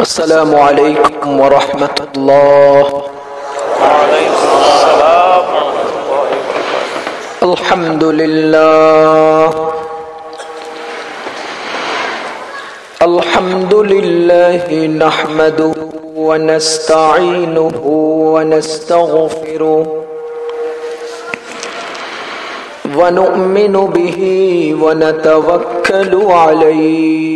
السلام عليكم ورحمة الله. وعليكم السلام الحمد لله. الحمد لله نحمده ونستعينه ونستغفره ونؤمن به ونتوكل عليه.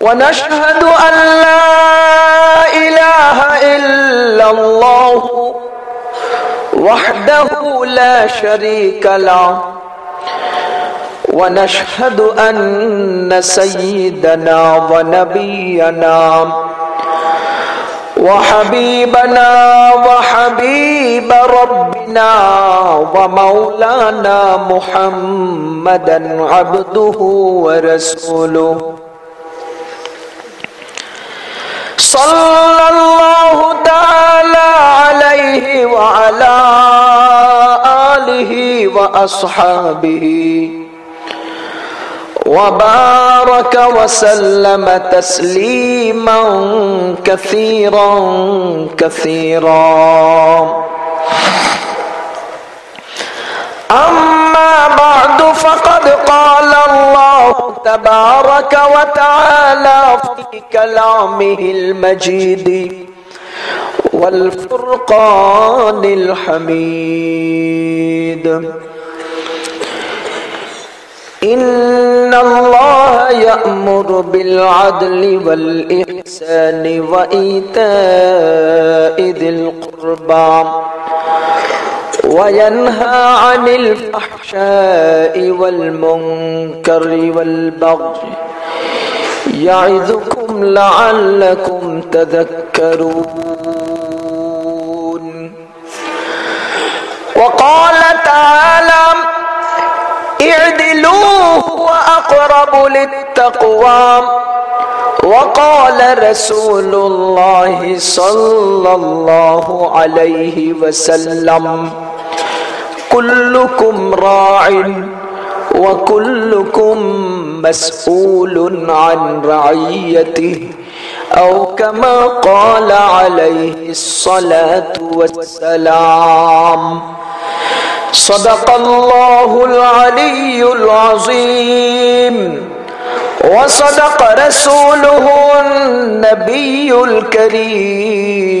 ونشهد أن لا إله إلا الله وحده لا شريك له ونشهد أن سيدنا ونبينا وحبيبنا وحبيب ربنا ومولانا محمدا عبده ورسوله صلى الله تعالى عليه وعلى آله وأصحابه وبارك وسلم تسليما كثيرا كثيرا. أما بعد فقد قال تبارك وتعالى في كلامه المجيد والفرقان الحميد. إن الله يأمر بالعدل والإحسان وإيتاء ذي القربى. وينهى عن الفحشاء والمنكر والبغي يعظكم لعلكم تذكرون. وقال تعالى اعدلوا هو أقرب للتقوى. وقال رسول الله صلى الله عليه وسلم كلكم راع وكلكم مسؤول عن رعيته أو كما قال عليه الصلاة والسلام. صدق الله العلي العظيم. وصدق رسوله النبي الكريم.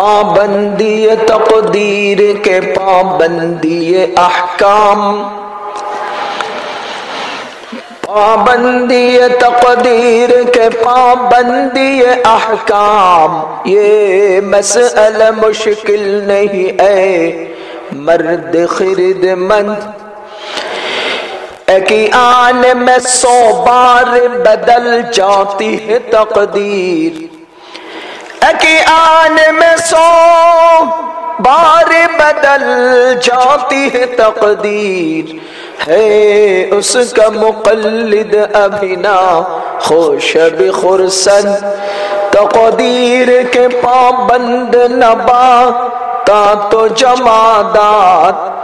پابندی تقدیر کے پابندی احکام۔ پابندی تقدیر کے پابندی احکام۔ یہ مسئلہ مشکل نہیں ہے۔ مرد خرد مند۔ ایک آن میں سو بار بدل جاتی ہے تقدیر۔ آن میں سو بار بدل جاتی ہے تقدیر ہے اس کا مقلد ابھینا خوش خرسن تقدیر کے پابند نبا، تا تو جمادات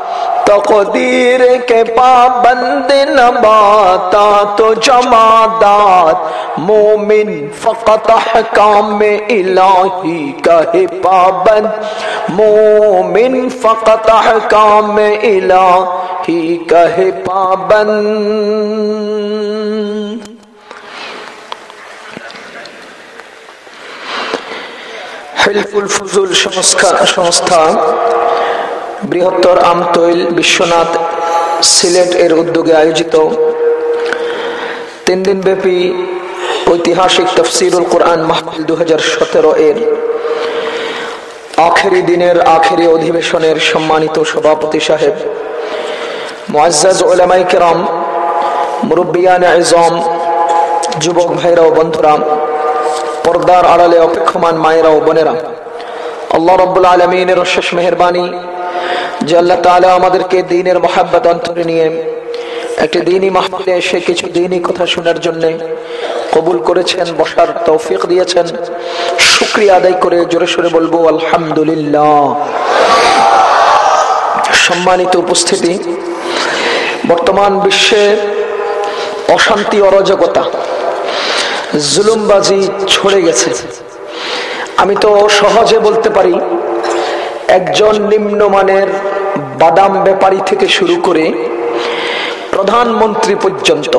تقدیر کے پابند نہ باتا تو جمادات، مومن فقط حکام الہی کا ہے پابند۔ مومن فقط حکام الہی کا ہے پابند۔ حلف الفضل شمس کا شمس تھا۔ বৃহত্তর আমতৈল বিশ্বনাথ সিলেট এর উদ্যোগে আয়োজিত তিন দিন ব্যাপী ঐতিহাসিক তফসিরুল কোরআন মাহফিল দুহাজার সতেরো এর আখেরি দিনের আখেরি অধিবেশনের সম্মানিত সভাপতি সাহেব, মুআজ্জাজ ওলামাই কেরাম মুরব্বিয়ান আজম যুবক ভাইরা ও বন্ধুরা, পর্দার আড়ালে অপেক্ষমান মায়েরা ও বোনেরা, আল্লাহ রব্বুল আলমিনের শেষ মেহরবানি যে আল্লাহ তালা আমাদেরকে দিনের মহাব্বত অন্তরে নিয়ে একটি দিনই মাহফিলে এসে কিছু দিনই কথা শোনার জন্য কবুল করেছেন, বসার তৌফিক দিয়েছেন। শুক্রিয়া আদায় করে জোরে সোরে বলব, আলহামদুলিল্লাহ। সম্মানিত উপস্থিতি, বর্তমান বিশ্বে অশান্তি, অরাজকতা, জুলুমবাজি ছড়ে গেছে। আমি তো সহজে বলতে পারি একজন নিম্নমানের বাদাম ব্যাপারী থেকে শুরু করে প্রধানমন্ত্রী পর্যন্ত।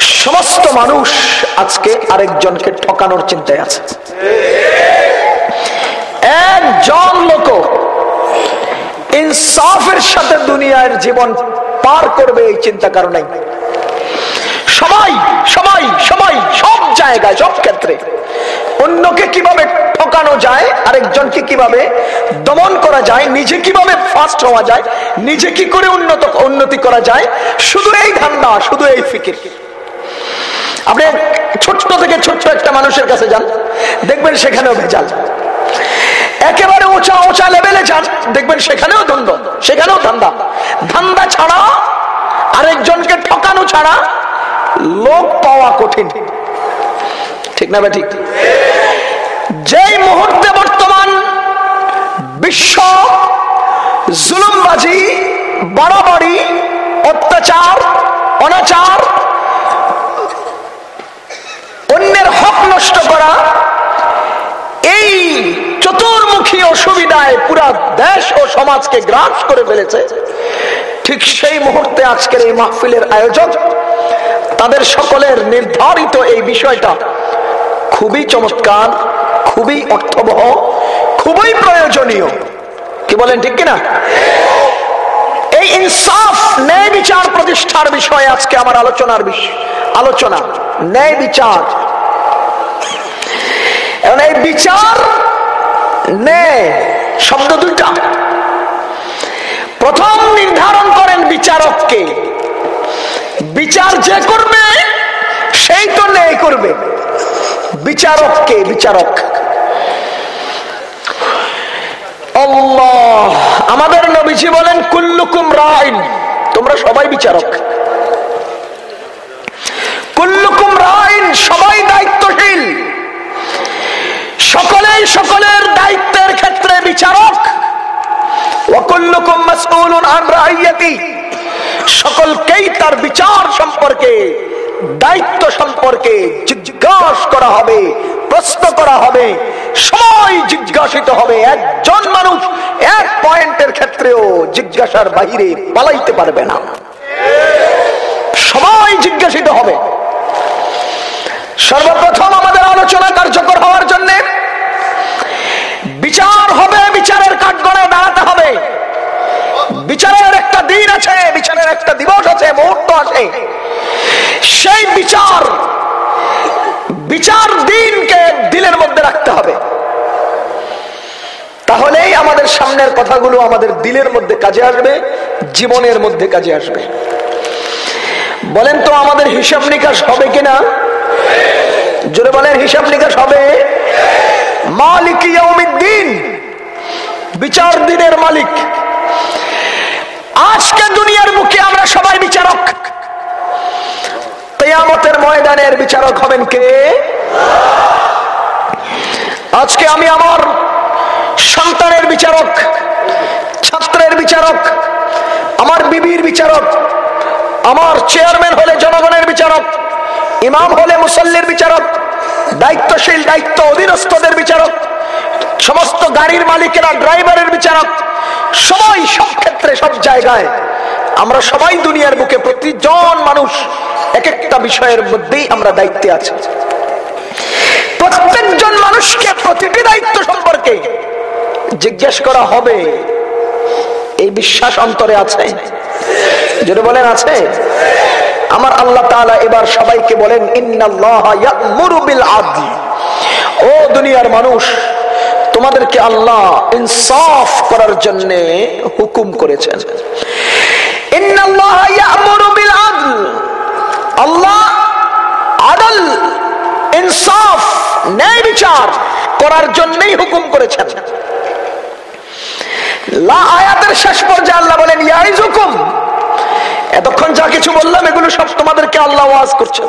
সমস্ত মানুষ আজকে আরেকজনকে ঠকানোর চিন্তায় আছে। একজন লোক ইনসাফের সাথে দুনিয়ার জীবন পার করবে এই চিন্তা কারণে। সবাই সবাই সবাই, সব জায়গায়, সব ক্ষেত্রে অন্যকে কীভাবে ঠকানো যায় আরেকজনকে কীভাবে দমন করা যায়, নিজে কীভাবে ফাস্ট হওয়া যায়, নিজে কি করে উন্নত, উন্নতি করা যায়, শুধু এই ধান্দা, শুধু এই ফিকির। আপনি ছোট্ট থেকে ছোট্ট একটা মানুষের কাছে যান, দেখবেন সেখানেও ভেজাল। একেবারে উঁচা উঁচা লেভেলে যান, দেখবেন সেখানেও দ্বন্দ্ব, সেখানেও ধান্দা। ধান্দা ছাড়া, আরেকজনকে ঠকানো ছাড়া লোক পাওয়া কঠিন। ঠিক না ঠিক? যেই মুহূর্তে বর্তমান বিশ্ব জুলুমবাজি, বাড়াবাড়ি, অত্যাচার, অনাচার, অন্যের হক নষ্ট করা, এই চতুর্মুখী অসুবিধায় পুরা দেশ ও সমাজকে গ্রাস করে ফেলেছে, ঠিক সেই মুহূর্তে আজকের এই মাহফিলের আয়োজক, তাদের সকলের নির্ধারিত এই বিষয়টা খুবই চমৎকার। খুবই অর্থবহ, খুবই প্রয়োজনীয়। কি বলেন, ঠিক কিনা? এই ইনসাফ, ন্যায় বিচার প্রতিষ্ঠার বিষয়ে আজকে আমার আলোচনার আলোচনা, ন্যায় বিচার। এই বিচার, ন্যায়, শব্দ দুইটা। প্রথম নির্ধারণ করেন বিচারককে। বিচার যে করবে, সেই তো ন্যায় করবে। বিচারক। কে বিচারক আমাদের নবীজি বলেন, কুল্লুকুম রাইন। তোমরা সবাই বিচারক। কুল্লুকুম রাইন, সবাই দায়িত্বশীল। সকলেই সকলের দায়িত্বের ক্ষেত্রে বিচারক। সকলকেই তার বিচার সম্পর্কে, দায়িত্ব সম্পর্কে জিজ্ঞাসা করা হবে, প্রশ্ন করা হবে সবাই জিজ্ঞাসিত হবে। একজন মানুষ এক পয়েন্টের ক্ষেত্রেও জিজ্ঞাসার বাহিরে পালাইতে পারবে না। সবাই জিজ্ঞাসিত হবে। সর্বপ্রথম আমাদের আলোচনা কার্যকর হওয়ার জন্য বিচার হবে বিচারের কাঠগড়ায় দাঁড়াতে হবে। বিচারের একটা দিন আছে, বিচারের একটা দিবস আছে, মুহূর্ত আছে। সেই বিচার বিচার দিনকে দিলের মধ্যে রাখতে হবে। তাহলেই আমাদের সামনের কথাগুলো আমাদের দিলের মধ্যে কাজে আসবে, জীবনের মধ্যে কাজে আসবে। বলেন তো আমাদের হিসাব নিকাশ হবে কিনা? জোরে বলেন, হিসাব নিকাশ হবে? মালিক দিন বিচার দিনের মালিক। আজকে দুনিয়ার মুখে আমরা সবাই বিচারক। তেয়ামতের ময়দানের বিচারক হবেন কে? আজকে আমি আমার সন্তানের বিচারক, ছাত্রের বিচারক, আমার বিবির বিচারক, আমার চেয়ারম্যান হলে জনগণের বিচারক, ইমাম হলে মুসল্লির বিচারক, দায়িত্বশীল, দায়িত্ব অধীনস্থদের বিচারক সমস্ত গাড়ির মালিকেরা, ড্রাইভারের বিচারক, সবাই সব ক্ষেত্রে, সব জায়গায়। আমরা সবাই দুনিয়ার বুকে প্রতিজন মানুষ এক একটা বিষয়ের মধ্যেই আমরা দায়িত্বে আছি। প্রত্যেকজন মানুষকে, প্রতিটি দায়িত্ব সম্পর্কে জিজ্ঞেস করা হবে। এই বিশ্বাস অন্তরে আছে? যদি বলেন, আছে? আমার আল্লাহ এবার সবাইকে বলেন, ইন্নাল্লাহা ইয়া'মুরু বিল আদল। ও দুনিয়ার মানুষ তোমাদেরকে আল্লাহ ইনসাফ করার জন্য হুকুম করেছেন। আল্লাহ আদল, ইনসাফ, ন্যায় বিচার করার জন্যই হুকুম করেছেন। লা আয়াতের শেষ পর্যায়ে আল্লাহ বলেন ইয়াইজ হুকুম এতক্ষণ যা কিছু বললাম, এগুলো সব তোমাদেরকে আল্লাহ ওয়াজ করছেন।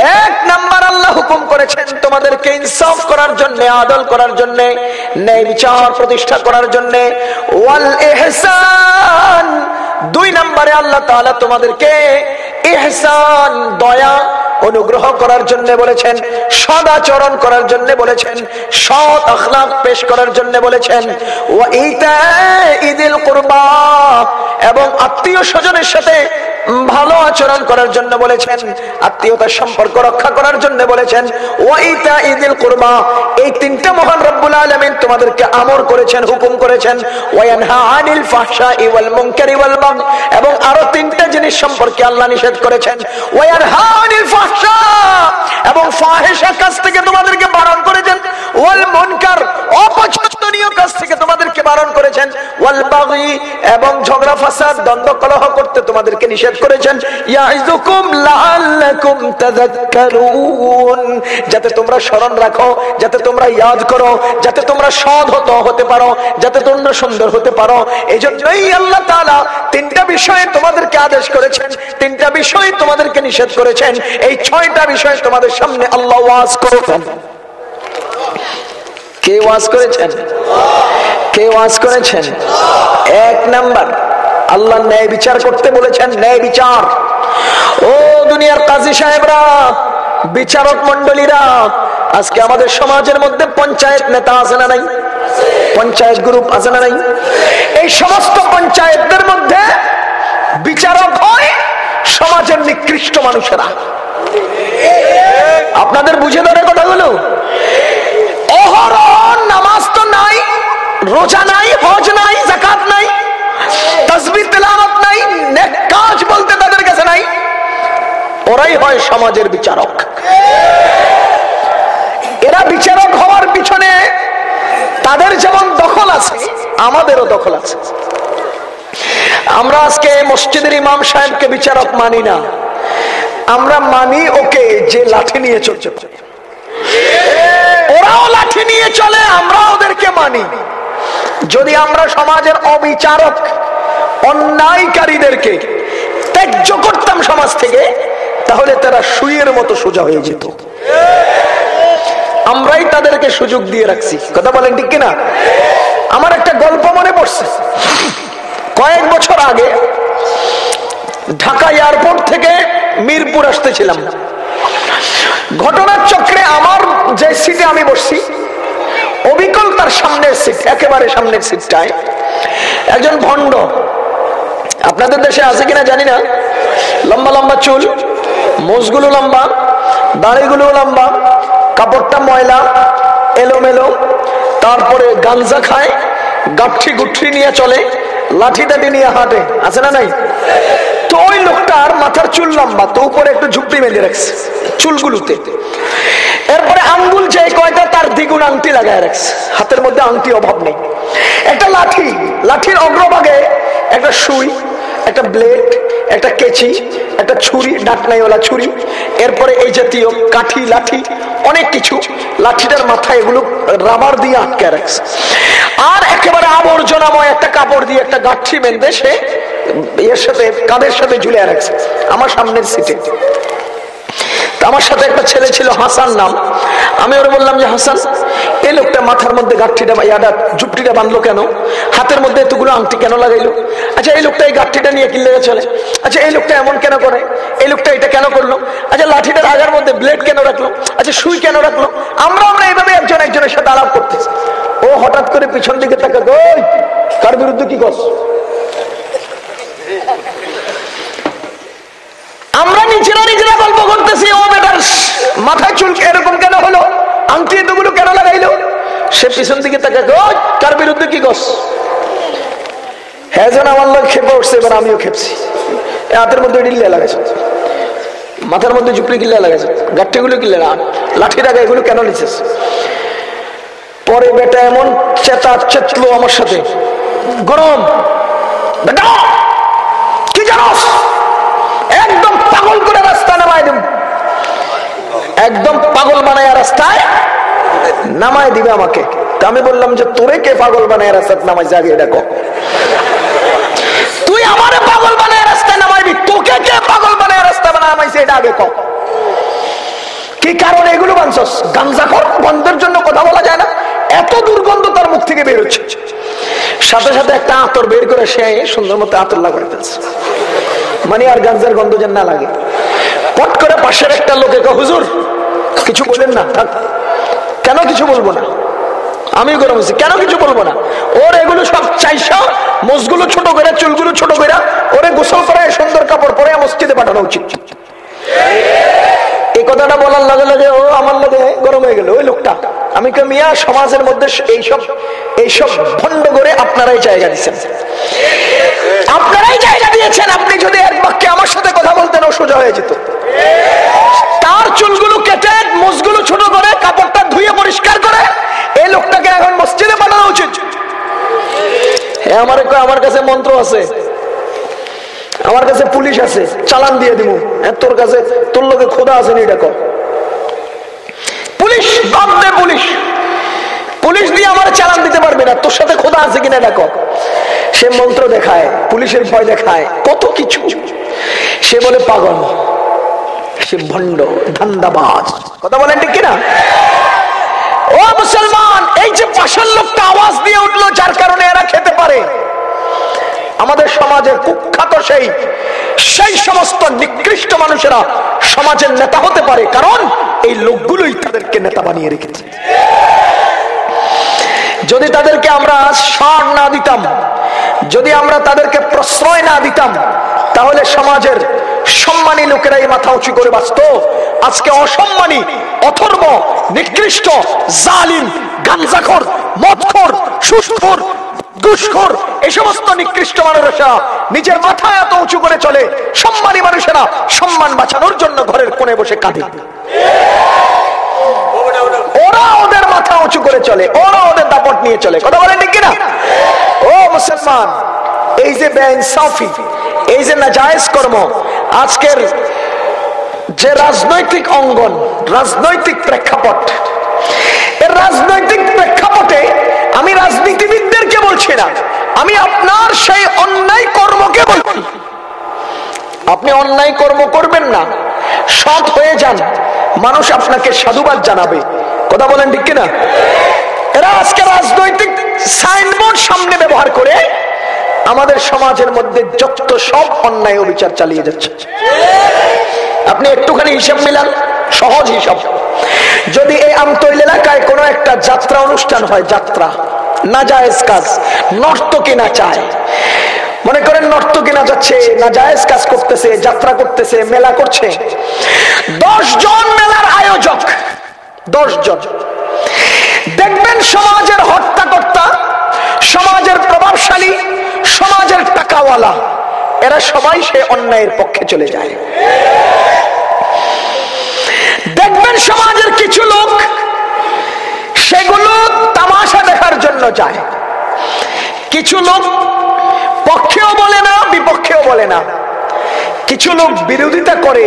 এক নাম্বার আল্লাহ হুকুম করেছেন তোমাদেরকে ইনসাফ করার জন্য, আদল করার জন্য, ন্যায় বিচার প্রতিষ্ঠা করার জন্য। ওয়াল ইহসান দুই নম্বরে আল্লাহ তাআলা তোমাদেরকে ইহসান দয়া, অনুগ্রহ করার জন্য বলেছেন, সদাচরণ করার জন্য বলেছেন, সৎ আখলাক পেশ করার জন্য বলেছেন। ও ঈদিল কুরবা, এবং আত্মীয় স্বজনের সাথে ভালো আচরণ করার জন্য বলেছেন, আত্মীয়তার সম্পর্ক রক্ষা করার জন্য বলেছেন, ওয়াইতা ঈদিল কুরবা, এই তিনটা মহান রব্বুল আলামিন তোমাদেরকে আমর করেছেন, হুকুম করেছেন আনিল এবং আরও তিনটা জিনিস সম্পর্কে আল্লাহ নিষেধ করেছেন এবং থেকে তোমাদেরকে বারণ করেছেন, ওয়াল মুনকার, অপছন্দনীয় কাজ থেকে তোমাদেরকে বারণ করেছেন, ওয়াল বাগি এবং ঝগড়া, ফাসাদ, দ্বন্দ্ব, কলহ করতে তোমাদেরকে নিষেধ করেছেন লাআল্লাকুম তাযাক্কারুন যাতে তোমরা স্মরণ রাখো, যাতে তোমরা ইয়াদ করো, যাতে তোমরা সৎ হতে হতে পারো, যাতে তোমরা সুন্দর হতে পারো। এজন্যই আল্লাহ তাআলা তিনটা বিষয়ে তোমাদেরকে আদেশ করেছেন, তিনটা বিষয় তোমাদেরকে নিষেধ করেছেন। এই ছয়টা বিষয় তোমাদের সামনে আল্লাহ ওয়াজ করেছেন। কে ওয়াজ করেছেন? কে ওয়াজ করেছেন? এক নাম্বার আল্লাহ ন্যায় বিচার করতে বলেছেন, ন্যায় বিচার। ও দুনিয়ার কাজী সাহেবরা, বিচারক মন্ডলীরা আজকে আমাদের সমাজের মধ্যে পঞ্চায়েত নেতা আছে না নাই? পঞ্চায়েত গ্রুপ আছে না নাই? এই সমস্ত পঞ্চায়েতদের মধ্যে বিচারক হয় সমাজের নিকৃষ্ট মানুষেরা। আপনাদের বুঝে ধরে কথাগুলো? অহরহ নামাজ তো নাই, রোজা নাই, হজ নাই জাকাত নাই। আমাদেরও দখল আছে। আমরা আজকে মসজিদের ইমাম সাহেবকে বিচারক মানি না। আমরা মানি ওকে যে লাঠি নিয়ে চলছে। ওরাও লাঠি নিয়ে চলে আমরা ওদেরকে মানি। যদি আমরা সমাজের অবিচারক, অন্যায়কারীদেরকে ত্যায্য করতাম সমাজ থেকে, তাহলে তারা সুইয়ের মতো সোজা হয়ে যেত। আমরাই তাদেরকে সুযোগ দিয়ে রাখছি। কথা বলেন ঠিক কিনা? আমার একটা গল্প মনে পড়ছে। কয়েক বছর আগে ঢাকা এয়ারপোর্ট থেকে মিরপুর আসতেছিলাম। ঘটনার চক্রে আমার যে সিটে আমি বসছি অবিকল তার সামনের সিট একেবারে সামনের সিটটায় একজন ভণ্ড, আপনাদের দেশে আছে কিনা জানি না, লম্বা লম্বা চুল মোজগুলো লম্বা, দাড়িগুলো লম্বা, কাপড়টা ময়লা, এলোমেলো, তারপরে গাঞ্জা খায়, গাঠি গুঠি নিয়ে চলে, লাঠি দাঠি নিয়ে হাঁটে, আছে না নাই? তো ওই লোকটার মাথার চুল লম্বা, তো উপরে একটু ঝুপড়ি মেলে রাখছে, চুলগুলোতে। এরপরে আঙ্গুল যে কয়টা, তার দ্বিগুণ আংটি লাগায় রাখছে। হাতের মধ্যে আংটি অভাব নেই। একটা লাঠি, লাঠির অগ্রভাগে একটা সুই একটা ব্লেড একটা কেচি, একটা ছুরি, ডাকনাইওয়ালা ছুরি, এরপরে এই জাতীয় কাঠি, লাঠি, অনেক কিছু। লাঠিটার মাথায় এগুলো রাবার দিয়ে আটকে রাখছে। আর একেবারে আবর্জনাময় একটা কাপড় দিয়ে একটা গাঠি বেঁধে সে এর সাথে কাঁধের সাথে ঝুলে রাখছে? আমার সামনের সিটে আমার সাথে একটা ছেলে ছিল, হাসান নাম। আমি ওরা বললাম যে হাসান, এই লোকটা মাথার মধ্যে গাঠিটা বা ইয়াটা জুপটিটা বাঁধলো কেন? হাতের মধ্যে এতগুলো আংটি কেন লাগাইলো? আচ্ছা এই লোকটা এই গাঠিটা নিয়ে কিনলে চলে আচ্ছা এই লোকটা এমন কেন করে? এই লোকটা এটা কেন করল? আচ্ছা লাঠিটার আগার মধ্যে ব্লেড কেন রাখল? আচ্ছা সুই কেন রাখল? আমরা আমরা এইভাবে একজন একজনের সাথে আলাপ করতেছি। ও হঠাৎ করে পিছন দিকে তাকে কার বিরুদ্ধে কি করছ? আমরা নিজেরা নিজেরা গল্প করতেছি, ও বেটার মাথায় চুল এরকম কেন হলো? আংটি এতগুলো কেন লাগাইলো? সে পিছন দিকে তাকে ওই কার বিরুদ্ধে কি করছ? হ্যাঁ যেন আমার লোক খেপে উঠছে, এবার আমিও খেপছি। হাতের মধ্যে ডিল্লে লাগাইছে। মাথার মধ্যে ঝুপড়ি কিল্লা লাগাইছে। গাঠটিগুলো কিনলে না লাঠি টাকা এগুলো কেন নিছিস? পরে বেটা এমন চেতা চেতলো আমার সাথে, গরম, বেটা, কি জানোস? একদম পাগল করে রাস্তা নামাই দেব একদম পাগল বানায় রাস্তায় নামাই দিবে আমাকে। আমি বললাম যে, তোরে কে পাগল বানায় রাস্তায় নামাই যাবে কো তুই আমারে পাগল বানায় রাস্তায় নামাইবি? তোকে কে পাগল বানায় রাস্তা বানায় এটা আগে কো কি কারণে এগুলো বানছস? গাঞ্জাখর বন্ধের জন্য কথা বলা যায় না। এত দুর্গন্ধ তার মুখ থেকে বের হচ্ছে। সাথে সাথে একটা আতর বের করে সে সুন্দর মতো আতর লাগাই ফেলছে। মানে আর গাঞ্জার গন্ধ যেন না লাগে। পট করে পাশের একটা লোকে হুজুর, কিছু বলেন না কেন কিছু বলব না? আমি গরম হচ্ছি কেন কিছু বলব না? ওর এগুলো সব চাইসা মোজগুলো ছোট করে, চুলগুলো ছোট করে, ওরে গোসল করে সুন্দর কাপড় পরে মসজিদে পাঠানো উচিত। এই কথাটা বলার লাগে লগে, ও আমার লগে গরম হয়ে গেল, ওই লোকটা। আমি কে মিয়া, সমাজের মধ্যে এইসব এইসব ভণ্ড করে আপনারাই জায়গা দিচ্ছেন আপনারাই জায়গা দিয়েছেন, আপনি যদি এক বাক্যে আমার সাথে কথা বলতেন, ও সোজা হয়ে যেত। তার চুলগুলো কেটে, মুসগুলো ছোট করে, কাপড়টা ধুয়ে পরিষ্কার করে এই লোকটাকে এখন মসজিদে পাঠানো উচিত। আমার আমার কাছে মন্ত্র আছে। আমার কাছে পুলিশ আছে, চালান দিয়ে দিব তোর কাছে, তোর লোকে খোদা আছে নি, এটা কর। পুলিশ বাদ দে পুলিশ। পুলিশ দিয়ে আমার চালান দিতে পারবে না। তোর সাথে খোদা আছে কিনা কর সে মন্ত্র দেখায়, পুলিশের ভয় দেখায়, কত কিছু। সে বলে, পাগল। সে ভণ্ড, ধান্দাবাজ। কথা বলেন ঠিক কিনা? ও মুসলমান, এই যে পাশের লোকটা আওয়াজ দিয়ে উঠল, যার কারণে এরা খেতে পারে। আমাদের সমাজের কুখ্যাত সেই সেই সমস্ত নিকৃষ্ট মানুষেরা সমাজের নেতা হতে পারে। কারণ এই লোকগুলোই তাদেরকে নেতা বানিয়ে রেখেছে। যদি তাদেরকে আমরা সার না দিতাম, যদি আমরা তাদেরকে প্রশ্রয় না দিতাম, তাহলে সমাজের সম্মানী লোকেরা এই মাথা উঁচু করে বাঁচত। আজকে অসম্মানী, অথর্ব, নিকৃষ্ট, জালিম, গাঞ্জাখর, মদখর সুস্থর দুষ্কর এই সমস্ত নিকৃষ্ট মানুষেরা নিজের মাথা এত উঁচু করে চলে। সম্মানী মানুষেরা সম্মান বাঁচানোর জন্য ঘরের কোণে বসে কাঁদে। ওরা ওদের মাথা উঁচু করে চলে, ওরা ওদের দাপট নিয়ে চলে। কথা বলেন ঠিক কিনা? ও মুসলমান, এই যে বেইনসাফি এই যে নাজায়েজ কর্ম, আজকের যে রাজনৈতিক অঙ্গন, রাজনৈতিক প্রেক্ষাপট, এর রাজনৈতিক প্রেক্ষাপটে আমি রাজনীতিবিদদেরকে বলছি না, আমি আপনার সেই অন্যায় কর্মকে বলছি। আপনি অন্যায় কর্ম করবেন না, সৎ হয়ে যান। মানুষ আপনাকে সাধুবাদ জানাবে। কথা বলেন ঠিক কিনা? এরা আজকে রাজনৈতিক সাইনবোর্ড সামনে ব্যবহার করে আমাদের সমাজের মধ্যে যত সব অন্যায় অবিচার চালিয়ে যাচ্ছে। আপনি একটুখানি হিসাব মিলান, সহজ হিসাব। যদি এই আমতৈল এলাকায় কোনো একটা যাত্রা অনুষ্ঠান হয়, যাত্রা না জায়েজ কাজ, নর্তকী না চায় মনে করেন নর্তকী না যাচ্ছে, না জায়েজ কাজ করতেছে, যাত্রা করতেছে, মেলা করছে। দশ জন মেলার আয়োজক, দশ জন। দেখবেন সমাজের হত্যাকর্তা সমাজের প্রভাবশালী, সমাজের টাকাওয়ালা, এরা সবাই সে অন্যায়ের পক্ষে চলে যায়। দেখবেন সমাজের কিছু লোক, সেগুলো তামাশা দেখার জন্য যায়। কিছু লোক পক্ষেও বলে না, বিপক্ষেও বলে না। কিছু লোক বিরোধিতা করে,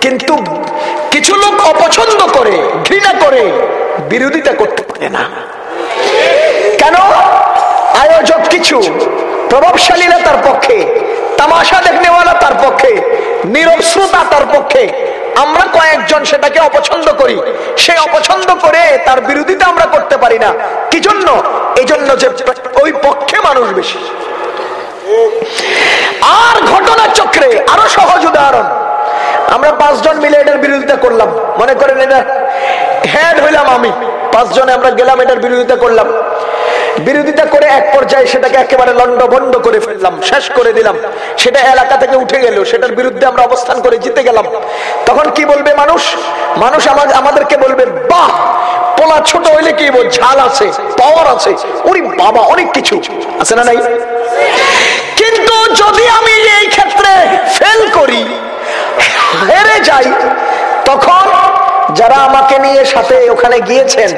কিন্তু কিছু লোক অপছন্দ করে, ঘৃণা করে, বিরোধিতা করতে পারে না। কেন? আয়োজক কিছু, প্রভাবশালীরা তার পক্ষে, তামাশা দেখনেওয়ালা তার পক্ষে, নিরব শ্রোতা তার পক্ষে আমরা কয়েকজন সেটাকে অপছন্দ করি। সেই অপছন্দ করে তার বিরোধিতা আমরা করতে পারি না। কি জন্য? এই জন্য যে ওই পক্ষে মানুষ বেশি। আর ঘটনা চক্রে আরও সহজ উদাহরণ। আমরা পাঁচজন মিলে এটার বিরোধিতা করলাম। মনে করেন এটা হেড হইলাম আমি। পাঁচজনে আমরা গেলাম এটার বিরোধিতা করলাম। বিরোধিতা করে এক পর্যায়ে সেটাকে একেবারে লন্ড বন্ড করে ফেললাম, শেষ করে দিলাম। সেটা এলাকা থেকে উঠে গেল, সেটার বিরুদ্ধে আমরা অবস্থান করে জিতে গেলাম। তখন কি বলবে মানুষ? মানুষ আমাদের আমাদেরকে বলবে, বাহ, পোলা ছোট হইলে কি বল, ঝাল আছে, পাওয়ার আছে। ওরে বাবা, অনেক কিছু। আছে না নাই? কিন্তু যদি আমি এই ক্ষেত্রে ফেল করি, হেরে যাই, তখন যারা আমাকে নিয়ে সাথে ওখানে গিয়েছেন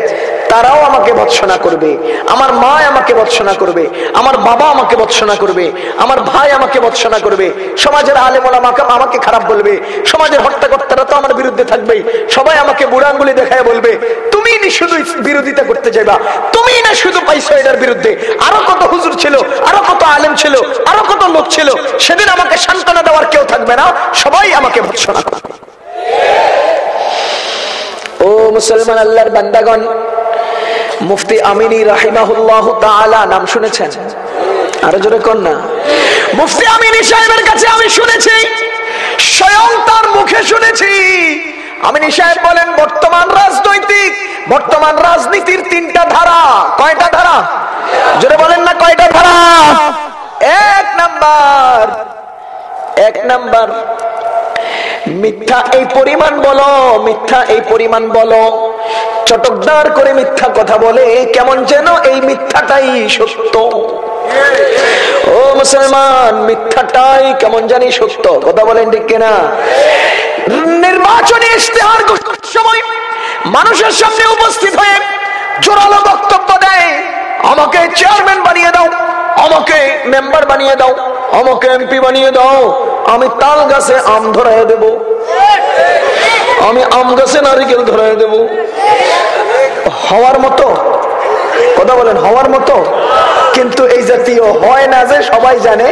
তারাও আমাকে ভৎসনা করবে। আমার মা আমাকে ভৎসনা করবে। আমার বাবা আমাকে ভৎসনা করবে। আমার ভাই আমাকে ভৎসনা করবে। সমাজের আলেমন আমাকে আমাকে খারাপ বলবে। সমাজের হত্যাকর্তারা তো আমার বিরুদ্ধে থাকবে সবাই আমাকে বুড়াঙ্গুলি দেখায় বলবে, তুমি নি শুধু বিরোধিতা করতে যাইবা। তুমি না শুধু পাইছো এটার বিরুদ্ধে। আরও কত হুজুর ছিল, আরও কত আলেম ছিল, আরও কত লোক ছিল, সেদিন আমাকে সান্ত্বনা দেওয়ার কেউ থাকবে না। সবাই আমাকে ভৎসনা করবে। ও মুসলমান আল্লাহর বান্দাগণ মুফতি আমিনী রাহিমাহুল্লাহ তাআলা নাম শুনেছেন? আরও জোরে কোন না? মুফতি আমিনী সাহেবের কাছে আমি শুনেছি, স্বয়ং তার মুখে শুনেছি। আমিনী সাহেব বলেন, বর্তমান রাজনৈতিক, বর্তমান রাজনীতির তিনটা ধারা। কয়টা ধারা? জোরে বলেন না, কয়টা ধারা? এক নাম্বার এক নাম্বার মিথ্যা এই পরিমাণ বলো, মিথ্যা এই পরিমাণ বলো। চটকদার করে মিথ্যা কথা বলে, কেমন যেন এই মিথ্যাটাই সত্য। ও মুসলমান, মিথ্যাটাই কেমন জানি সত্য। কথা বলেন ঠিক কিনা? নির্বাচনী ইশতেহার সময় মানুষের সামনে উপস্থিত হয়ে জোরালো বক্তব্য দেয়। আমাকে চেয়ারম্যান বানিয়ে দাও। আমাকে মেম্বার বানিয়ে দাও, আমাকে এমপি বানিয়ে দাও। আমি তাল গাছে আম ধরাই দেব। আমি আম গাছে নারিকেল ধরাই দেব। হওয়ার মতো, কথা বলেন, হওয়ার মতো। কিন্তু এই জাতীয় হয় না যে সবাই জানে,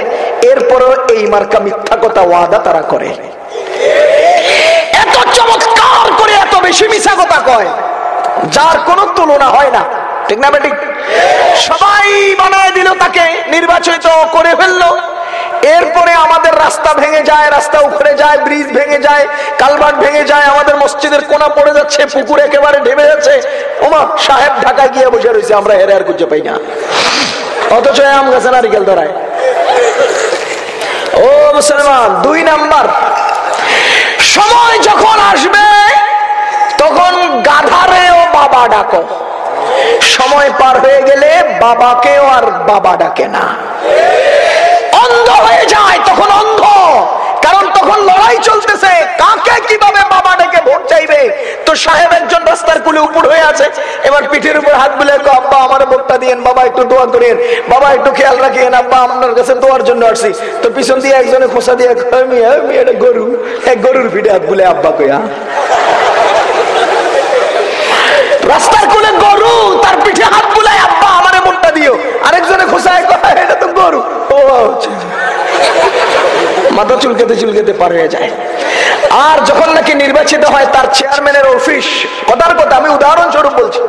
এরপরও এই মার্কা মিথ্যা কথা ওয়াদা তারা করে। এত চমৎকার করে এত বেশি মিশা কথা কয়, যার কোনো তুলনা হয় না। ঠিক না, বেটি? সবাই বানায় দিল তাকে, নির্বাচিত করে ফেলল। এরপরে আমাদের রাস্তা ভেঙে যায়, রাস্তা উপরে যায়, ব্রিজ ভেঙে যায় কালভার্ট ভেঙে যায়, আমাদের মসজিদের কোনা পড়ে যাচ্ছে, পুকুর একেবারে ঢেবে যাচ্ছে। ওমা, সাহেব ঢাকা গিয়ে বসে রয়েছে আমরা হেরে আর খুঁজে পাই না। অথচ আম গাছে নারিকেল ধরায়। ও মুসলমান, দুই নাম্বার। সময় যখন আসবে, তখন গাধারে ও বাবা ডাকো। সময় পার হয়ে গেলে বাবাকেও আর বাবা ডাকে না। অন্ধ হয়ে যায়, তখন অন্ধ। কারণ তখন লড়াই চলতেছে। কাকে কীভাবে বাবা ডেকে ভোট চাইবে? তো সাহেব একজন রাস্তার কুলে উপর হয়ে আছে। এবার পিঠের উপর হাত বুলে আব্বা, আমার ভোটটা দিয়েন, বাবা, একটু দোয়া করেন বাবা, একটু খেয়াল রাখেন আব্বা, আপনার কাছে দোয়ার জন্য আসছি। তো পিছন দিয়ে একজনে খোসা দিয়ে গরু। এক গরুর পিঠে হাত বুলে আব্বা কইয়া রাস্তার কোলে গরু, তার পিঠে হাত বুলায়, আব্বা, আমার মনটা দিও আরেকজনে খোসায় কথা, এটা তো গরু ও। মাথা চুলকেতে চুলকেতে পার হয়ে যায়। আর যখন নাকি নির্বাচিত হয় তার চেয়ারম্যানের অফিস কথার কথা আমি উদাহরণ স্বরূপ বলছি।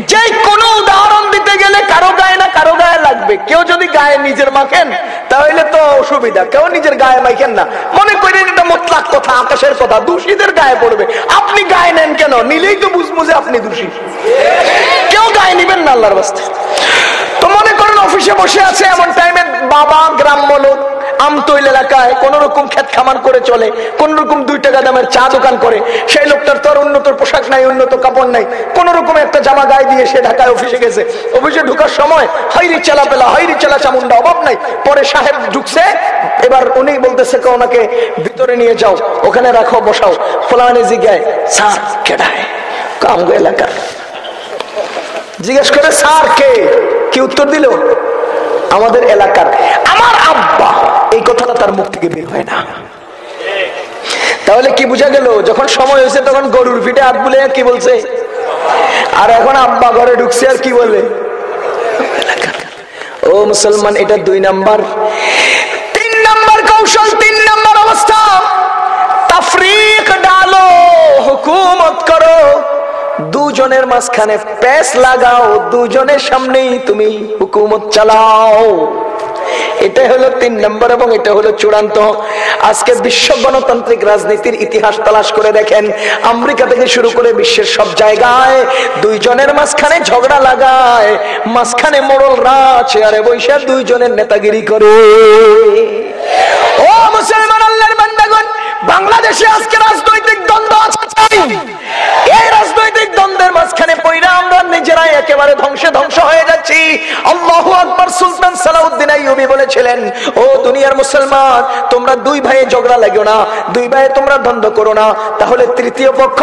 যে কোনো উদাহরণ দিতে গেলে কারও গায়ে না কারও গায়ে লাগবে। কেউ যদি গায়ে নিজের মাখেন, তাহলে তো অসুবিধা। কেউ নিজের গায়ে মাখেন না। মনে করেন এটা মোতলাক কথা, আকাশের কথা, দোষীদের গায়ে পড়বে। আপনি গায়ে নেন কেন? নিলেই তো বুঝব যে আপনি দোষী। কেউ গায়ে নিবেন না আল্লাহর বাস্তে। তো মনে করেন অফিসে বসে আছে এমন টাইমে বাবা, গ্রাম্য লোক আমতৈল এলাকায় কোন রকম খেত খামার করে চলে কোন রকম দুই টাকা দামের চা দোকান করে। সেই লোকটার তো আর উন্নত পোশাক নাই, উন্নত কাপড় নাই। কোন রকম একটা জামা গায়ে দিয়ে সে ঢাকায় অফিসে গেছে। অফিসে ঢুকার সময় হাইরি চালা পেলা, হাইরি চালা চামুন্ডা অভাব নাই। পরে সাহেব ঢুকছে, এবার উনি বলতেছে কে ওনাকে, ভিতরে নিয়ে যাও, ওখানে রাখো, বসাও। ফলানে জিগায় স্যার, কেডায়? কামগো এলাকার। জিজ্ঞেস করে, স্যার, কে? কি উত্তর দিল? আমাদের এলাকার। আমার আব্বা। এই কথাটা তার মুখ থেকে বের হয় না। তাহলে কি বুঝা গেল, যখন সময় হয়েছে তখন গরুর পিঠে হাত বুলে কি বলছে? আর এখন আব্বা ঘরে ঢুকছে আর কি বলে ও মুসলমান, এটা দুই নাম্বার। তিন নাম্বার কৌশল, তিন নাম্বার অবস্থা। তফরিক ডালো, হুকুমত করো। দুজনের মাঝখানে প্যাস লাগাও, দুজনের সামনেই তুমি হুকুমত চালাও। এটা হলো তিন নম্বর এবং এটা হলো চূড়ান্ত। আজকে বিশ্ব গণতান্ত্রিক রাজনীতির ইতিহাস তালাশ করে দেখেন, আমেরিকা থেকে শুরু করে বিশ্বের সব জায়গায় দুইজনের মাঝখানে ঝগড়া লাগায়, মাঝখানে মোড়ল রাজ, চেয়ারে বৈশা দুইজনের নেতাগিরি করে। ও মুসলমান বান্দাগণ বাংলাদেশে আজকে রাজনৈতিক দ্বন্দ্ব আছে এই রাজনৈতিক দ্বন্দ্বের মাঝখানে পইরা আমরা নিজেরাই একেবারে ধ্বংসে ধ্বংস হয়ে যাচ্ছি। আল্লাহু আকবার সুলতান সালাউদ্দিন আইয়ুবী বলেছিলেন, ও দুনিয়ার মুসলমান, তোমরা দুই ভাইয়ে ঝগড়া লাগিও না, দুই ভাইয়ে তোমরা দ্বন্দ্ব করো না। তাহলে তৃতীয় পক্ষ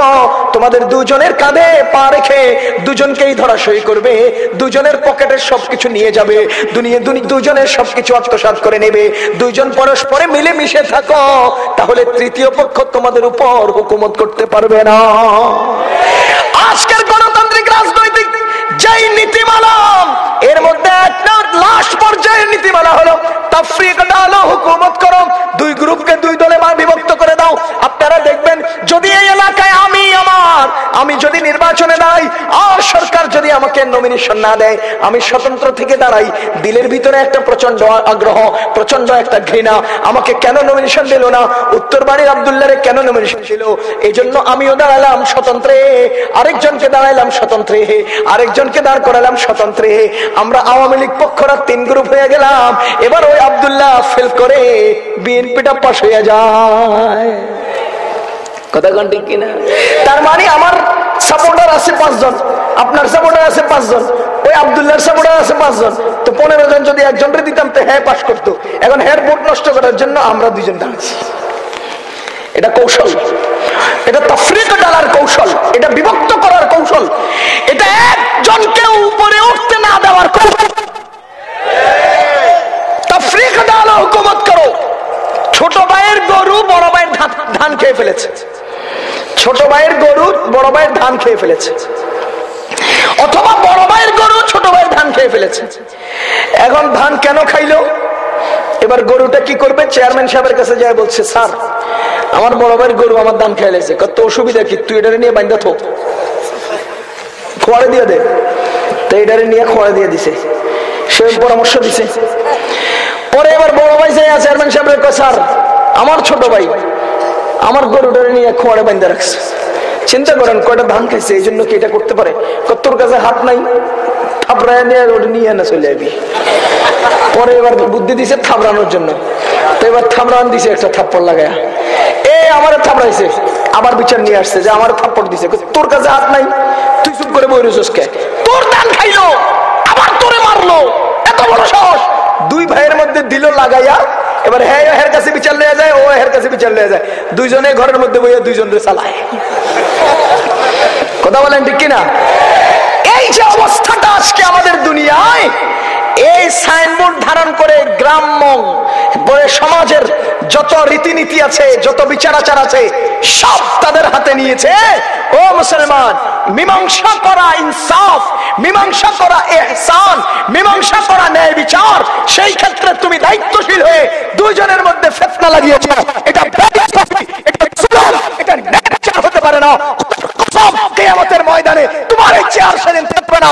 তোমাদের দুজনের কাঁধে পা রেখে দুজনকেই ধরাশয়ী করবে, দুজনের পকেটের সবকিছু নিয়ে যাবে, দুনিয়া দুজনের সবকিছু আত্মসাৎ করে নেবে। দুইজন পরস্পরে মিলে মিশে থাকো। তাহলে তৃতীয় পক্ষ তোমাদের উপর হুকুমত করতে পারবে না। আজকের গণতান্ত্রিক রাজনৈতিক যেই নীতিমালা, এর মধ্যে একটা লাশ পর্যায়ের নীতিমালা হলো, তাফরিক হলো হুকুমত করো, দুই গ্রুপকে দুই দলে আমি যদি নির্বাচনে দাঁড়াই, আর সরকার যদি আমাকে নমিনেশন না দেয়, আমি স্বতন্ত্র থেকে দাঁড়াই, দিলের ভিতরে একটা প্রচণ্ড আগ্রহ প্রচণ্ড একটা ঘৃণা। আমাকে কেন নমিনেশন দিল না? উত্তর বাড়ির আবদুল্লারে কেন নমিনেশন ছিল এই জন্য আমিও দাঁড়ালাম স্বতন্ত্রে। আরেকজনকে দাঁড়াইলাম স্বতন্ত্রে। হে আরেকজনকে দাঁড় করালাম স্বতন্ত্রে। হে আমরা আওয়ামী লীগ পক্ষরা তিন গ্রুপ হয়ে গেলাম। এবার ওই আবদুল্লাহ ফেল করে বিএনপিটা পাশ হয়ে যায়। কথা ঠিক কিনা? তার মানে আমার সাপোর্টার আছে পাঁচজন, আপনার সাপোর্টার আছে পাঁচজন, ওই আবদুল্লাহর সাপোর্টার আছে পাঁচজন। তো পনেরো জন যদি একজনকে দিতাম, তো হ্যাঁ পাশ করতো। এখন হ্যার ভোট নষ্ট করার জন্য আমরা দুজন দাঁড়াচ্ছি। এটা কৌশল। এটা তফরিক ডালার কৌশল। এটা বিভক্ত করার কৌশল। এটা একজনকে উপরে উঠতে না দেওয়ার কৌশল। তফরিক ডালা হুকুমত করো। ছোট ভাইয়ের গরু বড় ভাইয়ের ধান খেয়ে ফেলেছে। ছোট ভাইয়ের গরু বড় ভাইয়ের ধান খেয়ে ফেলেছে। অথবা বড় ভাইয়ের গরু ছোট ভাইয়ের ধান খেয়ে ফেলেছে। এখন ধান কেন খাইলো? এবার গরুটা কি করবে? চেয়ারম্যান সাহেবের কাছে যায় বলছে, স্যার, আমার বড় ভাইয়ের গরু আমার ধান খেয়ে লেছে কত অসুবিধা কি? তুই এটারে নিয়ে বান্ধা থো। খোয়ারে দিয়ে দে। তো এটারে নিয়ে খোয়ারে দিয়ে দিছে। সে পরামর্শ দিছে। পরে এবার বড় ভাই আছে চেয়ারম্যান সাহেবের স্যার, আমার ছোট ভাই আমার গরুটারে নিয়ে খোয়ারে বান্ধা রাখছে। চিন্তা করেন কয়টা ধান খাইছে, এই জন্য কি এটা করতে পারে? তোর কাছে হাত নাই থাপড়ায় নিয়ে নিয়ে চলে যাবি পরে এবার বুদ্ধি দিছে থাপড়ানোর জন্য। তো এবার দিছে একটা থাপ্পড় এ, আমার থাপড়াইছে আবার বিচার নিয়ে আসছে যে আমার দিছে। তোর কাছে হাত নাই, তুই করে তোর ধান খাইলো, আবার তোরে মারলো। এত বড় সাহস দুই ভাইয়ের মধ্যে দিল লাগাইয়া, এবার হ্যাঁ হের কাছে বিচার লেয়া যায়, ও হের কাছে বিচার লেয়া যায়। দুইজনে ঘরের মধ্যে বইয়া দুইজন চালায়। কথা বলেন ঠিক কিনা? এই যে অবস্থাটা আজকে আমাদের দুনিয়ায় এই সাইনবোর্ড ধারণ করে গ্রাম্য সমাজের যত রীতিনীতি আছে, যত বিচার আচার আছে, সব তাদের হাতে নিয়েছে। ও মুসলমান, মীমাংসা করা ইনসাফ, মীমাংসা করা এহসান, মীমাংসা করা ন্যায় বিচার, সেই ক্ষেত্রে তুমি দায়িত্বশীল হয়ে দুইজনের মধ্যে ফেতনা লাগিয়েছ। এটা হতে পারে না। ময়দানে তোমার এই চেয়ার না।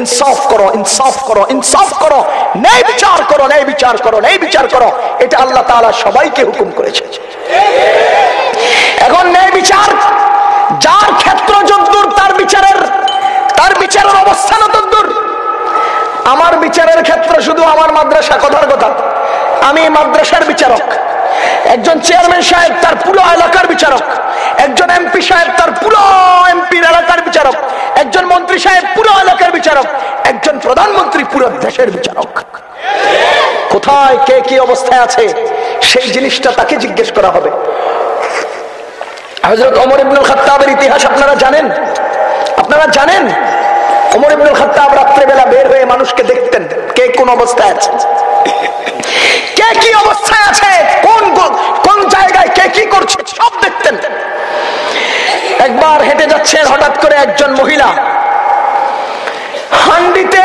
ইনসাফ করো ইনসাফ করো ইনসাফ করো। ন্যায় বিচার করো, ন্যায় বিচার করো, ন্যায় বিচার করো। এটা আল্লাহ তাআলা সবাইকে হুকুম করেছে। এখন ন্যায় বিচার, যার ক্ষেত্র যদ্দূর তার বিচারের তার বিচারের অবস্থান তদ্দূর আমার বিচারের ক্ষেত্র শুধু আমার মাদ্রাসা কথার কথা। আমি মাদ্রাসার বিচারক। একজন চেয়ারম্যান সাহেব, তার পুরো এলাকার বিচারক। একজন এমপি সাহেব তার পুরো এমপির এলাকার বিচারক, একজন মন্ত্রী সাহেব পুরো এলাকার বিচারক, একজন প্রধানমন্ত্রী পুরো দেশের বিচারক। কোথায়, কে কি অবস্থায় আছে, সেই জিনিসটা তাকে জিজ্ঞেস করা হবে। ইতিহাস আপনারা জানেন? আপনারা জানেন? অমর ইবনুল রাত্রেবেলা বের হয়ে মানুষকে দেখতেন, কে কোন অবস্থায় আছে? কে কি অবস্থায় আছে? কোন কোন জায়গায় কে কি করছে? সব দেখতেন। একবার হেঁটে যাচ্ছেন হঠাৎ করে একজন মহিলা। হান্ডিতে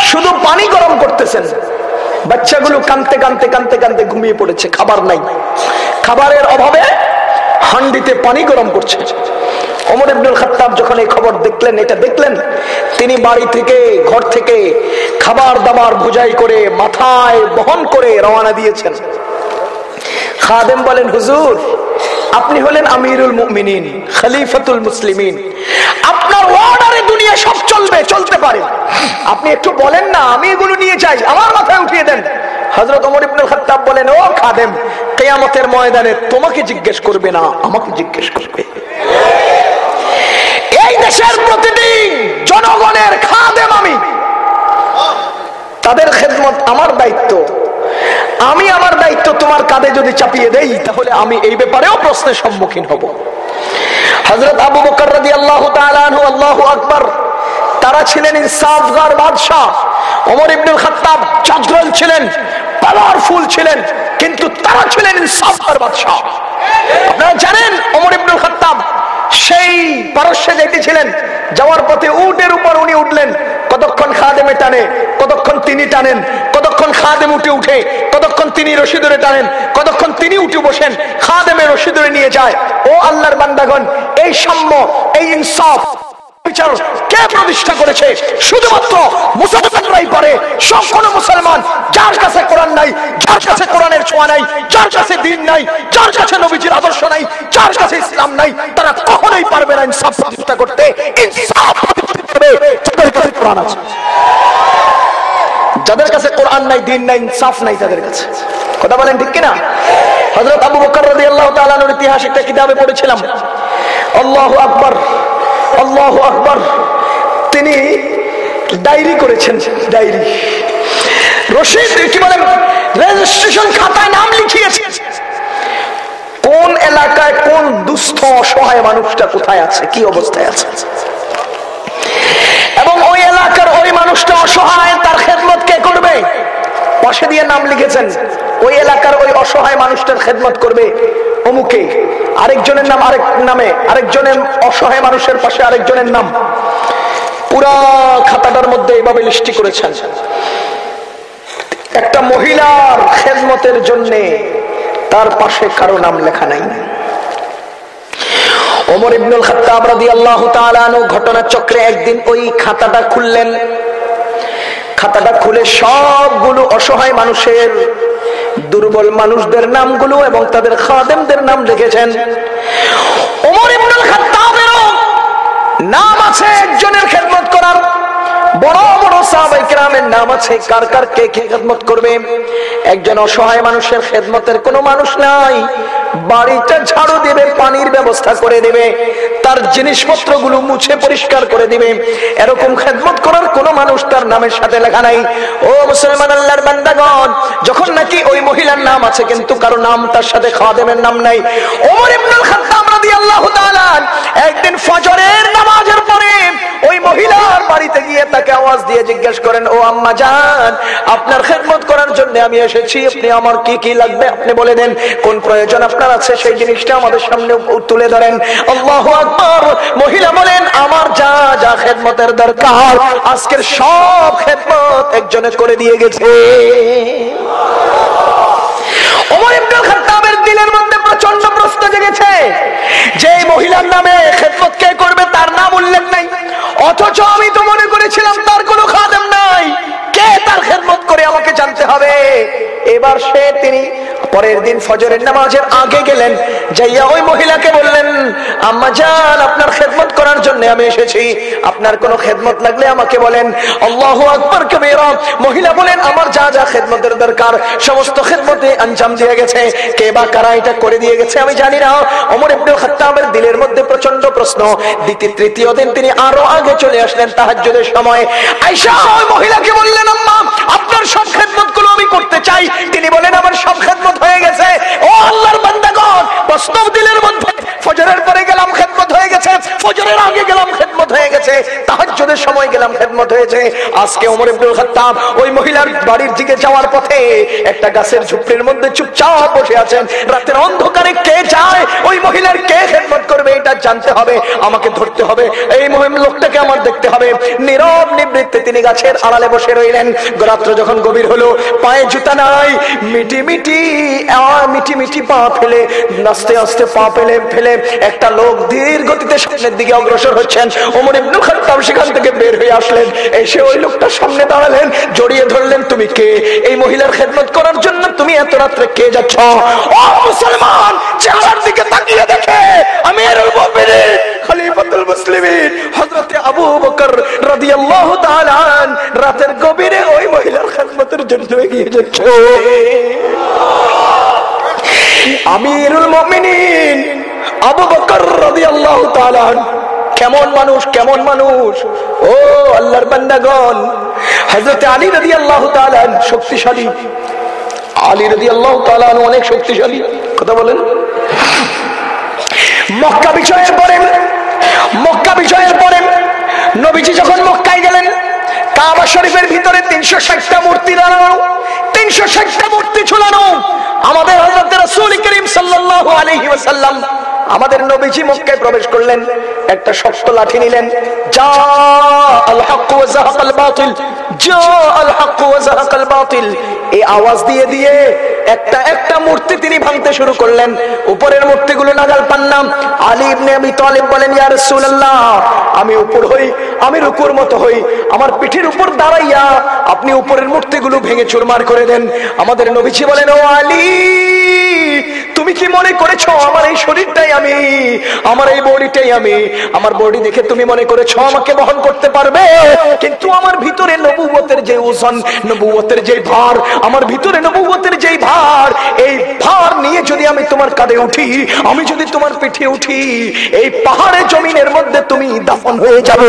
শুধু পানি গরম করতেছেন। বাচ্চাগুলো কানতে কানতে কানতে কানতে ঘুমিয়ে পড়েছে, খাবার নাই। খাবারের অভাবে হান্ডিতে পানি গরম করছে। অমর ইবনুল খাত্তাব যখন এই খবর দেখলেন, এটা দেখলেন, তিনি বাড়ি থেকে, ঘর থেকে খাবার দাবার বোঝাই করে মাথায় বহন করে রওনা দিয়েছেন। খাদেম বলেন, হুজুর আপনি হলেন আমিরুল মুমিনিন, খলিফাতুল মুসলিমিন। আপনার ওয়ার্ডারে দুনিয়া সব চলবে, চলতে পারে। আপনি একটু বলেন না, আমি এগুলো নিয়ে যাই, আমার মাথায় উঠিয়ে দেন। খাত্তাব বলেন, ও খাদেম ময়দানে তোমাকে জিজ্ঞেস করবে না, আমাকে জিজ্ঞেস করবে। এই দেশের প্রতিদিন জনগণের খাদেম আমি। তাদের খেদমত আমার দায়িত্ব। আমি আমার দায়িত্ব তোমার কাঁধে যদি চাপিয়ে দেই, তাহলে আমি এই ব্যাপারেও প্রশ্নের সম্মুখীন হব। হজরত আবু বকর আল্লাহ আল্লাহ আকবর, তারা ছিলেন ইনসাফগার বাদশাহ। ওমর ইবনুল খাত্তাব জাজরাল ছিলেন পাওয়ারফুল ছিলেন, কিন্তু তারা ছিলেন ইনসাফগার বাদশাহ। আপনারা জানেন, ওমর ইবনুল খাত্তাব সেই পারস্যে যাইতেছিলেন, যাওয়ার পথে উটের উপর উনি উঠলেন। কতক্ষণ খাদেমে টানে, কতক্ষণ তিনি টানেন খাদেম উঠে উঠে কতক্ষণ তিনি রশি ধরে টানেন, কতক্ষণ তিনি উঠে বসেন, খাদেমে রশি ধরে নিয়ে যায়। ও আল্লাহর বান্দাগণ, এই সাম্য, এই ইনসাফ প্রতিষ্ঠা করেছে? শুধুমাত্র মুসলমান কোরআন নাই কোরআনের ছোঁয়া নাই দিন নাই আদর্শ নাই ইসলাম নাই, তারা পারবে না ইনসাফ করতে। কোরআন যাদের কাছে কোরআন নাই, দিন নাই, ইনসাফ নাই তাদের কাছে। কথা বলেন ঠিক কিনা? হযরত আবু বকর রাদিয়াল্লাহু তাআলার ইতিহাস একটা কিতাবে পড়েছিলাম। আল্লাহু আকবার, আল্লাহ আকবর। তিনি ডায়েরি করেছেন, ডায়েরি। রশিদ, কি বলেন? রেজিস্ট্রেশন খাতায় নাম লিখিয়েছেন কোন এলাকায় কোন দুস্থ, অসহায় মানুষটা কোথায় আছে, কি অবস্থায় আছে? এলাকার ওই মানুষটা অসহায়, তার খেদমত কে করবে? পাশে দিয়ে নাম লিখেছেন, ওই এলাকার ওই অসহায় মানুষটার খেদমত করবে অমুকে। আরেকজনের নাম, আরেক নামে, আরেকজনের অসহায় মানুষের পাশে আরেকজনের নাম। পুরা খাতাটার মধ্যে এভাবে লিস্টি করেছেন। একটা মহিলার খেদমতের জন্যে তার পাশে কারও নাম লেখা নাই। ওমর ইবনুল খাত্তাব রাদিয়াল্লাহু তাআলা ঘটনা চক্রে একদিন ওই খাতাটা খুললেন। খাতাটা খুলে সবগুলো অসহায় মানুষের, দুর্বল মানুষদের নামগুলো এবং তাদের খাদেমদের নাম লিখেছেন। ওমর ইবনুল খাত্তাবেরও নাম আছে একজনের খেদমত করার। বড় বড় সাহাবাইকেরামের নাম আছে, কার কার কে খেদমত করবে? একজন অসহায় মানুষের খেদমতের কোনো মানুষ নাই। বাড়িটা ঝাড়ু দিবে, পানির ব্যবস্থা করে দিবে, তার জিনিসপত্রগুলো মুছে পরিষ্কার করে দিবে। এরকম খেদমত করার কোন মানুষ তার নামের সাথে লেখা নাই। ও মুসলমান আল্লাহর বান্দাগণ, যখন নাকি ওই মহিলার নাম আছে, কিন্তু কারও নাম তার সাথে খাওয়া দেবেন নাম নাই। ওমর ইবনুল খাত্তাব একদিন ফজরের নামাজের পরে ওই মহিলার বাড়িতে গিয়ে তাকে আওয়াজ দিয়ে জিজ্ঞেস করেন, ও আম্মা আপনার খেদমত করার জন্য আমি এসেছি, আপনি আমার কি কি লাগবে? আপনি বলে দেন, কোন প্রয়োজন আপনার আছে সেই জিনিসটা আমাদের সামনে তুলে ধরেন। মহিলা বলেন, আমার যা যা খেদমতের দরকার, আজকের সব খেদমত একজনে করে দিয়ে গেছে। ওমর দিলের মধ্যে প্রচণ্ড প্রশ্ন জেগেছে। যে মহিলার নামে খেদমত কে করবে তার নাম উল্লেখ নাই। অথচ আমি তো মনে করেছিলাম তার কোনো খাদেম নাই। তার খেদমত করে আমাকে জানতে হবে। এবার সে তিনি পরের দিন ফজরের নামাজের আগে গেলেন। যাইয়া ওই মহিলাকে বললেন, আম্মা জান, আপনার খেদমত করার জন্য আমি এসেছি। আপনার কোনো খেদমত লাগলে আমাকে বলেন। আল্লাহ আকবর কবিরা। মহিলা বলেন, আমার যা যা খেদমতের দরকার, সমস্ত খেদমতে আঞ্জাম দিয়ে গেছে। কে বা কারা এটা করে দিয়ে গেছে আমি জানি না। অমর ইবনুল খাত্তাবের দিলের মধ্যে প্রচণ্ড প্রশ্ন। দ্বিতীয় তৃতীয় দিন তিনি আরও আগে চলে আসলেন তাহাজ্জুদের সময়। আয়েশা, ওই মহিলাকে বললেন আম্মা আপনার সব খেদমতগুলো আমি করতে চাই। তিনি বলেন, আমার সব খেদমত হয়ে গেছে। ও আল্লাহর বান্দাগণ বাস্তব দিলের মধ্যে ফজরের পরে গেলাম, খেদমত হয়ে গেছে। ফজরের আগে গেলাম, খেদমত হয়ে গেছে। তাহাজ্জুদের সময় গেলাম, খেদমত হয়েছে। আজকে ওমর ওই মহিলার বাড়ির দিকে যাওয়ার পথে একটা গাছের ঝুপড়ির মধ্যে চুপচাপ বসে আছেন। রাতের অন্ধকারে কে যায়? ওই মহিলার কে খেদমত করবে? এটা জানতে হবে, আমাকে ধরতে হবে। এই মহিম লোকটাকে আমার দেখতে হবে। নীরব নিবৃত্তে তিনি গাছের আড়ালে বসে রইলেন। রাত্র যখন গভীর হলো, পায়ে জুতা নাই, মিটি মিটি মিটি মিটি পা ফেলে, আস্তে আস্তে পা ফেলে ফেলে একটা লোক ধীর গতিতে সামনের দিকে অগ্রসর হচ্ছেন। ওমর ইবনুল খাত্তাব সেখান থেকে বের হয়ে আসলেন। এসে ওই লোকটার সামনে দাঁড়ালেন, জড়িয়ে ধরলেন, তুমি কে? এই মহিলার খেদমত করার জন্য তুমি এত রাত্রে কে যাচ্ছ? ও মুসলমান, চেহারার দিকে তাকিয়ে দেখে আমি খলিফাতুল মুসলিমিন, হযরত আবু বকর রাদিয়াল্লাহু তাআলা রাতের গভীরে ওই মহিলার খেদমতের জন্য এগিয়ে যাচ্ছে। আমিরুল মুমিনিন আবু বকর রাদিয়াল্লাহু তাআলা কেমন মানুষ কেমন মানুষ? ও আল্লাহর বান্দাগণ, হযরত আলী রাদিয়াল্লাহু তাআলা শক্তিশালী। আলী রাদিয়াল্লাহু তাআলা অনেক শক্তিশালী। কথা বলেন। মক্কা বিজয়ের পরে, মক্কা বিজয়ের পরে নবীজি যখন মক্কায় গেলেন কাবা শরীফের ভিতরে তিনশো ষাটটা মূর্তি দাঁড়ানো, তিনশো ষাটটা মূর্তি ঝুলানো। আমাদের হযরত রাসূল করিম সাল্লাল্লাহু আলাইহি ওয়াসাল্লাম আমাদের নবীজি মক্কায় প্রবেশ করলেন, একটা শক্ত লাঠি নিলেন এই আওয়াজ দিয়ে দিয়ে একটা একটা মূর্তি তিনি ভাঙতে শুরু করলেন। উপরের মূর্তিগুলো নাগাল পান্নাম আলী ইবনে আবি তালিব বলেন আমি উপর হই আমি রুকুর মতো হই। আমার পিঠের উপর দাঁড়াইয়া আপনি উপরের মূর্তিগুলো ভেঙে চুরমার করে দেন। আমাদের নবীজি বলেন, ও আলী, তুমি কি মনে করেছ আমার এই শরীরটাই আমি? আমার এই বডিটাই আমি? আমার বডি দেখে তুমি মনে করেছ আমাকে বহন করতে পারবে? কিন্তু আমার ভিতরে নবুয়তের যে ওজন নবুয়তের যে ভার, আমার ভিতরে নবুয়তের যে ভার, এই ভার নিয়ে যদি আমি তোমার কাঁধে উঠি, আমি যদি তোমার পিঠে উঠি, এই পাহাড়ে জমিনের মধ্যে তুমি দাফন হয়ে যাবে।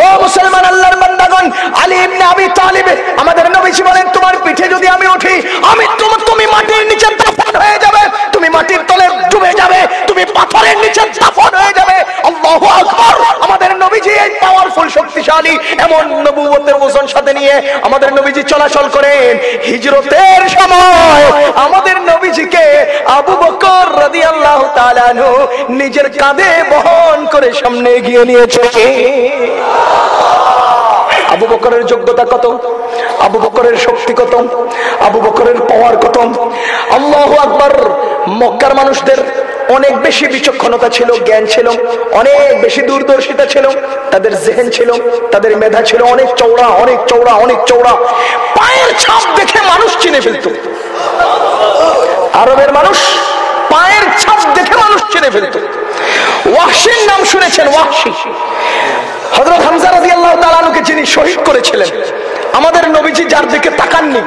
ও মুসলমান আল্লাহর বান্দাগণ, আলী ইবনে আবি তালিব, আমাদের নবীজি বলেন, তোমার পিঠে যদি আমি উঠি, আমি তুমি মাটির নিচে দাফন হয়ে যাবে, তুমি মাটির তলে ডুবে যাবে, তুমি পাথরের নিচে দাফন হয়ে যাবে। আল্লাহু আকবার। আমাদের নবীজি এই পাওয়ারফুল শক্তিশালী, এমন নবুয়তের ওজন সাথে নিয়ে আমাদের নবীজি চলাচল করেন। হিজরতের সময় আমাদের নবীজিকে আবু বকর রাদিয়াল্লাহু তাআলা নিজের কাঁধে বহন করে সামনে এগিয়ে নিয়েছে। আবু বকরের যোগ্যতা কত? আবু বকরের শক্তি কত? আবু বকরের পাওয়ার কত? আল্লাহ আকবর। মক্কার মানুষদের অনেক বেশি বিচক্ষণতা ছিল, জ্ঞান ছিল, অনেক বেশি দূরদর্শিতা ছিল, তাদের জেহেন ছিল, তাদের মেধা ছিল, অনেক চৌড়া অনেক চৌড়া অনেক চৌড়া পায়ের ছাপ দেখে মানুষ চিনে ফেলত। আরবের মানুষ পায়ের ছাপ দেখে মানুষ চিনে ফেলত। ওয়াহশির নাম শুনেছেন, ওয়াহশি। হজরত হামজা রাজি আল্লাহ তালানুকে যিনি শহীদ করেছিলেন, আমাদের নবীজি যার দিকে তাকাননি,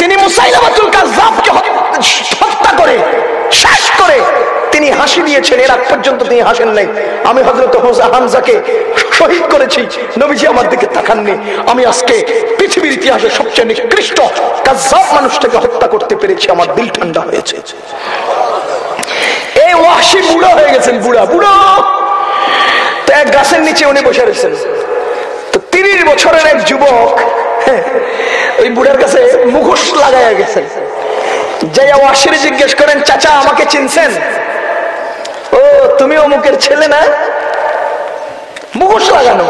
তিনি মুসাইলামাতুল কাজ্জাবকে হত্যা করে শেষ করে তিনি হাসি দিয়েছেন, এর আগ পর্যন্ত তিনি হাসেন নাই। আমি হজরত হামজাকে শহীদ করেছি, নবীজি আমার দিকে তাকাননি। আমি আজকে পৃথিবীর ইতিহাসে সবচেয়ে নিকৃষ্ট কাজ্জাব মানুষটাকে হত্যা করতে পেরেছি, আমার দিল ঠান্ডা হয়েছে। এই ওয়াসি বুড়া হয়ে গেছেন, বুড়া বুড়া। এক গাছের নিচে উনি বসে রয়েছেন। তো তিরিশ বছরের এক যুবক হ্যাঁ, ওই বুড়ার কাছে মুখোশ লাগাইয়া গেছেন। যাইয়া ওয়াসির জিজ্ঞেস করেন চাচা আমাকে চিনছেন? ও তুমি অমুকের ছেলে না? মুখোশ লাগানো।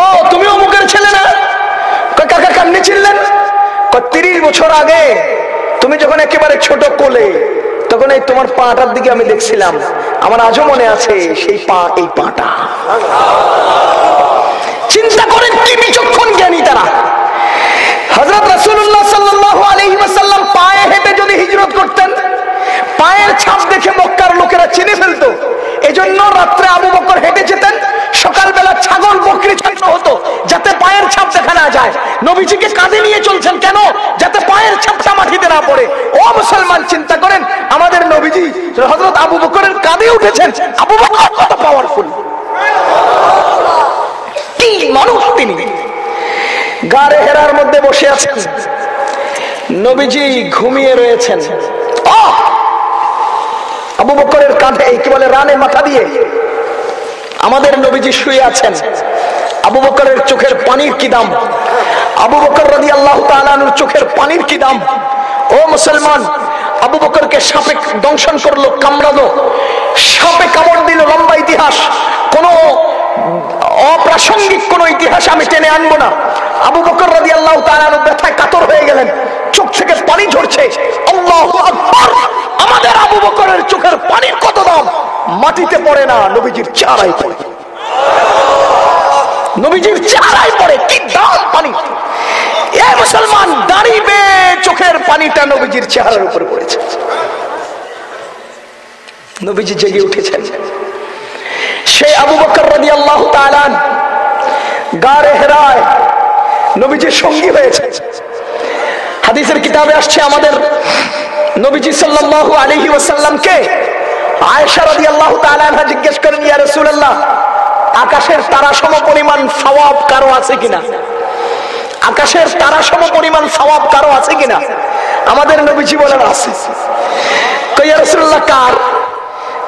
ও তুমি অমুকের ছেলে না? কাকা কামনি চিনলেন? তিরিশ বছর আগে তুমি যখন একেবারে ছোট কোলে তখন এই তোমার পাটার দিকে আমি দেখছিলাম। আমার আজও মনে আছে সেই পা, এই পাটা। চিন্তা করেন কি বিচক্ষণ জ্ঞানী তারা। হজরত রাসূলুল্লাহ সাল্লাল্লাহু আলাইহি ওয়াসাল্লাম পায়ে হেঁটে যদি হিজরত করতেন, পায়ের ছাপ দেখে মক্কার লোকেরা চিনে ফেলতো। এজন্য রাত্রে আবু বকর হেঁটে যেতেন সকালবেলা ছাগল, বকরি ছাড়তে হতো, যাতে পায়ের ছাপ দেখা না যায়। নবীজিকে কাঁধে নিয়ে চলছেন কেন? যাতে পায়ের ছাপটা মাটিতে না পড়ে। ও মুসলমান, চিন্তা করেন, আমাদের নবীজি হজরত আবু বকরের কাঁধে উঠেছেন। আবু বকর কত পাওয়ারফুল কি মানুষ তিনি। গাড়ে হেরার মধ্যে বসে আছেন। নবীজি ঘুমিয়ে রয়েছেন! আবু বকরের কাঁধে কি বলে, রানে মাথা দিয়ে আমাদের নবীজি শুয়ে আছেন। আবু বকরের চোখের পানির কি দাম? আবু বকর রাজি আল্লাহ তালানুর চোখের পানির কি দাম? ও মুসলমান, আবু বকরকে সাপে দংশন করল, কামড়ালো, সাপে কামড় দিল, লম্বা ইতিহাস। কোন অপ্রাসঙ্গিক কোন ইতিহাস আমি টেনে আনব না। আবু বকর রাজি আল্লাহ তালানু ব্যথায় কাতর হয়ে গেলেন। চোখ থেকে পানি ঝরছে। আমাদের আবু বকরের চোখের পানির কত দাম? মাটিতে পড়ে না, নবীজির চারাই পড়ে। নবীজির চেহারায় পড়ে, কি দাম পানি? এ মুসলমান দাঁড়িবে চোখের পানিটা নবীজির চেহারার উপরে পড়েছে। নবীজি জেগে উঠেছেন। সে আবু বকর রাজি আল্লাহ তালান গাড়ে হেরায় নবীজির সঙ্গী হয়েছে। হাদিসের কিতাবে আসছে আমাদের নবীজি সাল্লাল্লাহু আলাইহি ওয়াসাল্লামকে আয়েশা রাদিয়াল্লাহু তাআলা আনহা জিজ্ঞেস করেন, ইয়া রাসূলুল্লাহ, আকাশের তারা সম পরিমাণ সওয়াব কারও আছে কিনা? আকাশের তারা সম পরিমাণ সওয়াব কারও আছে কিনা? আমাদের নবীজি বলেন, আছে। কইয়া রাসূলুল্লাহ, কার?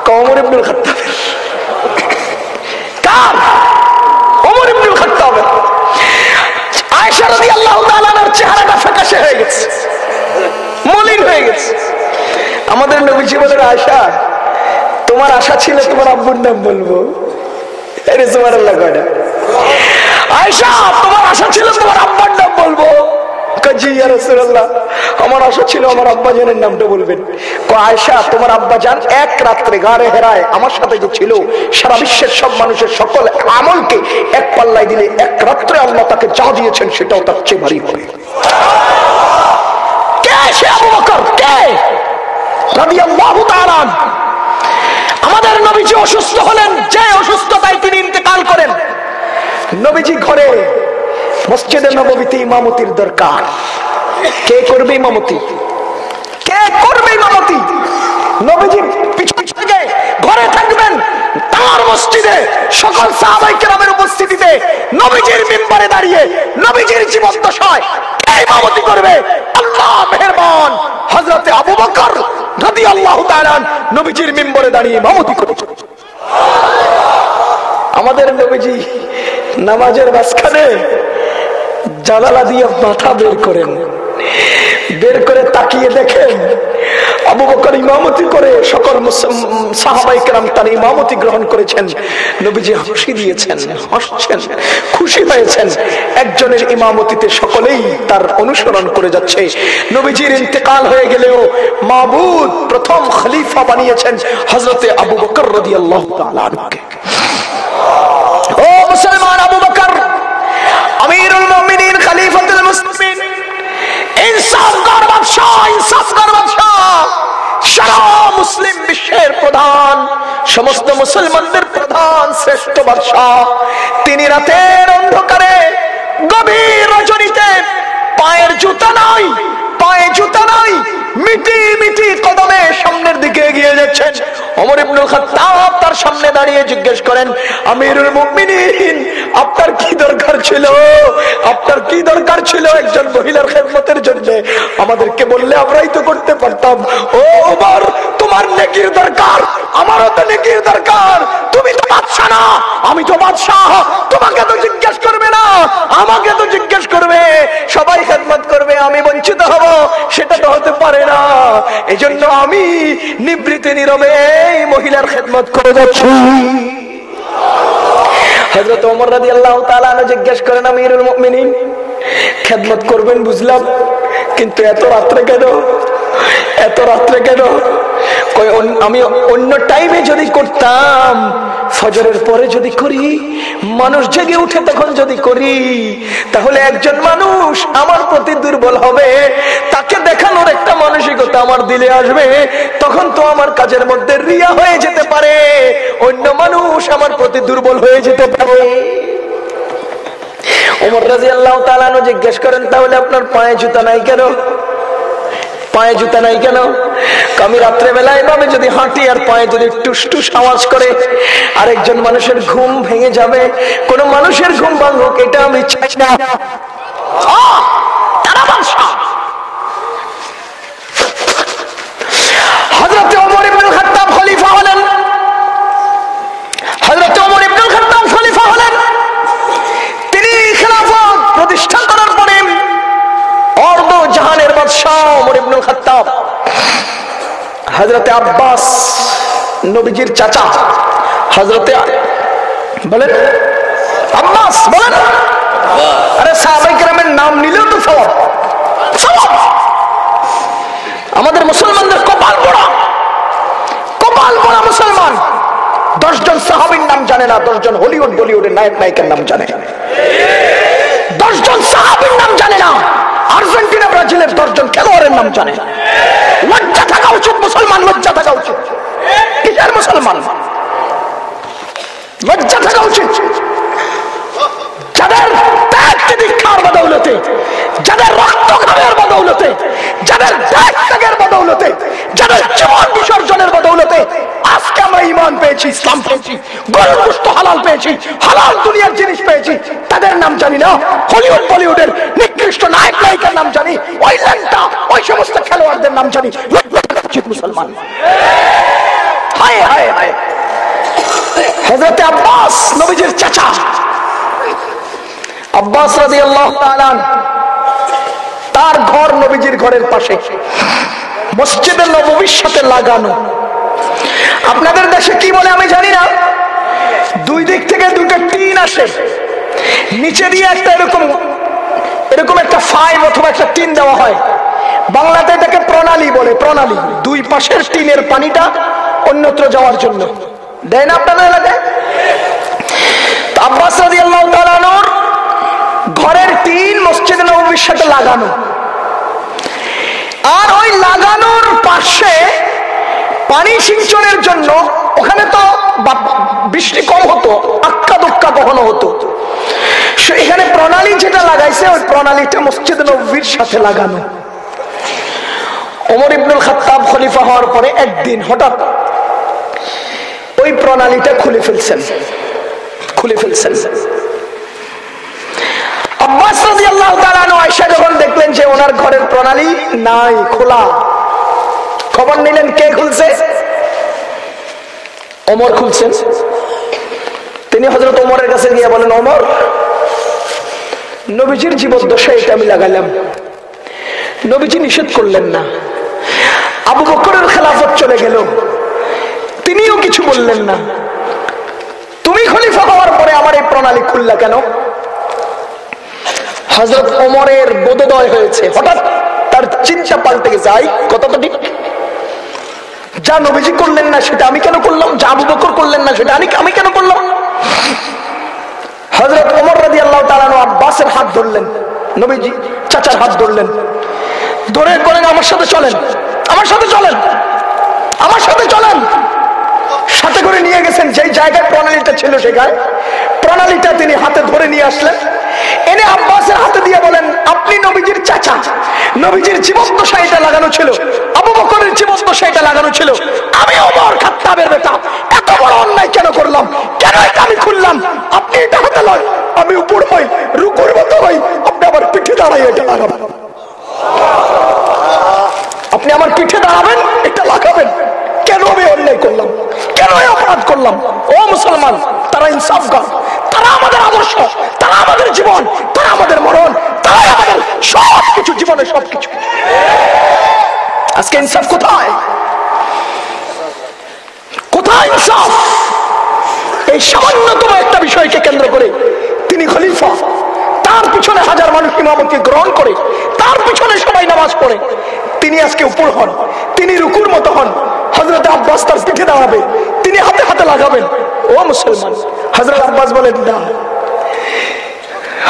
কমর ইবনুল খাত্তাবের। কার? আয়েশা আল্লাহ তালানার চেহারাটা ফ্যাকাশে হয়ে গেছে। মলিন হয়ে গেছে। আমাদের নবীজি বলেন আশা, তোমার আশা ছিল তোমার আব্বুর নাম বলব। আরে তোমার আল্লাহ কয়টা আয়সা, তোমার আশা ছিল তোমার আব্বার নাম বলব। আমার আশা ছিল আমার আব্বা জানের নামটা বলবেন। আয়সা তোমার আব্বা জান এক রাত্রে গাড়ে হেরায়, আমার সাথে যে ছিল, সারা বিশ্বের সব মানুষের সকল আমলকে এক পাল্লায় দিলে, এক রাত্রে আল্লাহ তাকে যা দিয়েছেন সেটাও তার চেয়ে ভারী হবে। আমাদের নবীজি অসুস্থ হলেন, যে অসুস্থতায় তিনি ইন্তেকাল করেন। নবীজি ঘরে মসজিদে নববীতে ইমামতির দরকার। কে করবে ইমামতি? কে করবে ইমামতি? নবীজি পিছু পিছু থেকে ঘরে থাকবেন। তার মসজিদে সকল সাহাবাই উপস্থিতিতে নবীজির মিম্বারে দাঁড়িয়ে নবীজির জীবন দশায় কে ইমামতি করবে? আল্লাহ মেহেরবান হযরতে আবু বকর রাদিয়াল্লাহু তাআলা নবীজির মিম্বরে দাঁড়িয়ে ইমামতি করেছেন। আমাদের নবীজি নামাজের মাঝখানে জানালা দিয়ে মাথা বের করেন। বের করে তাকিয়ে দেখেন আবু বকর ইমামতি করে সকল তার ইমামতি গ্রহণ করেছেন। নবীজি হাসি দিয়েছেন, হাসছেন, খুশি হয়েছেন। একজনের ইমামতিতে সকলেই তার অনুসরণ করে যাচ্ছে। নবীজির ইন্তেকাল হয়ে গেলেও মাবুদ প্রথম খলিফা বানিয়েছেন হজরতে আবু বকর রদি আল্লাহ ও মুসলমান আবু বকর, আমিরুল খলিফাতুল মুসলিমিন। ইনসাফ গর বাদশাহ, ইনসাফ গর বাদশাহ। সারা মুসলিম বিশ্বের প্রধান, সমস্ত মুসলমানদের প্রধান, শ্রেষ্ঠ বাদশাহ। তিনি রাতের অন্ধকারে গভীর রজনীতে পায়ের জুতা নাই পায়ে জুতা নাই, মিটি মিটি কদমে সামনের দিকে এগিয়ে যাচ্ছেন। ওমর ইবনুল তার সামনে দাঁড়িয়ে জিজ্ঞেস করেন, আমিরুল মুমিনিন, আপনার কি দরকার ছিল? আপনার কি দরকার ছিল একজন মহিলার খেদমতের জন্য? আমাদেরকে বললে আমরাই তো করতে পারতাম। ও ওমর, তোমার নেকির দরকার, আমারও তো নেকির দরকার। তুমি তো বাদশাহ না, আমি তো বাদশাহ, তোমাকে তো জিজ্ঞেস করবে না, আমাকে তো জিজ্ঞেস করবে। সবাই খেদমত করবে, আমি বঞ্চিত হব সেটা তো হতে পারে না। এজন্য আমি নিবৃত্তি নীরবে এই মহিলার খেদমত করে যাচ্ছি। হজরত ওমর রাজি আল্লাহ তালানো জিজ্ঞেস করেন মুমিনিন, খেদমত করবেন বুঝলাম, কিন্তু এত রাত্রে কেন? এত রাত্রে কেন? আমি অন্য টাইমে যদি করতাম, ফজরের পরে যদি করি, মানুষ জেগে উঠে তখন যদি করি, তাহলে একজন মানুষ আমার প্রতি দুর্বল হবে, তাকে দেখানোর একটা মানসিকতা আমার দিলে আসবে, তখন তো আমার কাজের মধ্যে রিয়া হয়ে যেতে পারে, অন্য মানুষ আমার প্রতি দুর্বল হয়ে যেতে পারে। ওমর রাজি আল্লাহ তালানো জিজ্ঞেস করেন, তাহলে আপনার পায়ে জুতা নাই কেন? পায়ে জুতা নাই কেন? আমি রাত্রে বেলায় এভাবে যদি হাঁটি আর পায়ে যদি টুসটুস টুস আওয়াজ করে, আরেকজন মানুষের ঘুম ভেঙে যাবে। কোন মানুষের ঘুম ভাঙুক, এটা আমি চাই না। হজরতে আব্বাস নবীজির চাচা হজরতে বলেন, আব্বাস বলেন, আরে নাম নিলেও তো সব আমাদের মুসলমানদের কপাল পড়া কপাল পড়া মুসলমান। দশজন সাহাবির নাম জানে না, দশজন হলিউড বলিউডের নায়ক নায়িকার নাম জানে। দশজন সাহাবির নাম জানে না। আর্জেন্টিনা, ব্রাজিলের দশজন খেলোয়াড়ের নাম জানে। লজ্জা থাকা উচিত, মুসলমান লজ্জা থাকা উচিত। কিসের মুসলমান? লজ্জা থাকা উচিত। ত্যাগ বদৌলতে, যাদের রক্ত ঘামের বদৌলতে, যাদের ত্যাগ ত্যাগের বদৌলতে, যাদের জীবন বিসর্জনের বদৌলতে, আজকে আমরা ইমান পেয়েছি, ইসলাম পেয়েছি গুস্ত হালাল পেয়েছি, হালাল দুনিয়ার জিনিস পেয়েছি, তাদের নাম জানি না, হলিউড বলিউডের নিকৃষ্ট নায়ক নায়িকার নাম জানি, ওই ল্যাংটা, ওই সমস্ত খেলোয়াড়দের নাম জানি মুসলমান। হায় হায় হায়। হজরত আব্বাস, নবীজির চাচা আব্বাস রাজি আল্লাহ তার ঘর নবীজির ঘরের পাশে মসজিদের নবীর সাথে লাগানো। আপনাদের দেশে কি বলে আমি জানি না। দুই দিক থেকে দুটো টিন আসে। নিচে দিয়ে একটা এরকম এরকম একটা ফাইভ অথবা একটা টিন দেওয়া হয়। বাংলাতে এটাকে প্রণালী বলে, প্রণালী। দুই পাশের টিনের পানিটা অন্যত্র যাওয়ার জন্য। দেয় না আপনাদের এলাকায়? আব্বাস রাজি আল্লাহ টিন মসজিদ নবীর সাথে লাগানো। আর ওই লাগানোর পাশে পানি সিঞ্চনের জন্য ওখানে তো বৃষ্টি কম হতো আক্কা দক্কা কখনো হতো। সে এখানে প্রণালী যেটা লাগাইছে, ওই প্রণালীটা মসজিদ নবীর সাথে লাগানো। ওমর ইবনুল খাত্তাব খলিফা হওয়ার পরে একদিন হঠাৎ ওই প্রণালীটা খুলে ফেলছেন খুলে ফেলছেন। আব্বাস তাআলা আনহু যখন দেখলেন যে ওনার ঘরের প্রণালী নাই, খোলা, খবর নিলেন কে খুলছে? ওমর খুলছেন। তিনি হযরত ওমরের কাছে গিয়ে বলেন, ওমর, নবীজির জীবদ্দশায় এটা আমি লাগালাম। নবীজি নিষেধ করলেন না। আবু বকরের খেলাফত চলে গেল। তিনিও কিছু বললেন না। তুমি খলিফা হওয়ার পরে আমার এই প্রণালী খুললা কেন? হজরত ওমরের বোধোদয় হয়েছে। হঠাৎ তার চিন্তা পাল্টে আই কথা তো যা নবীজি করলেন না সেটা আমি কেন করলাম? যা আবু বকর করলেন না সেটা আমি কেন করলাম? হজরত ওমর রাজি আল্লাহ তালানো আব্বাসের হাত ধরলেন। নবীজি চাচার হাত ধরলেন। ধরে বলেন, আমার সাথে চলেন। আমার সাথে চলেন। আমার সাথে চলেন। সাথে করে নিয়ে গেছেন। যেই জায়গায় প্রণালীটা ছিল সেখানে। প্রণালীটা তিনি হাতে ধরে নিয়ে আসলেন। এনে আব্বাসের হাতে দিয়ে বলেন, আপনি নবীজির চাচা। নবীজির জীবন দশা এটা লাগানো ছিল। আবু বকরের জীবন দশা এটা লাগানো ছিল। আমি ওমর খাত্তাবের বেটা। এত বড় অন্যায় কেন করলাম? কেন এটা আমি খুললাম? আপনি এটা হাতে লয়। আমি উপর হই, রুকুর মতো হই। আপনি আমার পিঠে দাঁড়াই এটা লাগাবেন। আপনি আমার পিঠে দাঁড়াবেন, এটা লাগাবেন। কেন আমি অন্যায় করলাম? কেন অপরাধ করলাম? ও মুসলমান, তারা ইনসাফ কর। তারা আমাদের আদর্শ, তারা আমাদের জীবন, তারা আমাদের মরণ, তারাই আমাদের সব কিছু জীবনের সব আজকে ইনসাফ কোথায়? কোথায় ইনসাফ? এই সামান্যতম একটা বিষয়কে কেন্দ্র করে তিনি খলিফা। তার পিছনে হাজার মানুষ ইমামতকে গ্রহণ করে, তার পিছনে সবাই নামাজ পড়ে। তিনি আজকে উপর হন, তিনি রুকুর মতো হন। হজরত আব্বাস তার পিঠে দাঁড়াবে। তিনি হাতে হাতে লাগাবেন। ও মুসলমান হজরত আব্বাস বলেন না,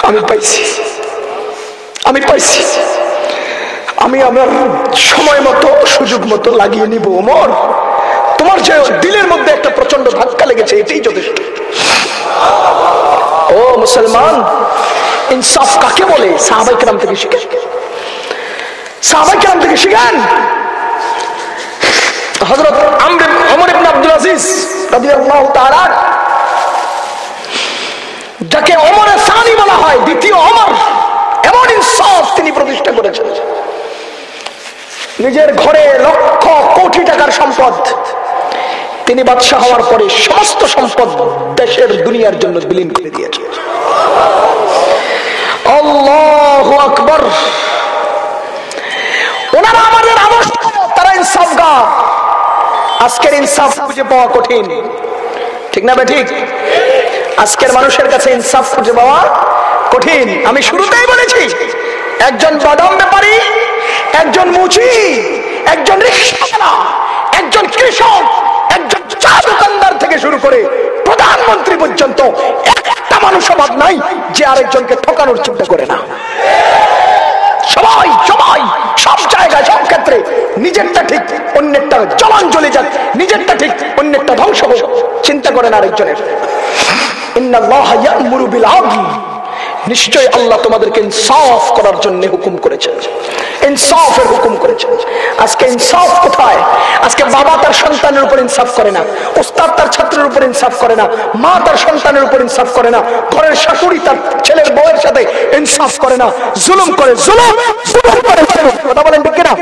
আমি পাইছি। আমি পাইছি। আমি আমার সময় মতো, সুযোগ মতো লাগিয়ে নিব, ওমর। তোমার যে দিলের মধ্যে একটা প্রচণ্ড ধাক্কা লেগেছে, এটাই যথেষ্ট। ও মুসলমান, ইনসাফ কাকে বলে? সাহাবাই কেরাম থেকে শিখে সাহাবাই কেরাম থেকে শিখেন। হজরত যাকে সানি বলা হয়, দ্বিতীয় এমন তিনি প্রতিষ্ঠা করেছেন। নিজের ঘরে লক্ষ কোটি টাকার সম্পদ, তিনি বাদশাহ হওয়ার পরে সমস্ত সম্পদ দেশের দুনিয়ার জন্য বিলীন করে দিয়েছে ওনারা আমাদের আদর্শ, তারা ইনসাফগার। আজকের ইনসাফ খুঁজে পাওয়া কঠিন। ঠিক না ঠিক? আজকের মানুষের কাছে ইনসাফ খুঁজে পাওয়া কঠিন। আমি শুরুতেই বলেছি, একজন বাদাম ব্যাপারী, একজন মুচি, একজন রিক্সাওয়ালা, একজন কৃষক, একজন চা দোকানদার থেকে শুরু করে প্রধানমন্ত্রী পর্যন্ত এক একটা মানুষ অভাব নাই যে আরেকজনকে ঠকানোর চিন্তা করে না। সবাই সবাই, সব জায়গায়, সব ক্ষেত্রে নিজেরটা ঠিক, অন্যেরটা জলাঞ্জলি যাক, নিজেরটা ঠিক, অন্যেরটা ধ্বংস হোক। চিন্তা করেন আরেকজনের। ইন্না বিল আদল। নিশ্চয় আল্লাহ তোমাদেরকে ইনসাফ করার জন্য হুকুম করেছেন। ইনসাফের হুকুম করেছেন। আজকে ইনসাফ কোথায়? আজকে বাবা তার সন্তানের উপর ইনসাফ করে না ওস্তাদ তার ছাত্রের উপর ইনসাফ করে না, মা তার সন্তানের উপর ইনসাফ করে না, ঘরের শাশুড়ি তার ছেলের বউয়ের সাথে ইনসাফ করে না, জুলুম করে, জুলুম জুলুম করে। কথা বলেন ঠিক কিনা?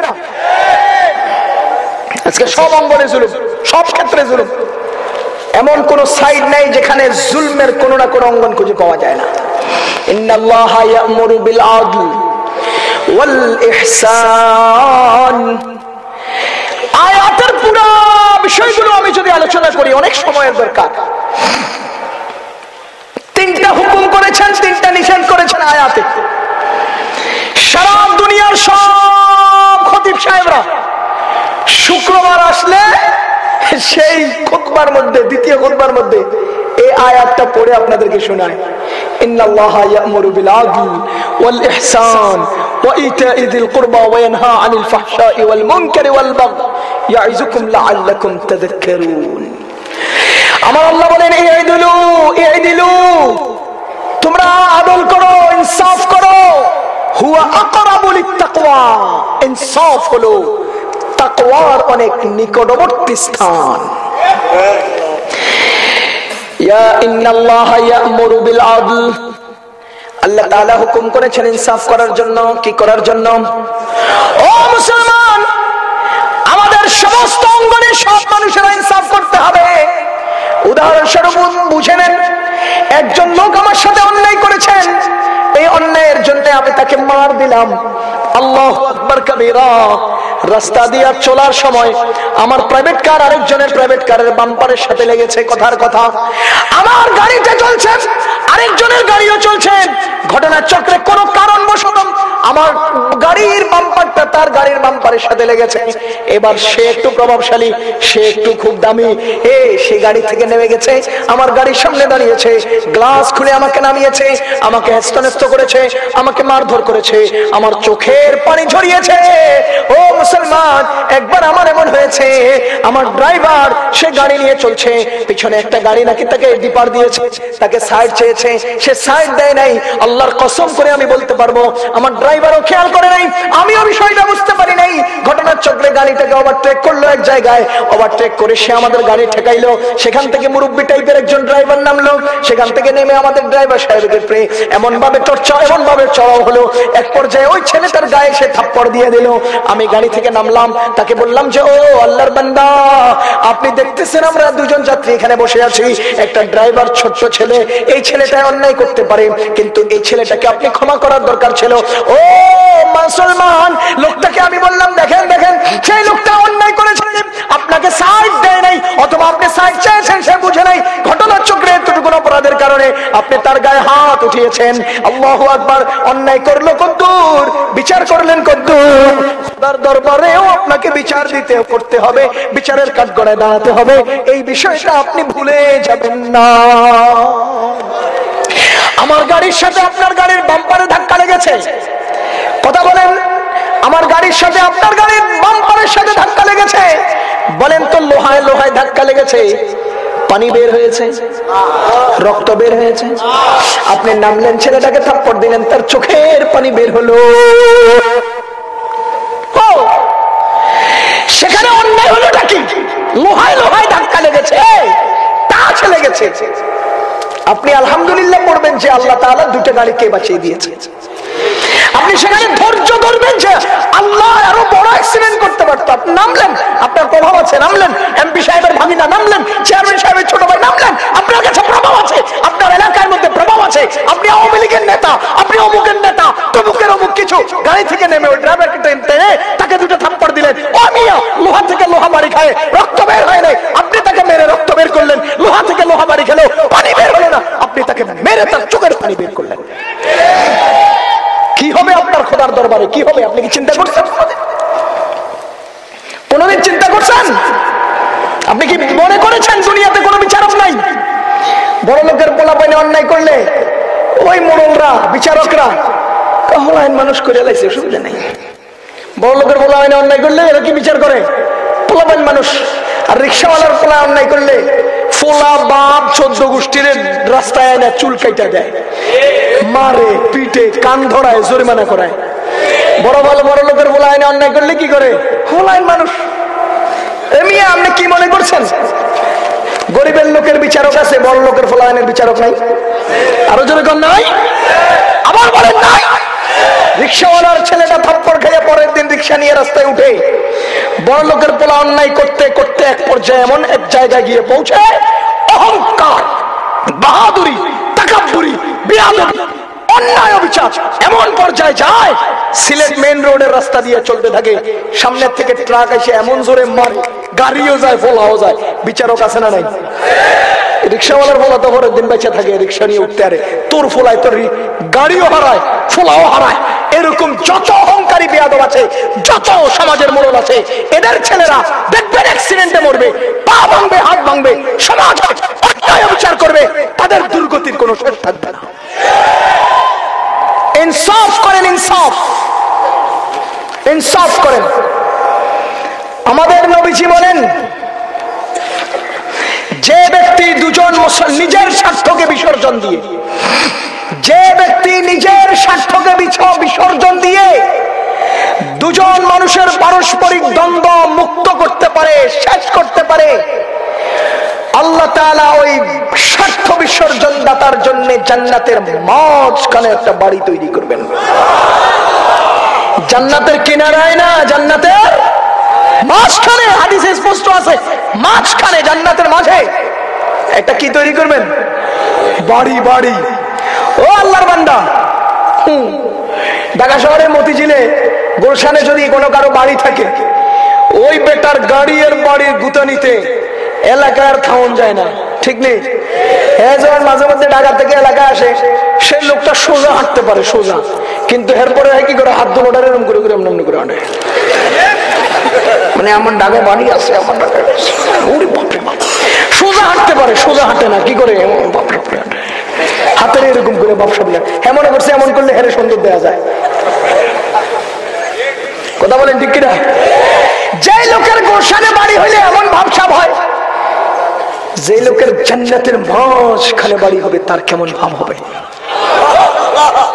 আজকে সব অঙ্গনে জুলুম, সব ক্ষেত্রে জুলুম। এমন কোন সাইড নাই যেখানে জুলমের কোন না কোন অঙ্গন খুঁজে পাওয়া যায় না। ইন্নাল্লাহ ইয়া'মুরু বিল আদল ওয়াল ইহসান। আয়াতের পুরো বিষয়গুলো আমি যদি আলোচনা করি, অনেক সময়ের দরকার। তিনটা হুকুম করেছেন, তিনটা নিষেধ করেছেন আয়াতে। সারা দুনিয়ার সব খতিব সাহেবরা শুক্রবার আসলে সেই খুতবার মধ্যে, দ্বিতীয় খুতবার মধ্যে এই আয়াতটা পড়ে আপনাদেরকে শোনায় ইন্নাল্লাহা ইয়া'মুরু বিল আদল ওয়াল ইহসান ওয়া ইতা'i যিল কুরবা ওয়া ইয়ানহা আনিল ফাহশাই ওয়াল মুনকারি ওয়াল বাগয় ইয়া'iযুকুম লা'আল্লাকুম তাযাক্কারুন। আমার আল্লাহ বলেন ইদিলু ইদিলু তোমরা আদল করো, ইনসাফ করো। হুয়া আকরাবু লিত্তাকওয়া। ইনসাফ হলো তাকওয়ার অনেক নিকটবর্তী স্থান। ইয়া ইন্নাল্লাহা ইয়া'মুরু বিল আদল। আল্লাহ তাআলা হুকুম করেছেন ইনসাফ করার জন্য, কি করার জন্য? ও মুসলমান, আমাদের সমস্ত অঙ্গনে সব মানুষেরা ইনসাফ করতে হবে। উদাহরণস্বরূপ বুঝে নেন। একজন লোক আমার সাথে অন্যায় করেছেন। এই অন্যায়ের জন্য আমি তাকে মার দিলাম। আল্লাহ আকবর কবিরা। রাস্তা দিয়ে চলার সময় আমার প্রাইভেট কার আরেকজনের প্রাইভেট কারের বাম্পারের সাথে লেগেছে, কথার কথা। আমার গাড়িতে চলছে, আরেকজনের গাড়িও চলছে। ঘটনার চক্রে কোনো কারণ বশত আমার গাড়ির বাম্পারটা তার গাড়ির বাম্পারের সাথে লেগেছে। এবার সে একটু প্রভাবশালী, সে একটু খুব দামি। এ, সে গাড়ি থেকে নেমে গেছে। আমার গাড়ির সামনে দাঁড়িয়েছে। গ্লাস খুলে আমাকে নামিয়েছে। আমাকে হেস্তনেস্ত করেছে। আমাকে মারধর করেছে। আমার চোখের পানি ঝরিয়েছে। ও মুসলমান, একবার আমার এমন হয়েছে। আমার ড্রাইভার সে গাড়ি নিয়ে চলছে। পিছনে একটা গাড়ি নাকি তাকে ডিপার দিয়েছে। তাকে সাইড চেয়েছে। সে সাইড দেয় নাই। আল্লাহর কসম করে আমি বলতে পারব, আমার ড্রাইভারও খেয়াল করে নাই। আমিও বিষয়টা বুঝতে পারি নাই। ঘটনার চক্রে গাড়িটাকে ওভারটেক করল এক জায়গায়। ওভারটেক করে সে আমাদের গাড়ি ঠেকাইলো। সেখান থেকে মুরব্বী টাইপের একজন ড্রাইভার নামলো। সেখান থেকে নেমে আমাদের ড্রাইভার সাহেবের উপরে এমন ভাবে চর্চা এমন ভাবে চড়াও হলো। এক পর্যায়ে ওই ছেলেটার গায়ে সে থাপ্পড় দিয়ে দিল। আমি গাড়ি থেকে নামলাম। তাকে বললাম যে, ও, আল্লাহর বান্দা, আপনি দেখতেছেন আমরা দুজন যাত্রী এখানে বসে আছি। একটা ড্রাইভার ছোট্ট ছেলে, এই ছেলেটা অন্যায় করতে পারে। কিন্তু এই ছেলেটাকে আপনি ক্ষমা করার দরকার ছিল। ও মুসলমান, লোকটাকে আমি বললাম, দেখেন দেখেন, সেই লোকটা অন্যায় করেছে। আপনাকে সাইড দেয় নাই, অথবা আপনি সাইড চেয়েছেন, সে বুঝে নাই। ঘটনার চক্রে এতটুকু অপরাধের কারণে আপনি তার গায়ে হাত উঠিয়েছেন। আল্লাহ আকবার, অন্যায় করল কদ্দুর, বিচার করলেন কদ্দুর। খোদার দরবারেও আপনাকে বিচার দিতে করতে হবে, বিচারের কাঠগড়ায় দাঁড়াতে হবে। এই বিষয়টা আপনি ভুলে যাবেন না। আমার গাড়ির সাথে আপনার গাড়ির বাম্পারে ধাক্কা লেগেছে। কথা বলেন, আমার গাড়ির সাথে আপনার গাড়ির বাম্পারের সাথে ধাক্কা লেগেছে। বলেন তো, লোহায় লোহায় ধাক্কা লেগেছে। পানি বের হয়েছে, রক্ত বের হয়েছে। আপনি নামলেন, ছেলেটাকে থাপ্পড় দিলেন, তার চোখের পানি বের হলো। সেখানে অন্যায় হলোটা কি? লোহায় লোহায় ধাক্কা লেগেছে, তা টাচ লেগেছে। আপনি আলহামদুলিল্লাহ পড়বেন যে আল্লাহ তাআলা দুটো গাড়িকে বাঁচিয়ে দিয়েছে। আপনি সেখানে ধৈর্য ধরবেন যে আল্লাহ আরও বড় অ্যাক্সিডেন্ট করতে পারতো। আপনি নামলেন, আপনার প্রভাব আছে, নামলেন এমপি সাহেবের ভাগিনা নামলেন চেয়ারম্যান সাহেবের ছোট ভাই নামলেন, আপনার কাছে প্রভাব আছে, আপনার এলাকার মধ্যে প্রভাব আছে, আপনি আওয়ামী লীগের নেতা, আপনি অমুকের নেতা, তমুকের অমুক কিছু, গাড়ি থেকে নেমে ওই ড্রাইভারকে টেনে তাকে দুটো থাপ্পড় দিলেন। ও মিয়া, লোহা থেকে লোহা মারি খায়, রক্ত বের হয় নাই, আপনি তাকে মেরে রক্ত বের করলেন, লোহা থেকে লোহা মারি খেলেও পানি বের হলো না, আপনি তাকে মেরে তার চোখের পানি বের করলেন। কি হবে আপনার খোদার দরবারে? কি হবে? আপনি কি চিন্তা করছেন? কোনদিন চিন্তা করছেন? আপনি কি মনে করেছেন দুনিয়াতে কোনো বিচারক নাই? বড় লোকের পোলা পাইনে অন্যায় করলে ওই মোড়লরা বিচারকরা কহলাইন মানুষ করে লাইছে, অসুবিধা নেই। বড় লোকের পোলা অন্যায় করলে এরা কি বিচার করে? পোলাপাইন মানুষ। আর রিক্সাওয়ালার পোলা অন্যায় করলে ফোলা বাপ চোদ্দ গোষ্ঠীর রাস্তায় এনে চুল কাইটা দেয়। মারে, পিটে, কান ধরায়, জরিমানা করায়। বড় ভালো, বড় লোকের বলা আইনে অন্যায় করলে কি করে? হলাইন মানুষ। এমিয়া আপনি কি মনে করছেন? গরিবের লোকের বিচারক আছে, বড় লোকের ফলায়নের বিচারক নাই। আরও জোরে নাই? আবার বলেন নাই? রিক্সাওয়ালার ছেলেটা থাপ্পড় খেয়ে পরের দিন রিক্সা নিয়ে রাস্তায় উঠে বড় লোকের পোলা অন্যায় করতে করতে এক পর্যায়ে এমন এক জায়গায় গিয়ে পৌঁছায় অহংকার, বাহাদুরি চলতে থাকে। সামনের থেকে ট্রাক এসে এমন জোরে মারে, গাড়িও যায় ফোলাও যায়। বিচারক আছে না নাই? বেঁচে থাকে, রিক্সা নিয়ে উঠতে আরে। তোর ফোলায় তোর গাড়িও হারায়, ফোলাও হারায়। এরকম যত অহংকারী বেয়াদব আছে, যত সমাজের মোড়ল আছে, এদের ছেলেরা দেখবেন অ্যাক্সিডেন্টে মরবে, পা ভাঙবে, হাত ভাঙবে, সমাজ অন্যায় বিচার করবে, তাদের দুর্গতির কোনো শেষ থাকবে না। ইনসাফ করেন, ইনসাফ। ইনসাফ করেন। আমাদের নবীজি বলেন, যে ব্যক্তি দুজন নিজের স্বার্থকে বিসর্জন দিয়ে যে ব্যক্তি নিজের স্বার্থকে বিসর্জন দিয়ে দুজন মানুষের পারস্পরিক দ্বন্দ্ব মুক্ত করতে পারে, শেষ করতে পারে, আল্লাহ তাআলা ওই স্বার্থ বিসর্জন দাতার জন্য জান্নাতের মাঝখানে একটা বাড়ি তৈরি করবেন। জান্নাতের কিনারায় না, জান্নাতের মাঝখানে, হাদিসে স্পষ্ট আছে, মাঝখানে, জান্নাতের মাঝে। একটা কি তৈরি করবেন? বাড়ি বাড়ি। ও আল্লাহর বান্দা। ঢাকা শহরের মতিঝিলে, গুলশানে যদি কোনো কারও বাড়ি থাকে, ওই বেটার গাড়ি আর বাড়ির গুতানিতে এলাকার খাওয়ান যায় না। ঠিক নেই? হ্যাঁ যখন মাঝে মধ্যে ঢাকা থেকে এলাকায় আসে, সেই লোকটা সোজা হাঁটতে পারে, সোজা। কিন্তু এরপরে কি করে? হাত দুটোটার এরম করে করে, এমন করে হাঁটে। মানে আমার ডাকে বাড়ি আছে আমার ডাকে সোজা হাঁটতে পারে, সোজা হাঁটে না, কি করে? বাপরে হাতের এরকম করে বাপ সামনে। এমন করছে এমন করলে হেরে সুন্দর দেওয়া যায়। কথা বলেন ঠিক কিনা? যে লোকের গোসানে বাড়ি হইলে এমন ভাবসাব হয় যে লোকের জান্নাতের মাঝখানে বাড়ি হবে, তার কেমন ভাব হবে?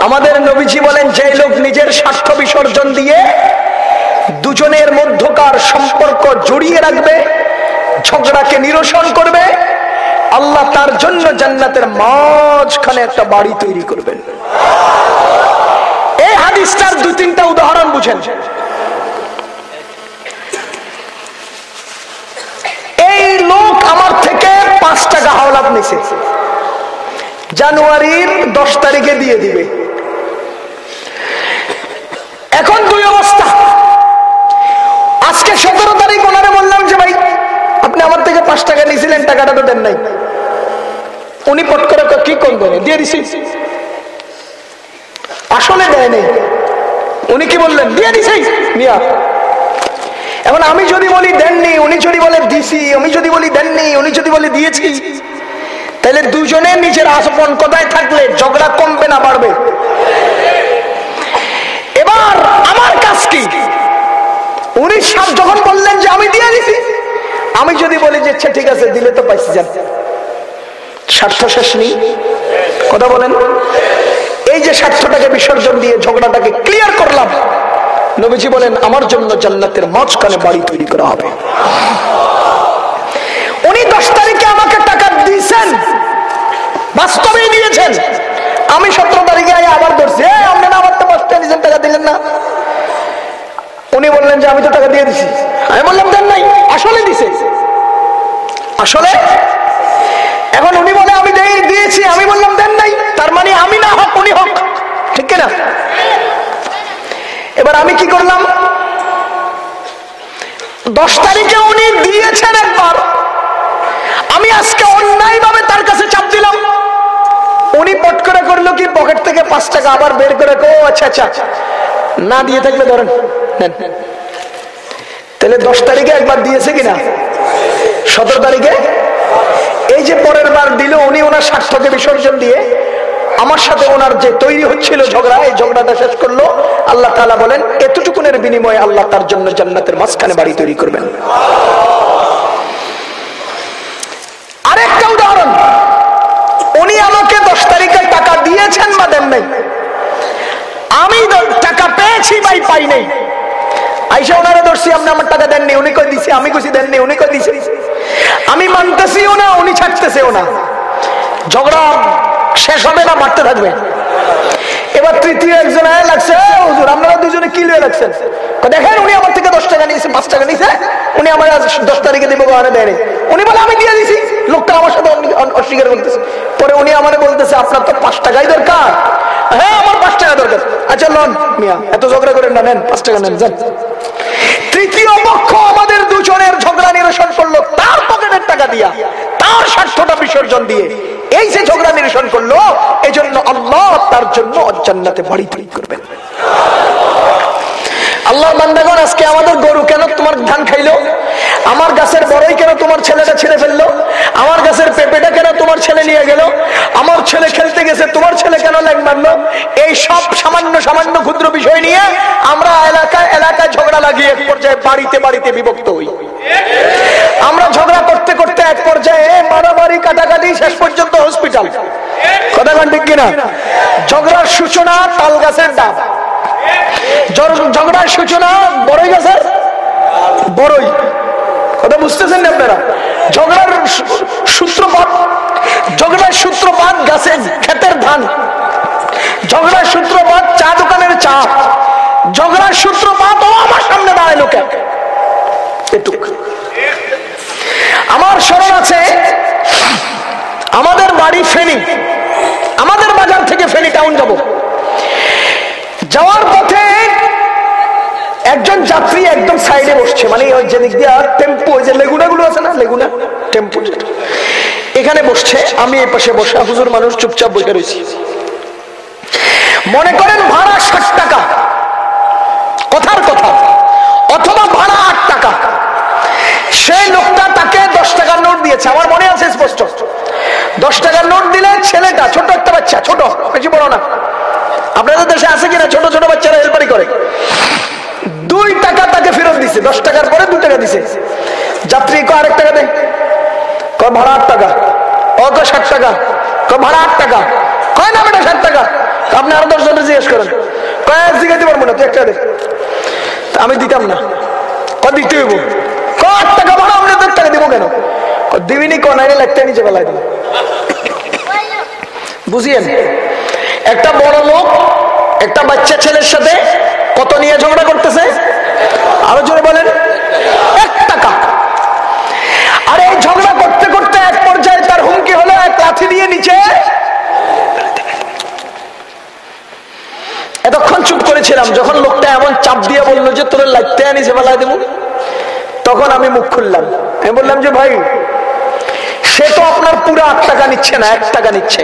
আমাদের নবীজি বলেন যে লোক নিজের স্বার্থ বিসর্জন দিয়ে দুজনের মধ্যকার সম্পর্ক জড়িয়ে রাখবে, ঝগড়াকে নিরসন করবে আল্লাহ তার জন্য জান্নাতের মাঝখানে একটা বাড়ি তৈরি করবেন। এই হাদিসটার দু তিনটা উদাহরণ বুঝেন। এই লোক আমার থেকে পাঁচ টাকা হাওলাত নিছে। জানুয়ারির দশ তারিখে দিয়ে দিবে। এখন দুই অবস্থা। আজকে সতেরো তারিখ ওনারে বললাম যে ভাই আমার থেকে পাঁচ টাকা নিয়েছিলেন, টাকাটা তো দেন নাই। উনি পট করে কি করবেন দিয়ে দিছি। আসলে দেয় নেই। উনি কি বললেন? দিয়ে দিছি মিয়া এখন আমি যদি বলি দেননি উনি যদি বলে, দিছি। আমি যদি বলি দেননি উনি যদি বলে, দিয়েছি। তাহলে দুজনে নিজের আপন কোথায় থাকলে ঝগড়া কমবে না বাড়বে? এবার আমার কাজ কি? উনি যখন বললেন যে, আমি দিয়ে দিছি। আমি যদি বলি যে ঠিক আছে দিলে তো পাইছি যান স্বার্থ শেষ নেই। কথা বলেন। এই যে স্বার্থটাকে বিসর্জন দিয়ে ঝগড়াটাকে ক্লিয়ার করলাম নবীজি বলেন আমার জন্য জান্নাতের মাঝখানে বাড়ি তৈরি করা হবে। উনি দশ তারিখে আমাকে টাকা দিয়েছেন। বাস্তবে দিয়েছেন। আমি সতেরো তারিখে আবার ধরছি "এ, আপনি না আমার তো নিজের টাকা দিলেন না। উনি বললেন যে আমি তো টাকা দিয়ে দিছি। আমি বললাম, দেন নাই, আসলে দিছে। আসলে? এখন উনি বলে, আমি দিয়েছি। আমি বললাম, দেন নাই, তার মানে আমি না হক, উনি হক। ঠিক না এবার আমি কি করলাম? দশ তারিখে উনি দিয়েছেন একবার। আমি আজকে অন্যায় ভাবে তার কাছে চাপ দিলাম। উনি পট করে করল কি, পকেট থেকে পাঁচ টাকা আবার বের করে, ও আচ্ছা আচ্ছা। না দিয়ে থাকলে ধরেন তাহলে দশ তারিখে একবার দিয়েছে কিনা? সতেরো তারিখে? এই যে পরের বার দিল, উনি ওনার স্বার্থকে বিসর্জন দিয়ে আমার সাথে ওনার যে তৈরি হচ্ছিল ঝগড়া, এই ঝগড়াটা শেষ করল। আল্লাহ তালা বলেন, এতটুকুনের বিনিময়ে আল্লাহ তার জন্য জান্নাতের মাঝখানে বাড়ি তৈরি করবেন। আরেকটা উদাহরণ উনি আমাকে দশ তারিখের টাকা দিয়েছেন বা দেন নাই আমি টাকা পেয়েছি, ভাই, পাই নাই। আইসা ওনারা ধরছি, আপনি আমার টাকা দেননি, উনি কই দিছি? আমি খুশি দেননি, উনি কই দিছি? আমি মানতেছিও না, উনি ছাড়তেছেও না। ঝগড়া শেষ হবে না মারতে থাকবে। এবার তৃতীয় একজন আয় লাগছে আপনারা দুজনে কি লয়ে লাগছেন? দেখেন উনি আমার থেকে দশ টাকা নিয়েছে, পাঁচ টাকা নিয়েছে, উনি আমার আজ দশ তারিখে দিব গহনে দেয়নি। উনি বলে, আমি দিয়ে দিছি। লোকটা আমার সাথে অস্বীকার করতেছে। পরে উনি আমার বলতেছে, আপনার তো পাঁচ টাকাই দরকার। হ্যাঁ আমার পাঁচ টাকা দরকার। আচ্ছা লন, মিয়া, এত ঝগড়া করেন না, নেন, পাঁচ টাকা নেন, যান। তৃতীয় পক্ষ আমাদের দুজনের ঝগড়া নিরসন করল, তার পকেটের টাকা দিয়া, তার স্বার্থটা বিসর্জন দিয়ে, এই যে ঝগড়া নিরসন করল এই জন্য আল্লাহ তার জন্য জান্নাতে বাড়ি তৈরি করবেন। আল্লাহ বান্দাগণ, আজকে আমাদের গরু কেন তোমার ধান খাইলো? আমার গাছের বড়ই কেন তোমার ছেলেটা ছেড়ে ফেলল? আমার গাছের পেঁপেটা কেন তোমার ছেলে নিয়ে গেল? আমার ছেলে খেলতে গেছে, তোমার ছেলে কেন ল্যাং মারলো? এই সব সামান্য সামান্য ক্ষুদ্র বিষয় নিয়ে আমরা এলাকায় এলাকায় ঝগড়া লাগিয়ে এক পর্যায়ে বাড়িতে বাড়িতে বিভক্ত হই। আমরা ঝগড়া করতে করতে এক পর্যায়ে মারামারি কাটাকাটি শেষ পর্যন্ত হসপিটাল। কথা ঠিক কিনা? ঝগড়ার সূচনা তাল গাছের ডাব। ঝগড়ার সূচনা বড়ই গাছের বড়ই। কথা বুঝতেছেন না আপনারা? ঝগড়ার সূত্রপাত ঝগড়ার সূত্রপাত গাছের ক্ষেতের ধান। ঝগড়ার সূত্রপাত চা দোকানের চা। ঝগড়ার সূত্রপাত ও আমার সামনে দাঁড়ায় লোকে এটুক। আমার স্মরণ আছে, আমাদের বাড়ি ফেনি। আমাদের বাজার থেকে ফেনি টাউন যাব। যাওয়ার পথে একজন যাত্রী একদম সাইডে বসছে মানে ওই যে দিক দিয়া টেম্পো, ওই যে লেগুনা গুলো আছে না, লেগুনা, টেম্পো। এখানে বসছে, আমি এই পাশে বসে হুজুর মানুষ চুপচাপ বসে রয়েছি। মনে করেন ভাড়া ষাট টাকা। কথার কথা। অথবা ভাড়া আট টাকা। সেই লোকটা তাকে দশ টাকার নোট দিয়েছে। আমার মনে আছে স্পষ্ট। দশ টাকার নোট দিলে ছেলেটা, ছোট একটা বাচ্চা, ছোট, বেশি বড় না। আপনাদের দেশে আছে কিনা? ছোট ছোট বাচ্চারা হেল্পারি করে। দুই টাকা তাকে ফেরত দিছে। দশ টাকার পরে দু টাকা দিছে। যাত্রী কো আরেক টাকা দে। ক ভাড়া আট টাকা। ও ষাট টাকা। ক ভাড়া আট টাকা। কয়, না বেটা, ষাট টাকা। আপনি আরও দশ জনের জিজ্ঞেস করেন। কয় জিজ্ঞাসা পারব না, তুই একটা দে। আমি দিতাম না। ক দিতে হইব। ক আট টাকা ভাড়া আপনি দশ টাকা দিব কেন? দিবিনি ক নাইলে লাগতে নিচে বেলায় দিব। বুঝিয়েন? একটা বড় লোক, একটা বাচ্চা ছেলের সাথে কত নিয়ে ঝগড়া করতেছে? আরও জোরে বলেন। এক টাকা। আর এই ঝগড়া করতে করতে এক পর্যায়ে তার হুমকি হলো, এক লাঠি দিয়ে নিচে। এতক্ষণ চুপ করেছিলাম, যখন লোকটা এমন চাপ দিয়ে বলল যে, তোর লাইতে আনিছে বেলায় দেবো? তখন আমি মুখ খুললাম। আমি বললাম যে, ভাই, সে তো আপনার পুরো আট টাকা নিচ্ছে না, এক টাকা নিচ্ছে।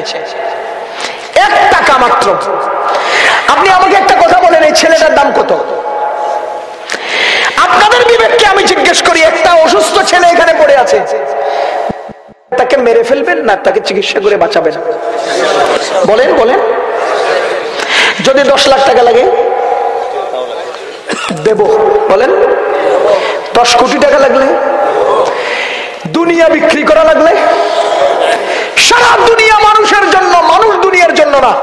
এক টাকা মাত্র। আপনি আমাকে একটা কথা বলেন, এই ছেলেটার দাম কত? আপনাদের বিবেককে আমি জিজ্ঞেস করি, একটা অসুস্থ ছেলে এখানে পড়ে আছে। তাকে মেরে ফেলবেন না, তাকে চিকিৎসা করে বাঁচাবেন? বলেন বলেন। যদি দশ লাখ টাকা লাগে, দেব। বলেন। দশ কোটি টাকা লাগলে, দুনিয়া বিক্রি করা লাগলে সারা দুনিয়া মানুষের জন্য, মানুষ দুনিয়ার জন্য না।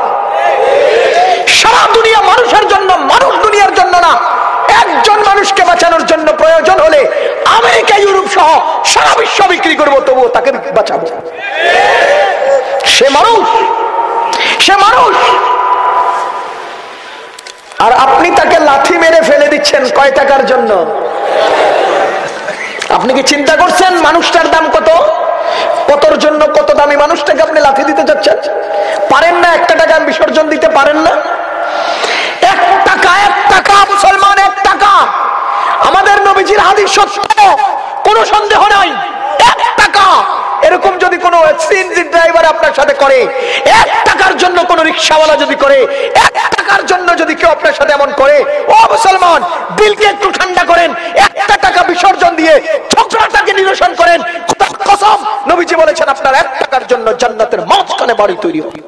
সারা দুনিয়া মানুষের জন্য, মানুষ দুনিয়ার জন্য না। একজন মানুষকে বাঁচানোর জন্য প্রয়োজন হলে আমেরিকা, ইউরোপ সহ সারা বিশ্ব বিক্রি করব, তবুও তাকে বাঁচাবো। সে মানুষ সে মানুষ। আর আপনি তাকে লাথি মেরে ফেলে দিচ্ছেন কয় টাকার জন্য? আপনি কি চিন্তা করছেন মানুষটার দাম কত? কতর জন্য কত দামি মানুষটাকে আপনি লাথি দিতে চাচ্ছেন পারেন না একটা টাকা বিসর্জন দিতে, পারেন না? এক টাকা এক টাকা, মুসলমান, এক টাকা। আমাদের নবীজির হাদিস সত্য, কোনো সন্দেহ নাই। এক টাকা। এরকম যদি কোনো সিএনজি ড্রাইভার আপনার সাথে করে, এক টাকার জন্য কোন রিক্সাওয়ালা যদি করে, এক টাকার জন্য যদি কেউ আপনার সাথে এমন করে, ও মুসলমান দিলকে একটু ঠান্ডা করেন, একটা টাকা বিসর্জন দিয়ে ঝগড়াটাকে নিরসন করেন কসম, নবীজি বলেছেন, আপনার এক টাকার জন্য জান্নাতের মাঝখানে বাড়ি তৈরি হবে।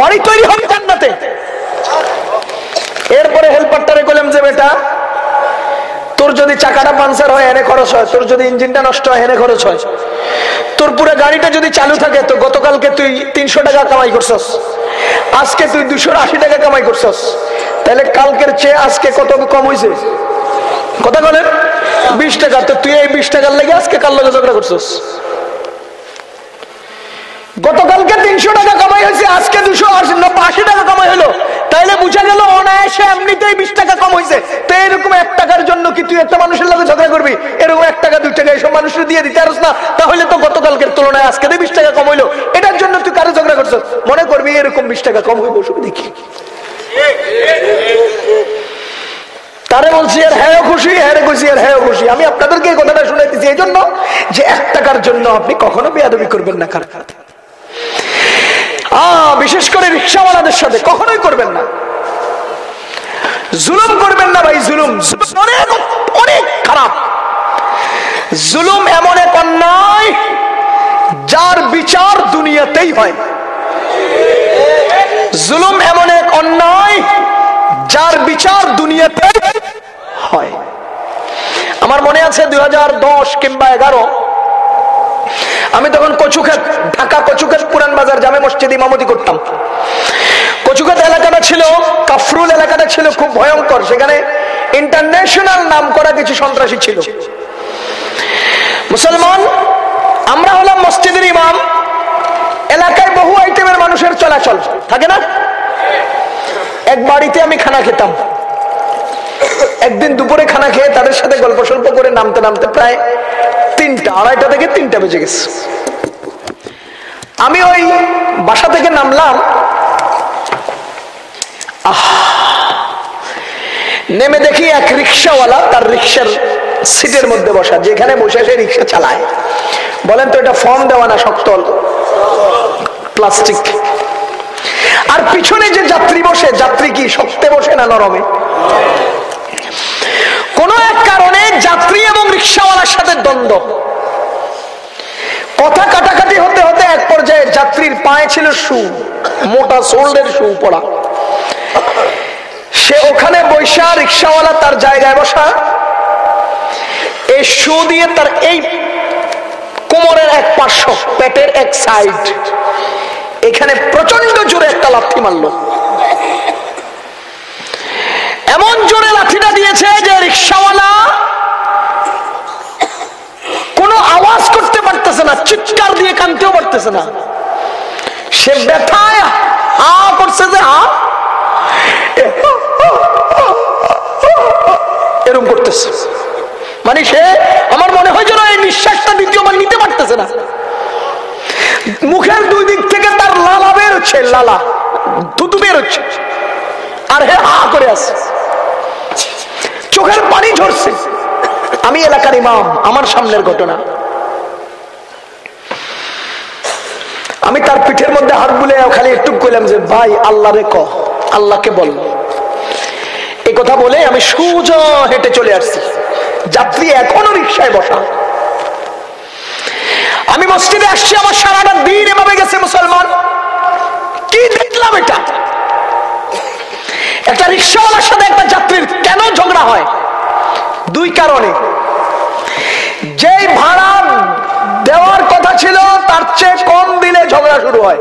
বাড়ি তৈরি হবে জান্নাতে। এরপরে হেল্পারটারে বললাম যে, বেটা তোর যদি চাকাটা পাঞ্চার হয়, এনে খরচ হয়। তোর যদি ইঞ্জিনটা নষ্ট হয়, এনে খরচ হয়। তোর পুরো গাড়িটা যদি চালু থাকে, তো গতকালকে তুই তিনশো টাকা কামাই করছস। আজকে তুই দুশো আশি টাকা কামাই করছস। তাহলে কালকের চেয়ে আজকে কত কম হয়েছে কথা বলেন বিশ টাকা। তো তুই এই বিশ টাকার লেগে আজকে কাল লগে ঝগড়া করছস? গতকালকে তিনশো টাকা কামাই হয়েছে আজকে দুশো আশি টাকা কামাই হলো তাইলে বুঝা গেল অনায়াসে এমনিতেই বিশ টাকা কম হয়েছে তো এরকম এক টাকার জন্য কি তুই একটা মানুষের লগে ঝগড়া করবি? এরকম এক টাকা, দুই টাকা এসব মানুষের দিয়ে দিতে পারস না? তাহলে তো গতকালকের তুলনায় আজকে তো বিশ টাকা কম হইল, এটার জন্য তুই কারও ঝগড়া করছ? মনে করবি এরকম বিশ টাকা কম হইব, শুধু দেখি। তারে বলছি, আর হ্যাঁ খুশি হ্যাঁ খুশি, আর হ্যাঁ খুশি। আমি আপনাদেরকে এই কথাটা শুনাইতেছি এই জন্য যে এক টাকার জন্য আপনি কখনো বেয়াদবি করবেন না কার? আহ, বিশেষ করে রিক্সাওয়ালাদের সাথে কখনোই করবেন না। জুলুম করবেন না ভাই, জুলুম। জুলুম অনেক অনেক খারাপ। জুলুম এমন এক অন্যায় যার বিচার দুনিয়াতেই হয়। জুলুম এমন এক অন্যায় যার বিচার দুনিয়াতে হয়। আমার মনে আছে দু হাজার দশ কিংবা এগারো আমি তখন কচুখাত ঢাকা কচুখাত পুরান বাজার জামে মসজিদ ইমামতি করতাম। কচুখাত এলাকাটা ছিল, কাফরুল এলাকাটা ছিল খুব ভয়ঙ্কর। সেখানে ইন্টারন্যাশনাল নাম করা কিছু সন্ত্রাসী ছিল। মুসলমান, আমরা হলাম মসজিদের ইমাম। এলাকায় বহু আইটেমের মানুষের চলাচল, থাকে না? এক বাড়িতে আমি খানা খেতাম। একদিন দুপুরে খানা খেয়ে তাদের সাথে গল্প সল্প করে নামতে নামতে প্রায় তিনটা, আড়াইটা থেকে তিনটা বেজে গেছে। আমি ওই বাসা থেকে নামলাম। নেমে দেখি এক রিক্সাওয়ালা তার রিক্সার সিটের মধ্যে বসা, যেখানে বসে সে রিক্সা চালায়। বলেন তো, এটা ফর্ম দেওয়া না শক্ত? প্লাস্টিক। আর পিছনে যে যাত্রী বসে, যাত্রী কি শক্তে বসে না নরমে? কোন এক কারণে যাত্রী এবং রিক্সাওয়ালার সাথে দ্বন্দ্ব। কথা কাটাকাটি হতে হতে এক পর্যায়ে যাত্রীর পায়ে ছিল শু, মোটা সোল্ডের শু পড়া। সে ওখানে বৈশা রিক্সাওয়ালা তার জায়গায় বসা। এই শু দিয়ে তার এই কোমরের এক পার্শ্ব, পেটের এক সাইড। এখানে প্রচণ্ড জোরে একটা লাথি মারল। এমন জোরে লাঠিটা দিয়েছে যে রিক্সাওয়ালা কোনো আওয়াজ করতে পারতেছে না, চিৎকার দিয়ে কানতেও পারতেছে না। সে ব্যথায় হা করছে যে হা এরকম করতেছে। মানে সে আমার মনে হয় যেন এই নিঃশ্বাসটা দ্বিতীয়বার নিতে পারতেছে না। মুখের দুই দিক থেকে তার লালা বের হচ্ছে লালা দুধু বের হচ্ছে আর হে হা করে আছে। চোখের পানি ঝরছে। আমি এলাকার ইমাম, আমার সামনের ঘটনা। আমি তার পিঠের মধ্যে হাত বুলে খালি একটু কইলাম যে, ভাই, আল্লাহ রে ক, আল্লাহকে বল। এই কথা বলে আমি সোজা হেঁটে চলে আসছি। যাত্রী এখনও রিক্সায় বসা। আমি মসজিদে আসছি, আমার দিন এভাবে গেছে মুসলমান কি দেখলাম এটা একটা রিক্সাওয়ালার সাথে একটা যাত্রীর কেন ঝগড়া হয়? দুই কারণে। যেই ভাড়া দেওয়ার কথা ছিল, তার চেয়ে কম দিলে ঝগড়া শুরু হয়।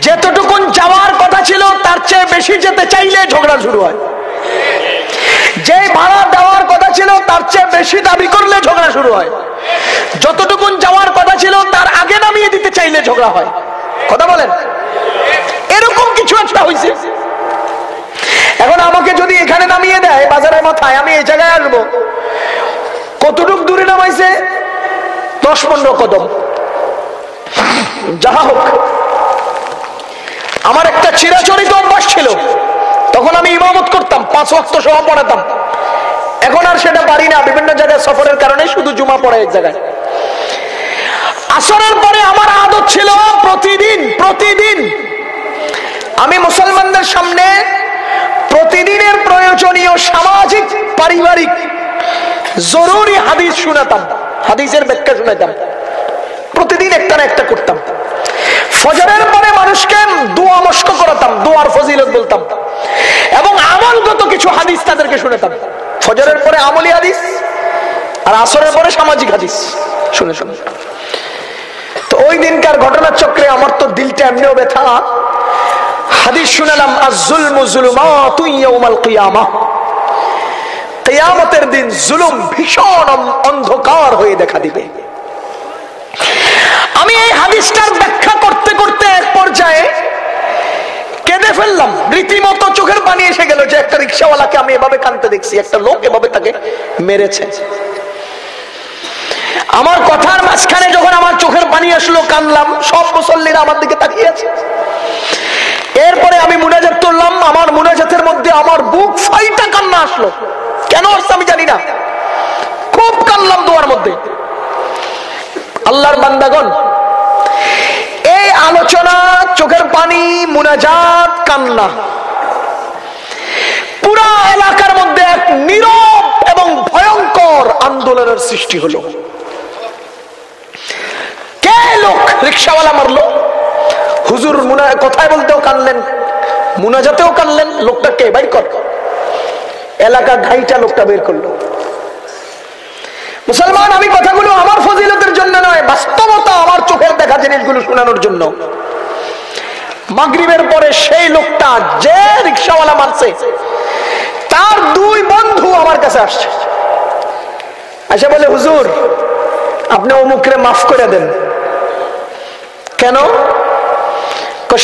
যেতটুকুন যাওয়ার কথা ছিল, তার চেয়ে বেশি যেতে চাইলে ঝগড়া শুরু হয়। যে ভাড়া দেওয়ার কথা ছিল, তার চেয়ে বেশি দাবি করলে ঝগড়া শুরু হয়। যতটুকুন যাওয়ার কথা ছিল, তার আগে নামিয়ে দিতে চাইলে ঝগড়া হয়। কথা বলেন? এরকম কিছু একটা হয়েছে এখন আমাকে যদি এখানে নামিয়ে দেয়, বাজারের মাথায় আমি এই জায়গায় আসব কতটুক দূরে নামাইছে? দশ পনেরো কদম। যাহা হোক, আমার একটা চিরাচরিত অভ্যাস ছিল। তখন আমি ইমামত করতাম, পাঁচ অক্ত সহ পড়াতাম। এখন আর সেটা পারি না, বিভিন্ন জায়গায় সফরের কারণে শুধু জুমা পড়ে এক জায়গায়। আসরের পরে আমার আদত ছিল প্রতিদিন প্রতিদিন। আমি মুসলমানদের সামনে প্রতিদিনের প্রয়োজনীয় সামাজিক, পারিবারিক, জরুরি হাদিস শুনাতাম। হাদিসের ব্যাখ্যা শুনাতাম। প্রতিদিন একটা না একটা করতাম। ফজরের পরে মানুষকে দোয়া মস্ক করাতাম, দোয়ার ফজিলত বলতাম। এবং আমলগত কিছু হাদিস তাদেরকে শুনেতাম। ফজরের পরে আমলি হাদিস, আর আসরের পরে সামাজিক হাদিস। শুনে শুনে। তো ওই দিনকার ঘটনার চক্রে আমার তো দিলটা এমনিও ব্যথা। হাদিস শুনালাম কিয়ামতের দিন জুলুম ভীষণ অন্ধকার হয়ে দেখা দিবে। আমি এই হাদিসটার ব্যাখ্যা করতে করতে এক পর্যায়ে কেঁদে ফেললাম। রীতিমতো চোখের পানি এসে গেল যে একটা রিক্সাওয়ালাকে আমি এভাবে কানতে দেখছি, একটা লোক এভাবে তাকে মেরেছে। আমার কথার মাঝখানে যখন আমার চোখের পানি আসলো, কানলাম, সব মুসল্লিরা আমার দিকে তাকিয়ে আছে। এরপরে আমি মুনাজাত করলাম আমার মুনাজাতের মধ্যে আমার বুক ফাইটা কান্না আসলো। কেন আসছে আমি জানি না। খুব কানলাম দোয়ার মধ্যে। আল্লাহর বান্দাগণ, এই আলোচনা, চোখের পানি, মুনাজাত, কান্না। পুরা এলাকার মধ্যে এক নীরব এবং ভয়ঙ্কর আন্দোলনের সৃষ্টি হলো। কে লোক রিক্সাওয়ালা মারলো? হুজুর মুনা কথায় বলতেও কানলেন, মুনাজাতেও কানলেন লোকটা কে বাইর কর। এলাকা ঘাইটা লোকটা বের করল। মুসলমান, আমি কথাগুলো আমার ফজিলতের জন্য নয়, বাস্তবতা আমার চোখের দেখা জিনিসগুলো শোনানোর জন্য। মাগরিবের পরে সেই লোকটা যে রিক্সাওয়ালা মারছে, তার দুই বন্ধু আমার কাছে আসছে। আচ্ছা বলে, হুজুর, আপনি অমুকরে মাফ করে দেন। কেন?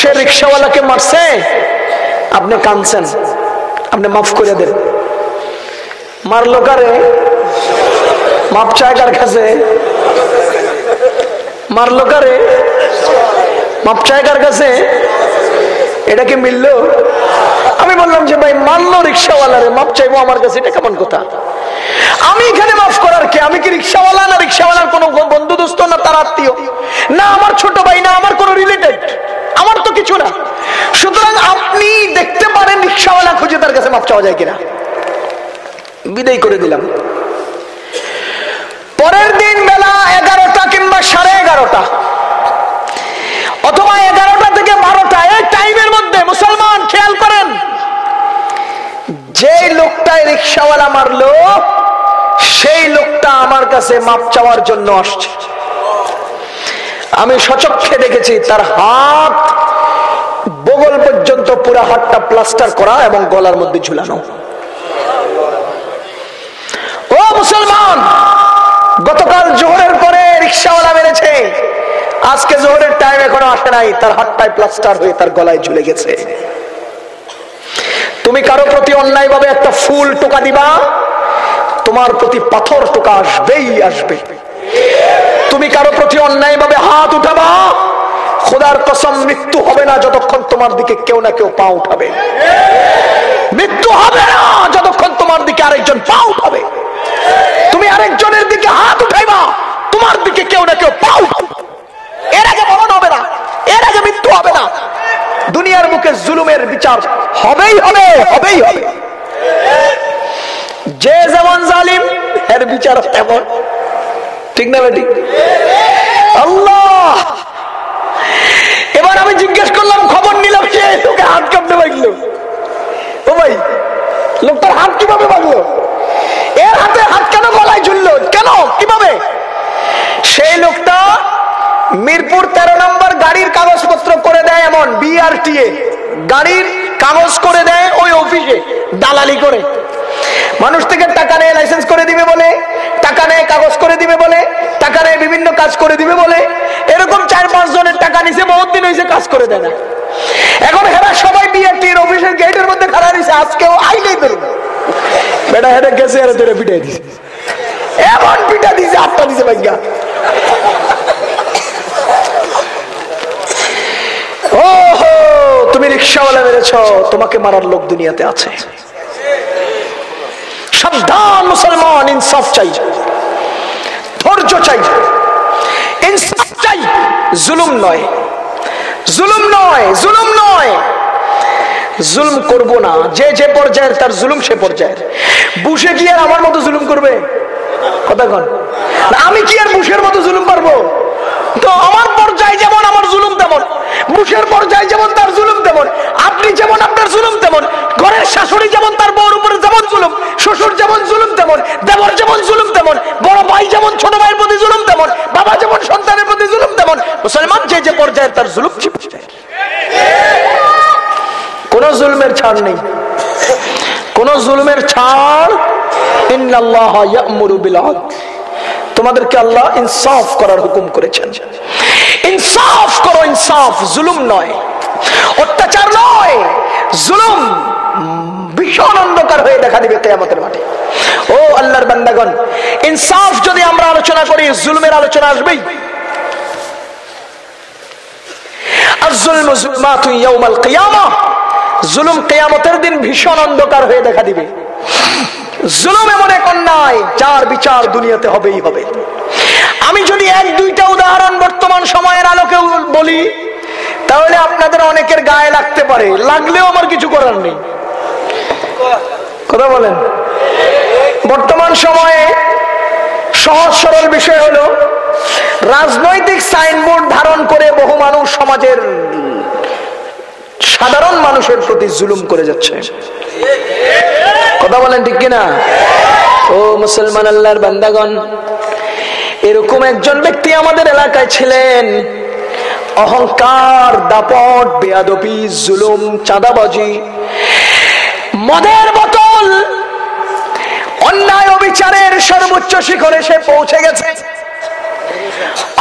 সে রিক্সাওয়ালাকে মারছে। আপনি কানছেন আপনি মাফ করে দেন। মারলো কারে? মাপ চায় কার কাছে? মারলো কারে? মাপ চায় কার কাছে? এটা কি মিললো? আমি বললাম যে, ভাই মানলো রিক্সাওয়ালারে মাপ চাইব আমার কাছে, এটা কেমন কথা? আমি এখানে মাফ করার কে? আমি কি রিক্সাওয়ালা না রিক্সাওয়ালার কোন বন্ধু, দোস্ত, না তার আত্মীয়? না আমার ছোট ভাই, না আমার কোন রিলেটেড আমার তো কিছু না। সুতরাং আপনি দেখতে পারেন রিক্সাওয়ালা খুঁজে তার কাছে মাপ চাওয়া যায় কিনা। বিদায় করে দিলাম। পরের দিন বেলা এগারোটা কিংবা সাড়ে এগারোটা অথবা এগারোটা থেকে বারোটা, এই টাইমের মধ্যে মুসলমান খেয়াল করেন যে লোকটায় রিক্সাওয়ালা মারলো, সেই লোকটা আমার কাছে মাপ চাওয়ার জন্য আসছে। আমি সচক্ষে দেখেছি, তার হাত বগল পর্যন্ত পুরো হাতটা প্লাস্টার করা এবং গলার মধ্যে ঝুলানো। ও মুসলমান, গতকাল জোহরের পরে রিক্সাওয়ালা মেরেছে। আজকে জোহরের টাইম এখনও আসে নাই, তার হাতটায় প্লাস্টার হয়ে তার গলায় ঝুলে গেছে। তুমি কারও প্রতি অন্যায় ভাবে একটা ফুল টোকা দিবা, তোমার প্রতি পাথর টোকা আসবেই আসবে। তুমি কারও প্রতি অন্যায় ভাবে হাত উঠাবা? খোদার কসম, মৃত্যু হবে না যতক্ষণ তোমার দিকে কেউ না কেউ পা উঠাবে। মৃত্যু হবে না যতক্ষণ তোমার দিকে আরেকজন পা উঠাবে। তুমি আরেকজনের দিকে হাত উঠাইবা, তোমার দিকে কেউ না কেউ পা উঠাবে। এর আগে মরণ হবে না, এর আগে মৃত্যু হবে না। দুনিয়ার মুখে জুলুমের বিচার হবেই হবে হবেই হবে। যে যেমন জালিম, এর বিচার তেমন। ঠিক না বেটি? আল্লাহ! এবার আমি জিজ্ঞেস করলাম, খবর নিলাম, সে তোকে হাত কাঁপতে পারল ও ভাই, লোকটার হাত কীভাবে ভাগলো এর হাতে হাত কেন গলায় ঝুললো? কেন? কীভাবে? সেই লোকটা মিরপুর তেরো নম্বর গাড়ির কাগজপত্র করে দেয় এমন বিআরটিএ গাড়ির কাগজ করে দেয় ওই অফিসে, দালালি করে। মানুষ থেকে টাকা নেয় লাইসেন্স করে দিবে বলে, টাকা নেয় কাগজ করে দিবে বলে, টাকা নেয় বিভিন্ন কাজ করে দিবে বলে, এরকম চার পাঁচ জনের টাকা নিছে বহুত দিন হয়েছে কাজ করে দেয় না। এখন হেরা সবাই বিআরটির অফিসের গেটের মধ্যে খাড়া দিছে আজকেও আইলেই ধরুন বেটা হেঁটে গেছে আর ধরে পিটাই দিছে। এমন পিটা দিছে আটটা দিছে ভাইয়া ওহো, তুমি রিক্সাওয়ালা মেরেছ, তোমাকে মারার লোক দুনিয়াতে আছে। সাবধান মুসলমান, ইনসাফ চাই। ধৈর্য চাই। ইনসাফ চাই, জুলুম নয়। জুলুম নয় জুলুম নয়। জুলুম করব না। যে যে পর্যায়ের তার জুলুম সে পর্যায়ের। বুঝে গিয়ে আমার মতো জুলুম করবে? কথা আমি কি আর বুশের মতো জুলুম পারব? তো আমার পর্যায়ে যেমন, আমার জুলুম তেমন। বুশের পর্যায়ে যেমন, তার জুলুম তেমন। আপনি যেমন, আপনার জুলুম তেমন। ঘরের শাশুড়ি যেমন, তার বউর উপরে যেমন জুলুম। শ্বশুর যেমন জুলুম তেমন। দেবর যেমন জুলুম তেমন। বড় ভাই যেমন, ছোট ভাইয়ের প্রতি জুলুম তেমন। বাবা যেমন, সন্তানের প্রতি জুলুম তেমন। মুসলমান যে যে পর্যায়ের তার জুলুম সে। কোন জুলমের ছাড় নেই। কোন জুলমের ছাড় তোমাদেরকে আল্লাহ ইনসাফ করার হুকুম করেছেন। ইনসাফ করো, ইনসাফ জুলুম নয়, অত্যাচার নয়, জুলুম ভীষণ অন্ধকার হয়ে দেখা দিবে কেয়ামতের মাঠে। ও আল্লাহর বান্দাগণ, ইনসাফ যদি আমরা আলোচনা করি, জুলুমের আলোচনা আসবেই। জুলুম কেয়ামতের দিন ভীষণ অন্ধকার হয়ে দেখা দিবে। জুলুম এমন এক অন্যায় যার বিচার দুনিয়াতে হবেই হবে। আমি যদি এক দুইটা উদাহরণ বর্তমান সময়ের আলোকে বলি, তাহলে আপনাদের অনেকের গায়ে লাগতে পারে। লাগলেও আমার কিছু করার নেই। কথা বলেন। বর্তমান সময়ে সহজ সরল বিষয় হলো, রাজনৈতিক সাইনবোর্ড ধারণ করে বহু মানুষ সমাজের সাধারণ মানুষের প্রতি জুলুম করে যাচ্ছে। কথা বলেন ঠিক কিনা? ও মুসলমান আল্লাহর বান্দাগণ, এরকম একজন ব্যক্তি আমাদের এলাকায় ছিলেন। অহংকার, দাপট বেয়াদবি জুলুম, চাঁদাবাজি, মদের বোতল, অন্যায় অবিচারের সর্বোচ্চ শিখরে সে পৌঁছে গেছে।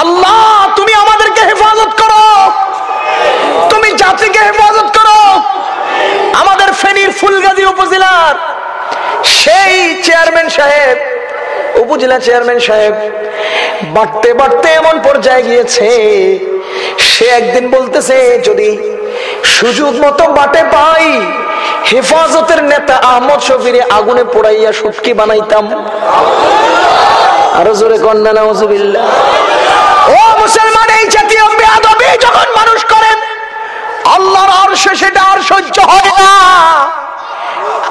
আল্লাহ, তুমি আমাদেরকে হেফাজত করো। তুমি জাতিকে হেফাজত করো। আমাদের ফেনীর ফুলগাজী উপজেলার সেই চেয়ারম্যান সাহেব, উপজেলা চেয়ারম্যান সাহেব বাড়তে বাড়তে এমন পর্যায়ে গিয়েছে। সে একদিন বলতেছে, যদি সুযোগ মতো বাটে পাই, হেফাজতের নেতা আহমদ শফিরে আগুনে পোড়াইয়া সুটকি বানাইতাম। আরও জোরে কন্যা ও মুসলমান, এই জাতীয় যখন আল্লাহর আরশে সেটা আর সহ্য হয় না।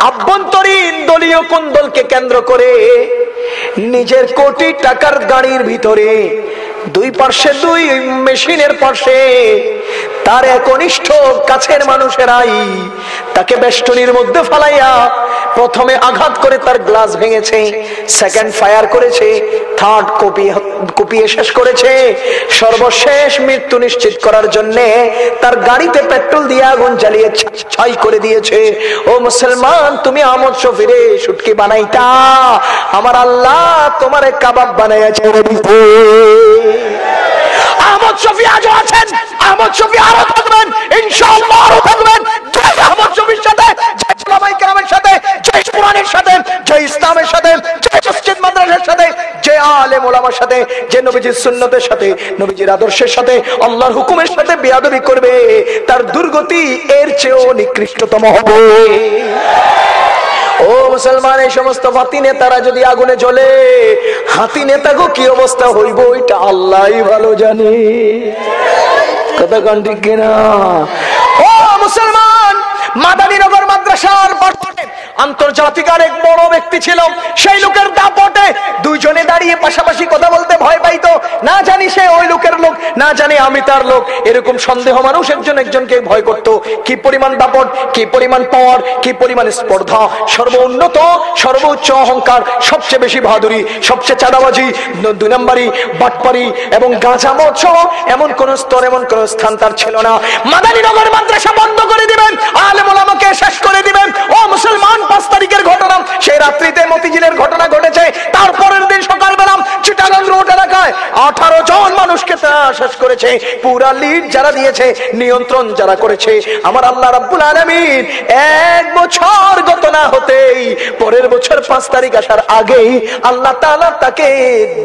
আভ্যন্তরীণ দলীয় কুন্দলকে কেন্দ্র করে নিজের কোটি টাকার গাড়ির ভিতরে দুই পার্শ্বে দুই মেশিনের পাশে তার একনিষ্ঠ কাছের মানুষেরাই তাকে বেষ্টনীর মধ্যে ফালাইয়া প্রথমে আঘাত করে তার গ্লাস ভেঙেছে সেকেন্ড ফায়ার করেছে থার্ড কপি কুপিয়ে শেষ করেছে। সর্বশেষ মৃত্যু নিশ্চিত করার জন্য তার গাড়িতে পেট্রোল দিয়ে আগুন জ্বালিয়ে ছাই করে দিয়েছে। ও মুসলমান, তুমি আমদ শফিরে সুটকি বানাইতা। আমার আল্লাহ তোমার কাবাব বানাইয়া ছেড়ে দিতে আহমদ শফি আজও আছেন। আহমদ শফি আরও থাকবেন। ইনশাআল্লাহ আরও থাকবেন। আহমদ শফির সাথে সালামাই কেরামের সাথে কোরআনের সাথে, জয় ইসলামের সাথে, জয় মসজিদ মাদ্রাসার সাথে যে আলেম সাথে যে নবীজির সুন্নতের সাথে, নবীজির আদর্শের সাথে, আল্লাহর হুকুমের সাথে বেয়াদবি করবে। তার দুর্গতি এর চেয়েও নিকৃষ্টতম হবে। ও মুসলমান, এই সমস্ত হাতি নেতারা যদি আগুনে জ্বলে, হাতি নেতাগো কি অবস্থা হইব? ওইটা আল্লাহ ভালো জানে। কথা কন ঠিক কিনা? ও মুসলমান, মাদানীনগর মাদ্রাসার আন্তর্জাতিক আরেক বড় ব্যক্তি ছিল। সেই লোকের দাপটে দুইজনে দাঁড়িয়ে পাশাপাশি কথা বলতে ভয় পাইতো। না জানি সে ওই লোকের লোক, না জানি আমি তার লোক। এরকম সন্দেহ মানুষ একজন একজনকে ভয় করত। কি পরিমাণ দাপট, কি পরিমাণ পাওয়ার, কি পরিমাণ স্পর্ধা। সর্বোন্নত, সর্বোচ্চ অহংকার, সবচেয়ে বেশি বাহাদুরি, সবচেয়ে চাঁদাবাজি দুই নম্বরই বাটপারি এবং গাঁজা মদ সহ এমন কোন স্তর, এমন কোন স্থান তার ছিল না। মাদানীনগর মাদ্রাসা বন্ধ করে দিবেন আলেম ওলামাকে শেষ করে দিবেন। ও মুসলমান, পাঁচ তারিখের ঘটনা, সেই রাত্রিতে মতিঝিলের ঘটনা ঘটেছে। তারপরের দিন সকালবেলা চিটাগাং রোড এলাকায় আঠারো জন মানুষকে শেষ করেছে। পুরা লিড যারা দিয়েছে, নিয়ন্ত্রণ যারা করেছে, আমার আল্লাহ রাব্বুল আলমিন এক বছর গত না হতেই, পরের বছর পাঁচ তারিখ আসার আগেই আল্লাহ তালা তাকে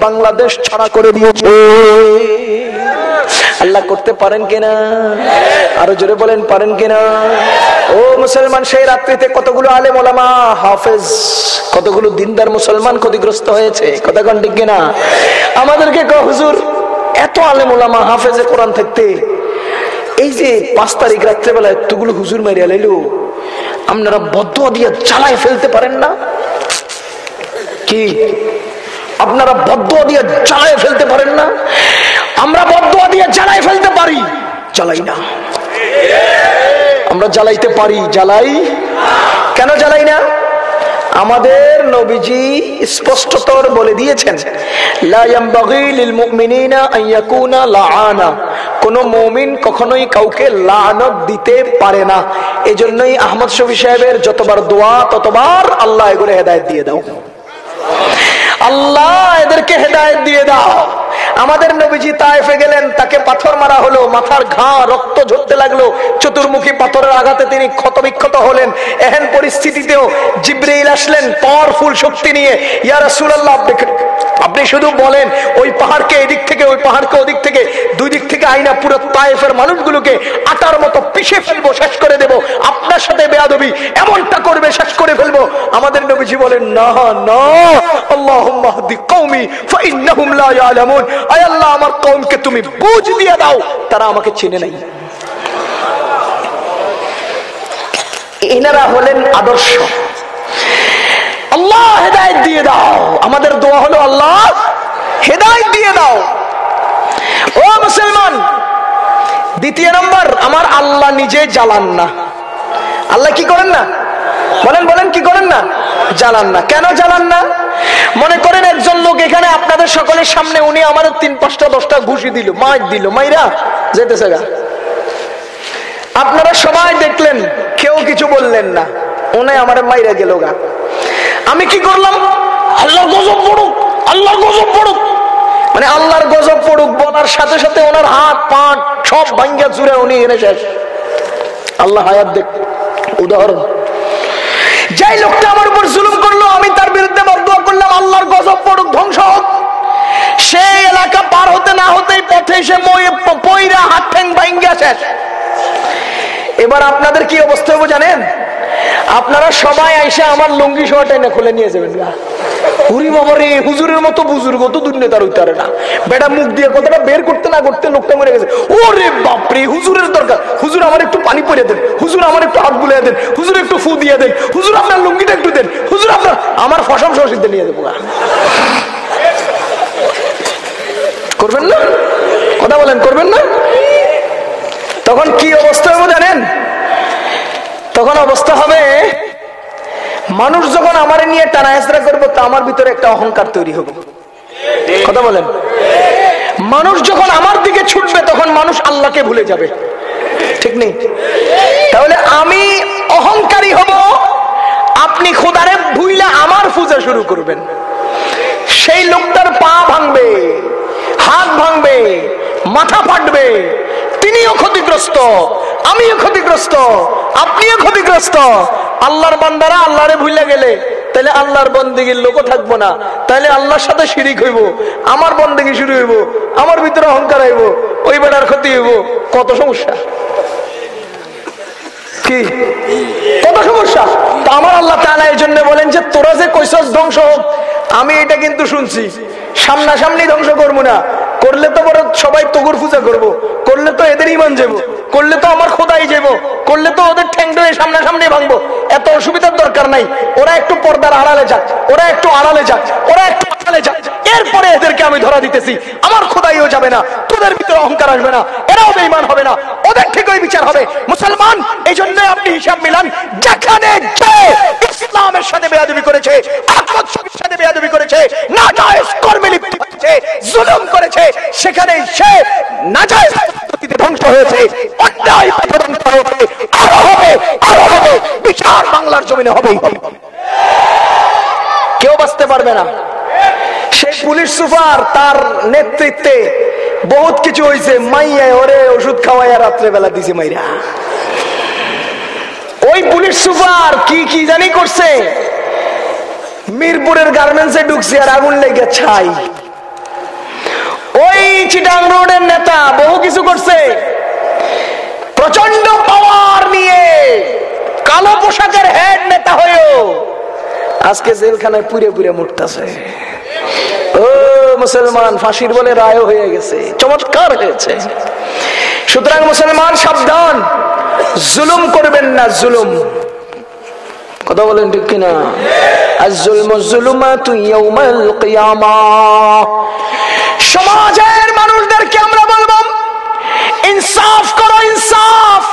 বাংলাদেশ ছাড়া করে দিয়েছে। আল্লাহ করতে পারেন কিনা? আরও জোরে বলেন, পারেন কিনা? ও মুসলমান, সেই রাত্রিতে কতগুলো হাফেজ, কতগুলো দিনদার মুসলমান ক্ষতিগ্রস্ত হয়েছে? কথা কন ঠিক না আমাদেরকে হুজুর, এত আলেম ওলামা হাফেজে কোরআন থাকতে, এই যে পাঁচ তারিখ রাত্রেবেলা এতগুলো হুজুর মারিয়া লাইলো, আপনারা বদ্ধ দিয়ে চালায় ফেলতে পারেন না? কি? আপনারা বদ্ধ দিয়ে জ্বালায় ফেলতে পারেন না? আমরা বদ্ধ দিয়ে জ্বালাই ফেলতে পারি। জ্বালাই না। আমরা জ্বালাইতে পারি। জ্বালাই কেন জ্বালাই না? আমাদের নবীজি স্পষ্টতর বলে দিয়েছেন কোন মুমিন কখনোই কাউকে দিতে পারে না। এজন্যই আহমদ যতবার দোয়া, ততবার আল্লাহ এগুলো হেদায়েত দিয়ে দাও। আল্লাহ এদেরকে হেদায়ত দিয়ে দাও। আমাদের নবীজি তাইফে গেলেন, তাকে পাথর মারা হলো, মাথার ঘা, রক্ত ঝরতে লাগল, চতুর্মুখী পাথরের আঘাতে তিনি ক্ষতবিক্ষত হলেন। এহেন পরিস্থিতিতেও জিব্রাইল আসলেন, পাওয়ারফুল শক্তি নিয়ে, ইয়া রাসূলুল্লাহ আপনি শুধু বলেন, ওই পাহাড়কে এদিক থেকে, ওই পাহাড়কে ওদিক থেকে, দুই দিক থেকে আইনা পুরো তাইফের মানুষগুলোকে আটার মতো পিষে ফেলব, শেষ করে দেব। আপনার সাথে বেয়াদবি এমনটা করবে, শেষ করে ফেলব। আমাদের নবীজি বলেন, না না আল্লাহ, আমার কওমকে তুমি বুঝ দিয়ে দাও, তারা আমাকে চেনে নাই। এনারা হলেন আদর্শ। আল্লাহ হেদায়েত দিয়ে দাও। আমাদের দোয়া হলো আল্লাহ হেদায়েত দিয়ে দাও। ও মুসলমান, দ্বিতীয় নম্বর, আমার আল্লাহ নিজে জ্বালান না। আল্লাহ কি করেন না? বলেন বলেন, কি করেন না? জ্বালান না। কেন জ্বালান না? মনে করেন একজন লোক এখানে আপনাদের সকলের সামনে উনি আমাদের তিন পাঁচটা, দশটা ঘুষি দিল, মার দিল, মাইরা যেতেছে গা। আপনারা সবাই দেখলেন, কেউ কিছু বললেন না। উনি আমার মাইরা গেল গা। আমি কি করলাম? আল্লাহর গজব পড়ুক, আল্লাহর গজব পড়ুক। মানে আল্লাহর গজব পড়ুক, বলার সাথে সাথে ওনার হাত, পাট সব ভাঙ্গা চুরে উনি এনে শেষ। আল্লাহ হায়াত দেখ। উদাহরণ। যাই লোকটা আমার উপর জুলুম করল, আমি তার বিরুদ্ধে বদুয়া করলাম, আল্লাহর গজব পড়ুক, ধ্বংস হোক। সেই এলাকা পার হতে না হতেই পথে এসে পইরা হাত ঠ্যাং ভাঙ্গা শেষ। এবার আপনাদের কি অবস্থা হবে জানেন? আপনারা সবাই আইসে আমার লুঙ্গি শর্ট এনে খুলে নিয়ে যাবেন বাবারে, হুজুরের মতো না। বেটা মুখ দিয়ে বের করতে না করতে গেছে। ওরে বাপরে, হুজুরের দরকার। হুজুর আমার একটু পানি হুজুর আমার একটু দেন। একটু দিয়ে দেন। হুজুর আপনার লুঙ্গিটা একটু দেন। হুজুর আপনার, আমার ফসম সহসিদ্ধে নিয়ে দেবো করবেন না? কথা বলেন, করবেন না? তখন কি অবস্থা হবে জানেন? তখন অবস্থা হবে, মানুষ যখন আমার নিয়ে টানা হেসরা করব, তা আমার ভিতরে একটা অহংকার তৈরি হবে। কথা বলেন? মানুষ যখন আমার দিকে ছুটবে, তখন মানুষ আল্লাহকে ভুলে যাবে। ঠিক নেই? তাহলে আমি অহংকারী হব, আপনি খোদারে ভুইলে আমার পূজা শুরু করবেন। সেই লোকটার পা ভাঙবে, হাত ভাঙবে, মাথা ফাটবে তিনিও ক্ষতিগ্রস্ত, আমিও ক্ষতিগ্রস্ত, আপনিও ক্ষতিগ্রস্ত। আল্লাহর বান্দারা আল্লাহরে ভুলে গেলে তাহলে আল্লাহর বন্দিগির লোকও থাকব না। তাহলে আল্লাহর সাথে শিরিক হইব, আমার বন্দিগি শুরু হইব, আমার ভিতরে অহংকার হইব, ওই বেটার ক্ষতি হইব। কত সমস্যা? কত সমস্যা? তো আমার আল্লাহ তাআলা এই জন্য বলেন যে, তোরা যে কইসস ধ্বংস হোক, আমি এটা কিন্তু শুনছি। সামনাসামনি ধ্বংস করব না। করলে তো বড় সবাই তগুর পূজা করব। করলে তো এদের ইমান যাব, করলে তো আমার খোদাই যাব, করলে তো ওদের ঠ্যাং ধরে সামনাসামনি ভাঙবো এত অসুবিধার দরকার নাই, ওরা একটু পর্দার আড়ালে যাক, ওরা একটু আড়ালে যাক, ওরা একটু আড়ালে যাক, এরপরে এদেরকে আমি ধরা দিতেছি আমার খোদাইও যাবে না, তোদের ভিতরে অহংকার আসবে না, এরাও হবে না, ওদের বিচার হবে মুসলমান এই জন্য আপনি হিসাব মিলান, যেখানে ইসলামের সাথে করেছে সাথে করেছে, নাজায়েজ কর্মে জুলুম করেছে সেখানে সে নাজায়েজ পদ্ধতিতে ধ্বংস হয়েছে, অন্যায় পথে ধ্বংস হয়েছে। আরও হবে আরও হবে বিচার বাংলার জমিনে হবেই। হবে কেউ বাঁচতে পারবে না। পুলিশ সুপার তার নেতৃত্বে বহুত কিছু হয়েছে ওরে ওষুধ খাওয়াইয়া রাত্রে বেলা দিছে মাইরা। ওই পুলিশ সুপার কি কি জানি করছে। মিরপুরের গার্মেন্টসে ঢুকছে আর আগুন লেগে ছাই। ওই চিটাং রোডের নেতা বহু কিছু করছে। প্রচণ্ড পাওয়ার নিয়ে কালো পোশাকের হেড নেতা হয়েও আজকে জেলখানায় পুরে পুরে মুটতেছে ও মুসলমান, ফাঁসির বলে রায় হয়ে গেছে, চমৎকার হয়েছে। সুতরাং মুসলমান, সাবধান, জুলুম করবেন না, জুলুম। কথা বলেন ঠিক কিনা? আজুলম জুলুমা তুই সমাজের মানুষদেরকে আমরা বলব, ইনসাফ করো, ইনসাফ।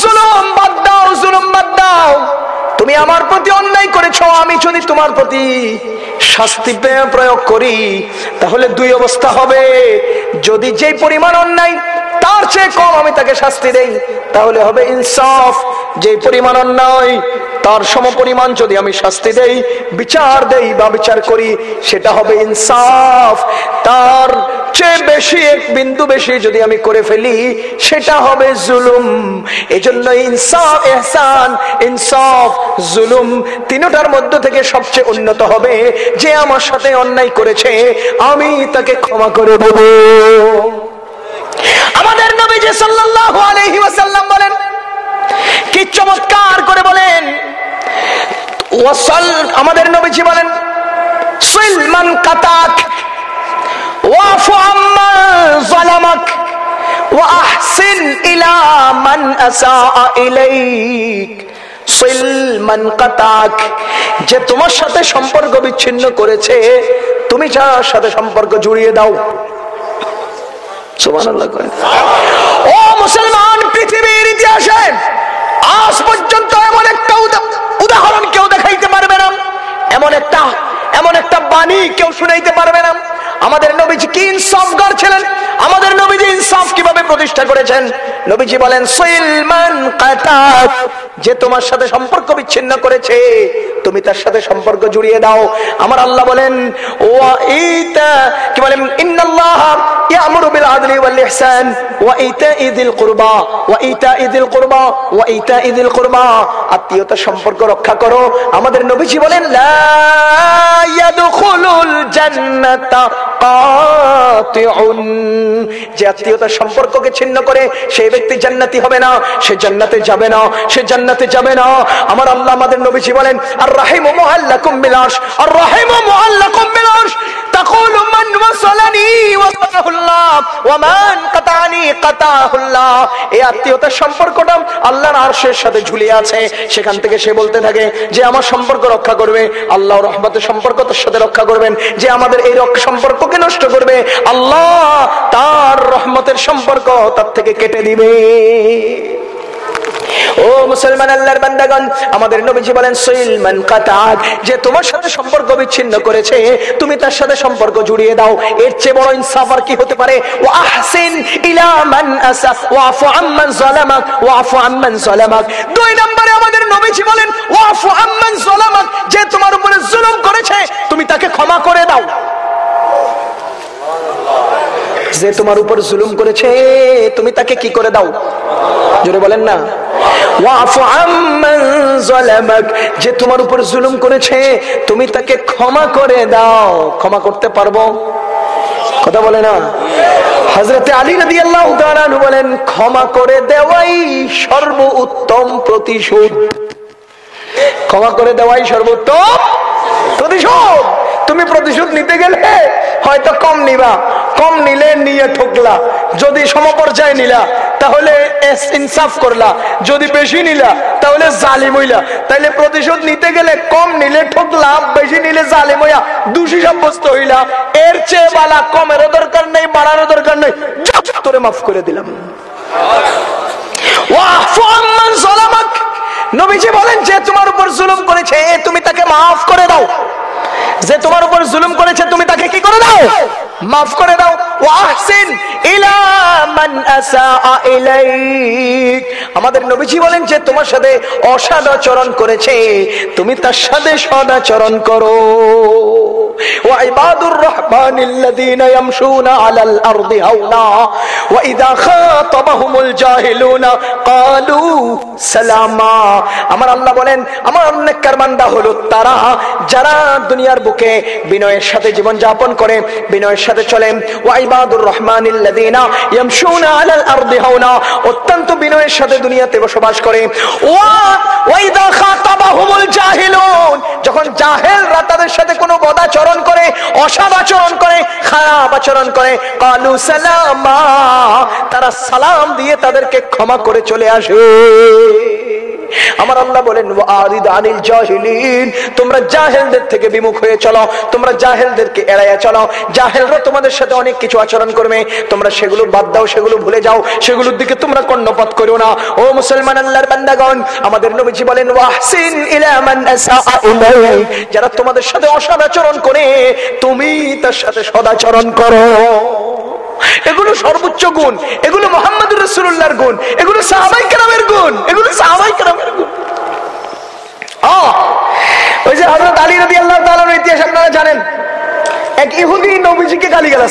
জুলুম বাদ দাও, জুলুম বাদ দাও। তুমি আমার প্রতি অন্যায় করেছ, আমি যদি তোমার প্রতি শাস্তি প্রয়োগ করি, তাহলে দুই অবস্থা হবে। যদি যে পরিমাণ অন্যায় তার চেয়ে কম আমি তাকে শাস্তি দেই। তাহলে হবে ইনসাফ। যে পরিমাণ অন্যায়, তার সম পরিমাণ যদি আমি শাস্তি দেই, বিচার দেই বা বিচার করি, সেটা হবে ইনসাফ। তার চেয়ে বেশি, এক বিন্দু বেশি যদি আমি করে ফেলি, সেটা হবে জুলুম। এজন্য ইনসাফ, এহসান, ইনসাফ, জুলুম তিনটার মধ্য থেকে সবচেয়ে উন্নত হবে। যে আমার সাথে অন্যায় করেছে, আমি তাকে ক্ষমা করে দেব। আমাদের নবী যে সাল্লাল্লাহু আলাইহি ওয়াসাল্লাম বলেন কি চমৎকার করে বলেন ওয়াসাল আমাদের নবীজি বলেন সুলমান কাতাক ওয়াফু আম্মা যালামাক واحسن الى من اساء اليك সিলমান কাতাক যে তোমার সাথে সম্পর্ক বিচ্ছিন্ন করেছে তুমি যার সাথে সম্পর্ক জুড়িয়ে দাও করেন ও মুসলমান পৃথিবীর ইতিহাসে আজ পর্যন্ত এমন একটা উদাহরণ কেউ দেখাইতে পারবে না। এমন একটা এমন একটা বাণী কেউ শুনাইতে পারবে না। আমাদের নবীজি কি ইনসাফগার ছিলেন? আমাদের নবীজি ইনসাফ কীভাবে প্রতিষ্ঠা করেছেন? নবীজি বলেন সুলমান কাতাক যে তোমার সাথে সম্পর্ক বিচ্ছিন্ন করেছে, তুমি তার সাথে সম্পর্ক জুড়িয়ে দাও। আমার আল্লাহ বলেন, ওয়া ইতা কি বলেন? ইন্নাল্লাহ ইয়ামুরু বিল আদলি ওয়াল ইহসান। ওয়া ইতাই যিল কুরবা। ওয়া ইতাই যিল কুরবা। ওয়া ইতাই যিল কুরবা। আত্মীয়তা সম্পর্ক রক্ষা করো। আমাদের নবীজি বলেন, লা আত্মীয়তার সম্পর্ককে ছিন্ন করে সেই ব্যক্তি জান্নাতি হবে না, সে জান্নাতে যাবে না, সে জান্নাতে যাবে না। আমার আল্লাহ আমাদের নবীজি বলেন, আর রাহিম মোহাল্লা কুম্বিলাস আর রাহিম মোহাল্লা বিলাস تقول من وصلني وصله الله ومن قطعني قطعه الله এই আত্মীয়তার সম্পর্কটা আল্লাহর আরশের সাথে ঝুলে আছে সেখান থেকে সে বলতে থাকে যে আমার সম্পর্ক রক্ষা করবে আল্লাহর রহমতের সম্পর্ক তার সাথে রক্ষা করবেন যে আমাদের এই সম্পর্ককে নষ্ট করবে আল্লাহ তার রহমতের সম্পর্ক তার থেকে কেটে দিবে ও মুসলমান আল্লাহর বান্দাগণ, আমাদের নবীজি বলেন সুলমান কাতাক যে তোমার সাথে সম্পর্ক বিচ্ছিন্ন করেছে, তুমি তার সাথে সম্পর্ক জুড়িয়ে দাও। এর চেয়ে বড় ইনসাফ আর কি হতে পারে? ওয়া আহসিন ইলা মান আসা ওয়াফু আম্মান যালামাক ওয়াফু আম্মান যালামাক। দুই নম্বরে আমাদের নবীজি বলেন ওয়াফু আম্মান যালামাক যে তোমার উপরে জুলুম করেছে, তুমি তাকে ক্ষমা করে দাও। যে তোমার উপর জুলুম করেছে, তুমি তাকে কি করে দাও? জোরে বলেন না। যে তোমার উপর জুলুম করেছে, তুমি তাকে ক্ষমা করে দাও। ক্ষমা করতে পারব? কথা বলে না? হজরতে আলী নদী আল্লাহ বলেন, ক্ষমা করে দেওয়াই সর্ব উত্তম প্রতিশোধ। ক্ষমা করে দেওয়াই সর্বোত্তম প্রতিশোধ। তুমি প্রতিশোধ নিতে গেলে হয়তো কম নিবা, কম নিলে নিয়ে ঠকলা। যদি সমপর্যায় নিলা, তাহলে ইনসাফ করলা। যদি বেশি নিলা, তাহলে জালিম হইলা। তাইলে প্রতিশোধ নিতে গেলে কম নিলে ঠকলা, বেশি নিলে জালিম হইয়া দোষী সাব্যস্ত হইলা। এর চেয়ে বালা কমেরও দরকার নেই বাড়ানোর দরকার নেই। তোরে মাফ করে দিলাম। নবীজি বলেন, যে তোমার উপর জুলুম করেছে তুমি তাকে মাফ করে দাও। যে তোমার উপর জুলুম করেছে, তুমি তাকে কি করে দাও? মাফ করে দাও। ওয়াহসিন ইলা মান আসা ইলাইক। আমাদের নবীজি বলেন যে, তোমার সাথে অসদাচরণ করেছে। তুমি তার সাথে সদাচরণ করো। وعباد الرحمن الذين يمشون على الأرض هونا وإذا خاطبهم الجاهلون قالوا سلاما আমার আল্লাহ বলেন আমার অনেক কারমান্দা হলো তারা যারা দুনিয়ার বুকে বিনয়ের সাথে জীবন যাপন করে বিনয়ের সাথে চলেন ওয়াইবাদুর রহমানিল্লাযিনা ইয়ামশুনা আলাল আরদি হাওনা অত্যন্ত বিনয়ের সাথে দুনিয়াতে বসবাস করে ওয়া ওয়াইদা খাতাবাহুমুল জাহিলুন যখন জাহেলরা তাদের সাথে কোনো বদাচরণ করে অসৎ আচরণ করে, খারাপ আচরণ করে। কালু সালামা, তারা সালাম দিয়ে তাদেরকে ক্ষমা করে চলে আসে। আমার আল্লাহ বলেন আনিল জাহিলিন। তোমরা জাহেলদের থেকে বিমুখ হয়ে চলো, তোমরা জাহেলদেরকে এড়াইয়া চলো। জাহেলরা তোমাদের সাথে অনেক কিছু আচরণ করবে। তোমরা সেগুলো বাদ দাও, সেগুলো ভুলে যাও, সেগুলোর দিকে তোমরা কর্ণপাত করো না। ও মুসলমান আল্লাহর বান্দাগণ, আমাদের নবীজি বলেন, ওয়াহসিন ইলা মান আসাআ ইলাইক যারা তোমাদের সাথে অসদাচরণ করে, তুমি তার সাথে সদাচরণ করো। এগুলো সর্বোচ্চ গুণ। এগুলো মোহাম্মদ রসুল্লাহর গুণ। এগুলো সাহাবাই কেরামের গুণ। এগুলো সাহাবাই কেরামের গুণ।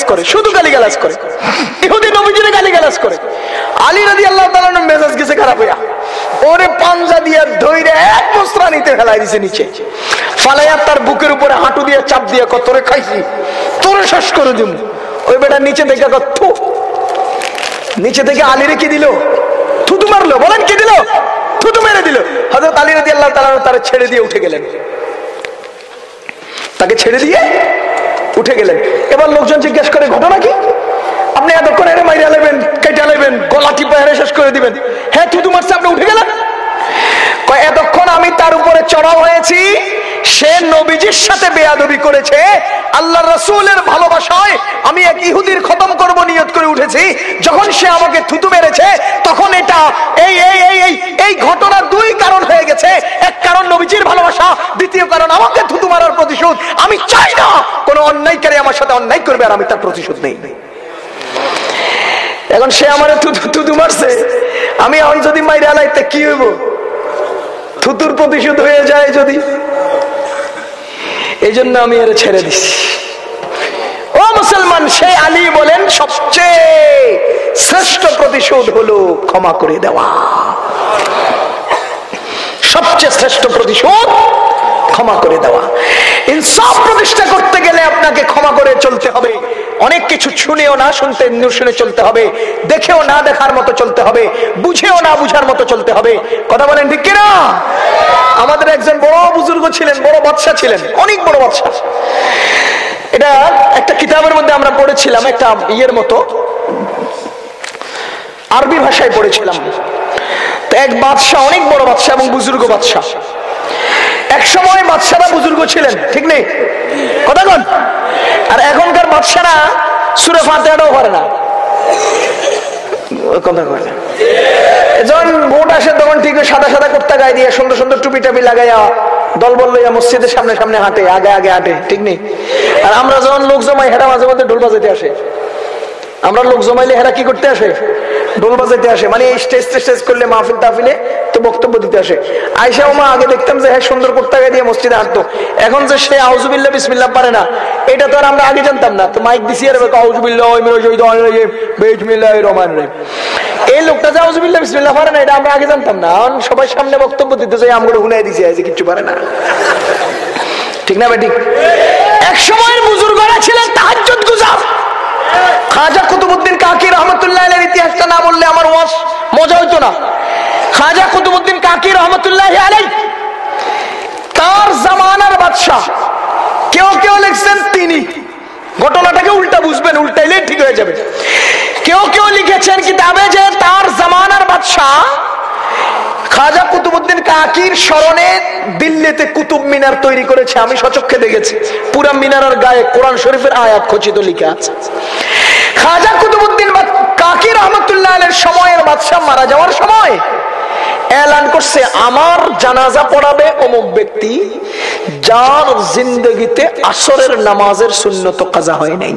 করে করে। গেছে ওরে পাঞ্জা এক নিতে নিচে। ফালাইয়া তার বুকের উপরে হাঁটু দিয়ে চাপ দিয়ে কত তোরে খাইছি। তোরে শেষ করে দিব ওই বেটা নিচে কত থু। নিচে থেকে আলীরে কি দিল? থুতু মারলো, বলেন কি দিল? থুতু মেরে দিল। হজরত আলী রাজি আল্লাহ তালা তারা ছেড়ে দিয়ে উঠে গেলেন। তাকে ছেড়ে দিয়ে উঠে গেলেন। এবার লোকজন জিজ্ঞেস করে, ঘটনা কি? আপনি এতক্ষণ এর মাইরা লেবেন কেটে লেবেন গলা টিপা হেরে শেষ করে দিবেন। হ্যাঁ থুতু মারছে, আপনি উঠে গেলেন? এতক্ষণ আমি তার উপরে চড়াও হয়েছি, সে নবীজির সাথে বেয়াদবি করেছে আল্লাহ রসুলের ভালোবাসায় আমি এক ইহুদির খতম করব, নিয়ত করে উঠেছি, যখন সে আমাকে থুতু মেরেছে, তখন এটা এই এই এই এই এই ঘটনার দুই কারণ হয়ে গেছে। এক কারণ নবীজির ভালোবাসা, দ্বিতীয় কারণ আমাকে থুতু মারার প্রতিশোধ। আমি চাই না কোনো অন্যায়কারী আমার সাথে অন্যায় করবে আর আমি তার প্রতিশোধ নেই। এখন সে আমার থুতু মারছে। আমি এখন যদি মাইরে আলাইতে কি হইব? থুতুর প্রতিশোধ হয়ে যায় যদি। এই জন্য আমি এর ছেড়ে দিছি। ও মুসলমান সে আলী বলেন, সবচেয়ে শ্রেষ্ঠ প্রতিশোধ হলো ক্ষমা করে দেওয়া। সবচেয়ে শ্রেষ্ঠ প্রতিশোধ ক্ষমা করে দেওয়া। ইনসাফ প্রতিষ্ঠা করতে গেলে আপনাকে ক্ষমা করে চলতে হবে। অনেক কিছু শুনেও না শুনতে শুনে চলতে হবে। দেখেও না দেখার মতো চলতে হবে। বুঝেও না বুঝার মতো চলতে হবে। কথা বলেন ঠিক কিনা? আমাদের একজন বড় বুজুর্গ ছিলেন, বড় বাদশা ছিলেন, অনেক বড় বাদশা এটা একটা কিতাবের মধ্যে আমরা পড়েছিলাম, একটা ইয়ের মতো। আরবি ভাষায় পড়েছিলাম। এক বাদশাহ, অনেক বড় বাদশাহ এবং বুজুর্গ বাদশাহ। এক সময় বাদশারা বুজুর্গ ছিলেন, ঠিক নেই? কথা কন? আর এখনকার বাদশারা সুরে ফাতেহাটাও করে না। যখন আসে তখন ঠিক সাদা সাদা গায়ে দিয়ে সুন্দর সুন্দর টুপি টাপি লাগাইয়া দল লইয়া মসজিদের সামনে সামনে হাঁটে, আগে আগে হাঁটে। ঠিক নেই? আর আমরা যখন লোক জমাই হেরা মাঝে মধ্যে ঢোল বাজাইতে আসে। আমরা লোক জমাইলে হেরা কি করতে আসে? ঢোল বাজাইতে আসে। মানে এই স্টেজ স্টেজ করলে মাহফিল তাফিলে তো বক্তব্য দিতে আসে। আয়সা মা আগে দেখতাম যে হ্যাঁ সুন্দর করতে দিয়ে মসজিদে হাঁটতো। এখন যে সে আউজুবিল্লা বিসমিল্লা পারে না, এটা তো আর আমরা আগে জানতাম না। তো মাইক দিছি আর রহমান রহিম। এই লোকটা যে আউজুবিল্লা বিসমিল্লা পারে না, এটা আমরা আগে জানতাম না। এখন সবাই সামনে বক্তব্য দিতে চাই আমরা হুলাই দিছি আজ কিচ্ছু পারে না। ঠিক না বেটি? এক সময়ের বুজুর্গরা ছিলেন তাহাজ্জুদ গুজার খাজা কুতুবুদ্দিন কাকি রহমতুল্লাহ ইতিহাসটা না বললে আমার ওয়াস মজা হইতো না। খাজা কুতুবুদ্দিন কাকি রহমতুল্লাহ আলাই তার জামানার বাদশাহ, কেউ কেউ লিখছেন তিনি। ঘটনাটাকে উল্টা বুঝবেন উল্টাইলে ঠিক হয়ে যাবে। কেউ কেউ লিখেছেন কিতাবে যে তার জামানার বাদশাহ খাজা কুতুবুদ্দিন কাকির স্মরণে দিল্লিতে কুতুব মিনার তৈরি করেছে। আমি সচক্ষে দেখেছি। পুরা মিনারের গায়ে কোরআন শরীফের আয়াত খচিত লিখে আছে। খাজা কুতুবুদ্দিন কাকি রহমতুল্লাহ সময়ের বাদশাহ মারা যাওয়ার সময় এলান করছে, আমার জানাজা পড়াবে অমুক ব্যক্তি যার জিন্দগিতে আসরের নামাজের শূন্যত কাজা হয় নাই।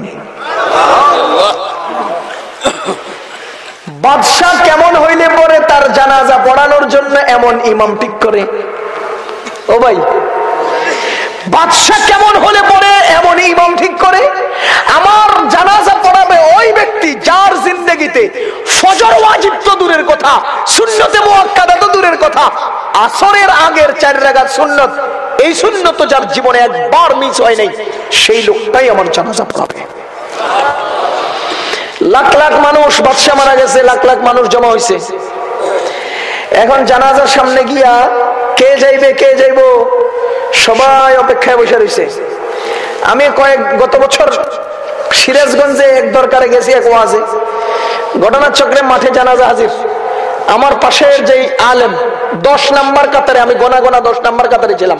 বাদশাহ কেমন হইলে পরে তার জানাজা পড়ানোর জন্য এমন ইমাম ঠিক করে? ও ভাই বাদশাহ কেমন হলে পরে এমন ইমাম ঠিক করে? আমার জানাজা পড়াবে ওই ব্যক্তি যার জিন্দগিতে ফজর ওয়াজিব তো দূরের কথা, সুন্নতে মুআক্কাদা তো দূরের কথা, আসরের আগের চার রাগাত সুন্নত, এই সুন্নত যার জীবনে একবার মিস হয় নাই, সেই লোকটাই আমার জানাজা পড়াবে। লাখ লাখ মানুষ বাদশা মারা গেছে, লাখ লাখ মানুষ জমা হয়েছে এখন জানাজার সামনে গিয়া কে যাইবে, কে যাইব, সবাই অপেক্ষায় বসে রয়েছে আমি কয়েক, গত বছর সিরাজগঞ্জে এক দরকারে গেছি এক ওয়াজে। ঘটনার চক্রে মাঠে জানাজা হাজির। আমার পাশের যে আলেম, দশ নাম্বার কাতারে, আমি গোনা গোনা দশ নাম্বার কাতারে ছিলাম।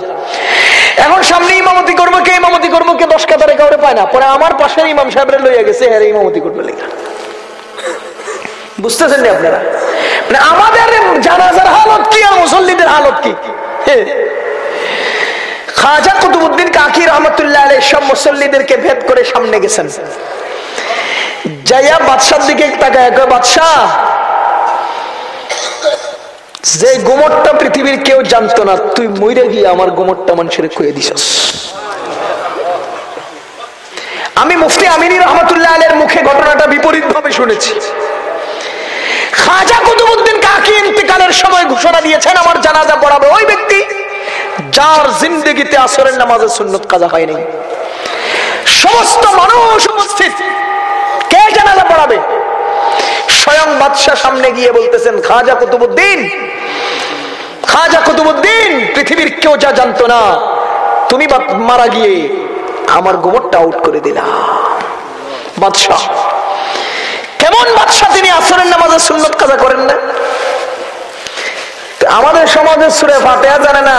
এখন সামনে ইমামতি করব কে, ইমামতি করব কে, দশ কাতারে কাউরে পায় না। পরে আমার পাশের ইমাম সাহেবরে লইয়া গেছে হ্যাঁ ইমামতি করবে লেখা বুঝতেছেন আপনারা? মানে আমাদের জানাজার হালত কি আর মুসল্লিদের হালত কি। খাজা কুতুবুদ্দিন কাকি রহমতুল্লাহ সব মুসল্লিদেরকে ভেদ করে সামনে গেছেন। যাইয়া বাদশার দিকে তাকায় বাদশাহ যে গোমরটা পৃথিবীর কেউ জানতো না, তুই মইরে গিয়ে আমার গোমরটা মানুষের খুঁয়ে দিছস। আমি মুফতি আমিনী রহমতুল্লাহ আলের মুখে ঘটনাটা বিপরীত ভাবে শুনেছি। খাজা কুতুবুদ্দিন কাকি ইন্তেকালের সময় ঘোষণা দিয়েছেন, আমার জানাজা পড়াবে ওই ব্যক্তি যার জিন্দগিতে আসরের নামাজের সুন্নত কাজা হয়নি। সমস্ত মানুষ উপস্থিত। কে জানাজা পড়াবে? স্বয়ং বাদশাহ সামনে গিয়ে বলতেছেন, খাজা কুতুবুদ্দিন খাজা কুতুবুদ্দিন, পৃথিবীর কেউ যা জানতো না, তুমি মারা গিয়ে আমার গোবরটা আউট করে দিলা বাদশাহ, কেমন বাদশাহ তিনি আসরের নামাজের সুন্নত কাজা করেন না আমাদের সমাজের সুরে ফাতেহা জানে না,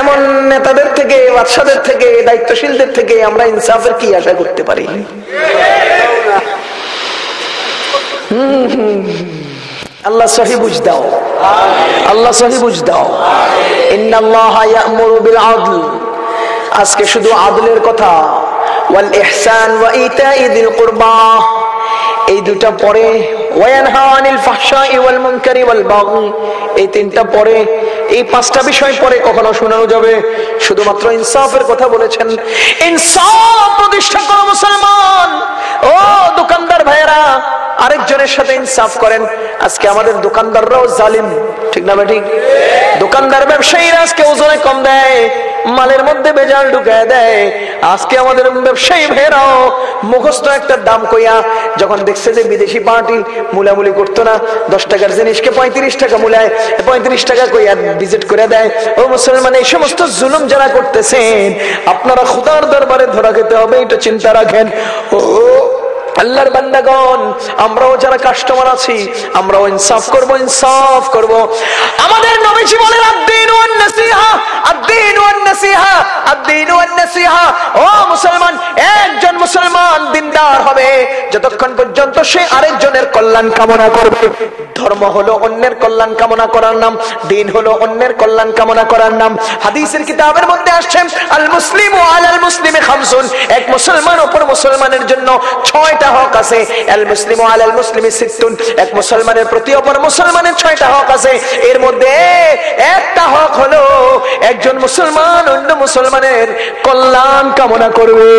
এমন নেতাদের থেকে, বাদশাদের থেকে, দায়িত্বশীলদের থেকে আমরা ইনসাফের কি আশা করতে পারি। আল্লাহ সহি বুঝ দাও। আল্লাহ সহি বুঝ দাও। বিল আদল আজকে শুধু আদলের কথা। ওয়াল ইহসান ওয়া ইতাই দিল কুরবা এই দুটা পরে এই তিনটা পরে, এই পাঁচটা বিষয় পরে কখনো শোনানো যাবে। শুধুমাত্র ইনসাফের কথা বলেছেন। ইনসাফ প্রতিষ্ঠা করো মুসলমান। ও দোকানদার আরেকজনের সাথে ইনসাফ করেন। আজকে আমাদের দোকানদাররাও জালিম, ঠিক না ঠিক? দোকানদার ব্যবসায়ীরা আজকে ওজনে কম দেয়। মালের মধ্যে বেজাল ঢুকায় দেয়। আজকে আমাদের ব্যবসায়ী ভাইয়েরাও মুখস্থ একটা দাম কইয়া যখন দেখছে যে বিদেশি পার্টি মুলামুলি করতো না, দশ টাকার জিনিসকে পঁয়ত্রিশ টাকা মুলায়, পঁয়ত্রিশ টাকা কইয়া ভিজিট করে দেয়। ও মুসলমান, এই সমস্ত জুলুম যারা করতেছেন, আপনারা খুদার দরবারে ধরা খেতে হবে, এটা চিন্তা রাখেন। ও আল্লাহর বান্দাগণ, আমরাও যারা কাস্টমার আছি, আমরাও ইনসাফ করব ইনসাফ করব। আমাদের নবীজি বলেন, আদ-দীন ওয়ান নাসিহা, আদ-দীন ওয়ান নাসিহা, আদ-দীন ওয়ান নাসিহা। ও মুসলমান, একজন মুসলমান দিনদার হবে। যতক্ষণ পর্যন্ত সে আরেকজনের কল্যাণ কামনা করবে। ধর্ম হলো অন্যের কল্যাণ কামনা করার নাম, দিন হলো অন্যের কল্যাণ কামনা করার নাম। হাদিসের কিতাবের মধ্যে আসছে আল মুসলিম ও আলাল মুসলিমে খামসুন। এক মুসলমান অপর মুসলমানের জন্য ছয়টা হক আছে। আল মুসলিম ও আলাল মুসলিমে সিত্তুন। এক মুসলমানের প্রতি অপর মুসলমানের ছয়টা হক আছে। এর মধ্যে একটা হক হলো একজন মুসলমান অন্য মুসলমানের কল্যাণ কামনা করবে।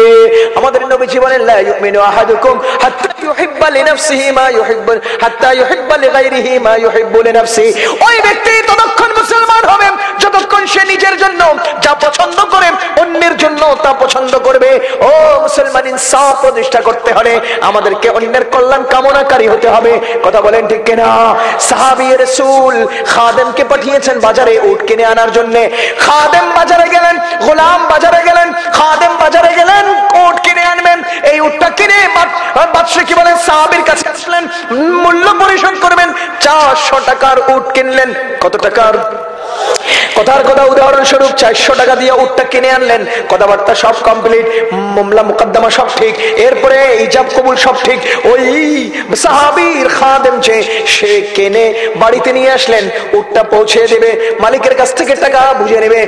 আমাদের নবী জীবনের লা ইউমিনু আহাদুকুম হাত্তা ইউহিব্বা লিনাফসিহি মা ইউহিব্বু হাত্তা ইউহিব্বা লিগাইরিহি মা ইউহিব্বু লিনাফসিহি ওই ব্যক্তি ততক্ষণ মুসলমান হবে, যতক্ষণ সে নিজের জন্য যা পছন্দ করে অন্যের জন্য তা পছন্দ করবে। ও মুসলমান, ইনসাফ প্রতিষ্ঠা করতে হলে আমাদেরকে অন্যের কল্যাণ কামনাকারী হতে হবে। কথা বলেন ঠিক কিনা? সাহাবী রাসূল খাদেমকে পাঠিয়েছেন বাজারে উট কিনে আনার জন্য। খাদেম বাজারে গেলেন, গোলাম বাজারে গেলেন, খাদেম বাজারে গেলেন, উট কিনে আনবেন। এই উটটা কিনে বাদ- বাদশা কি বলেন? সাহাবীর কাছে আসলেন, মূল্য পরিশোধ করবেন। চারশো টাকার উট কিনলেন। কত টাকার? কথার কথা উদাহরণস্বরূপ চারশো টাকা দিয়ে উটটা কিনে আনলেন। কথাবার্তা সব কমপ্লিট মামলা, মুকদ্দমা সব ঠিক। এরপরে ইজাব কবুল সব ঠিক। ওই সাহাবীর খাদেম যে, সে কেনে বাড়িতে নিয়ে আসলেন, উটটা পৌঁছে দেবে, মালিকের কাছ থেকে টাকা বুঝে নেবে।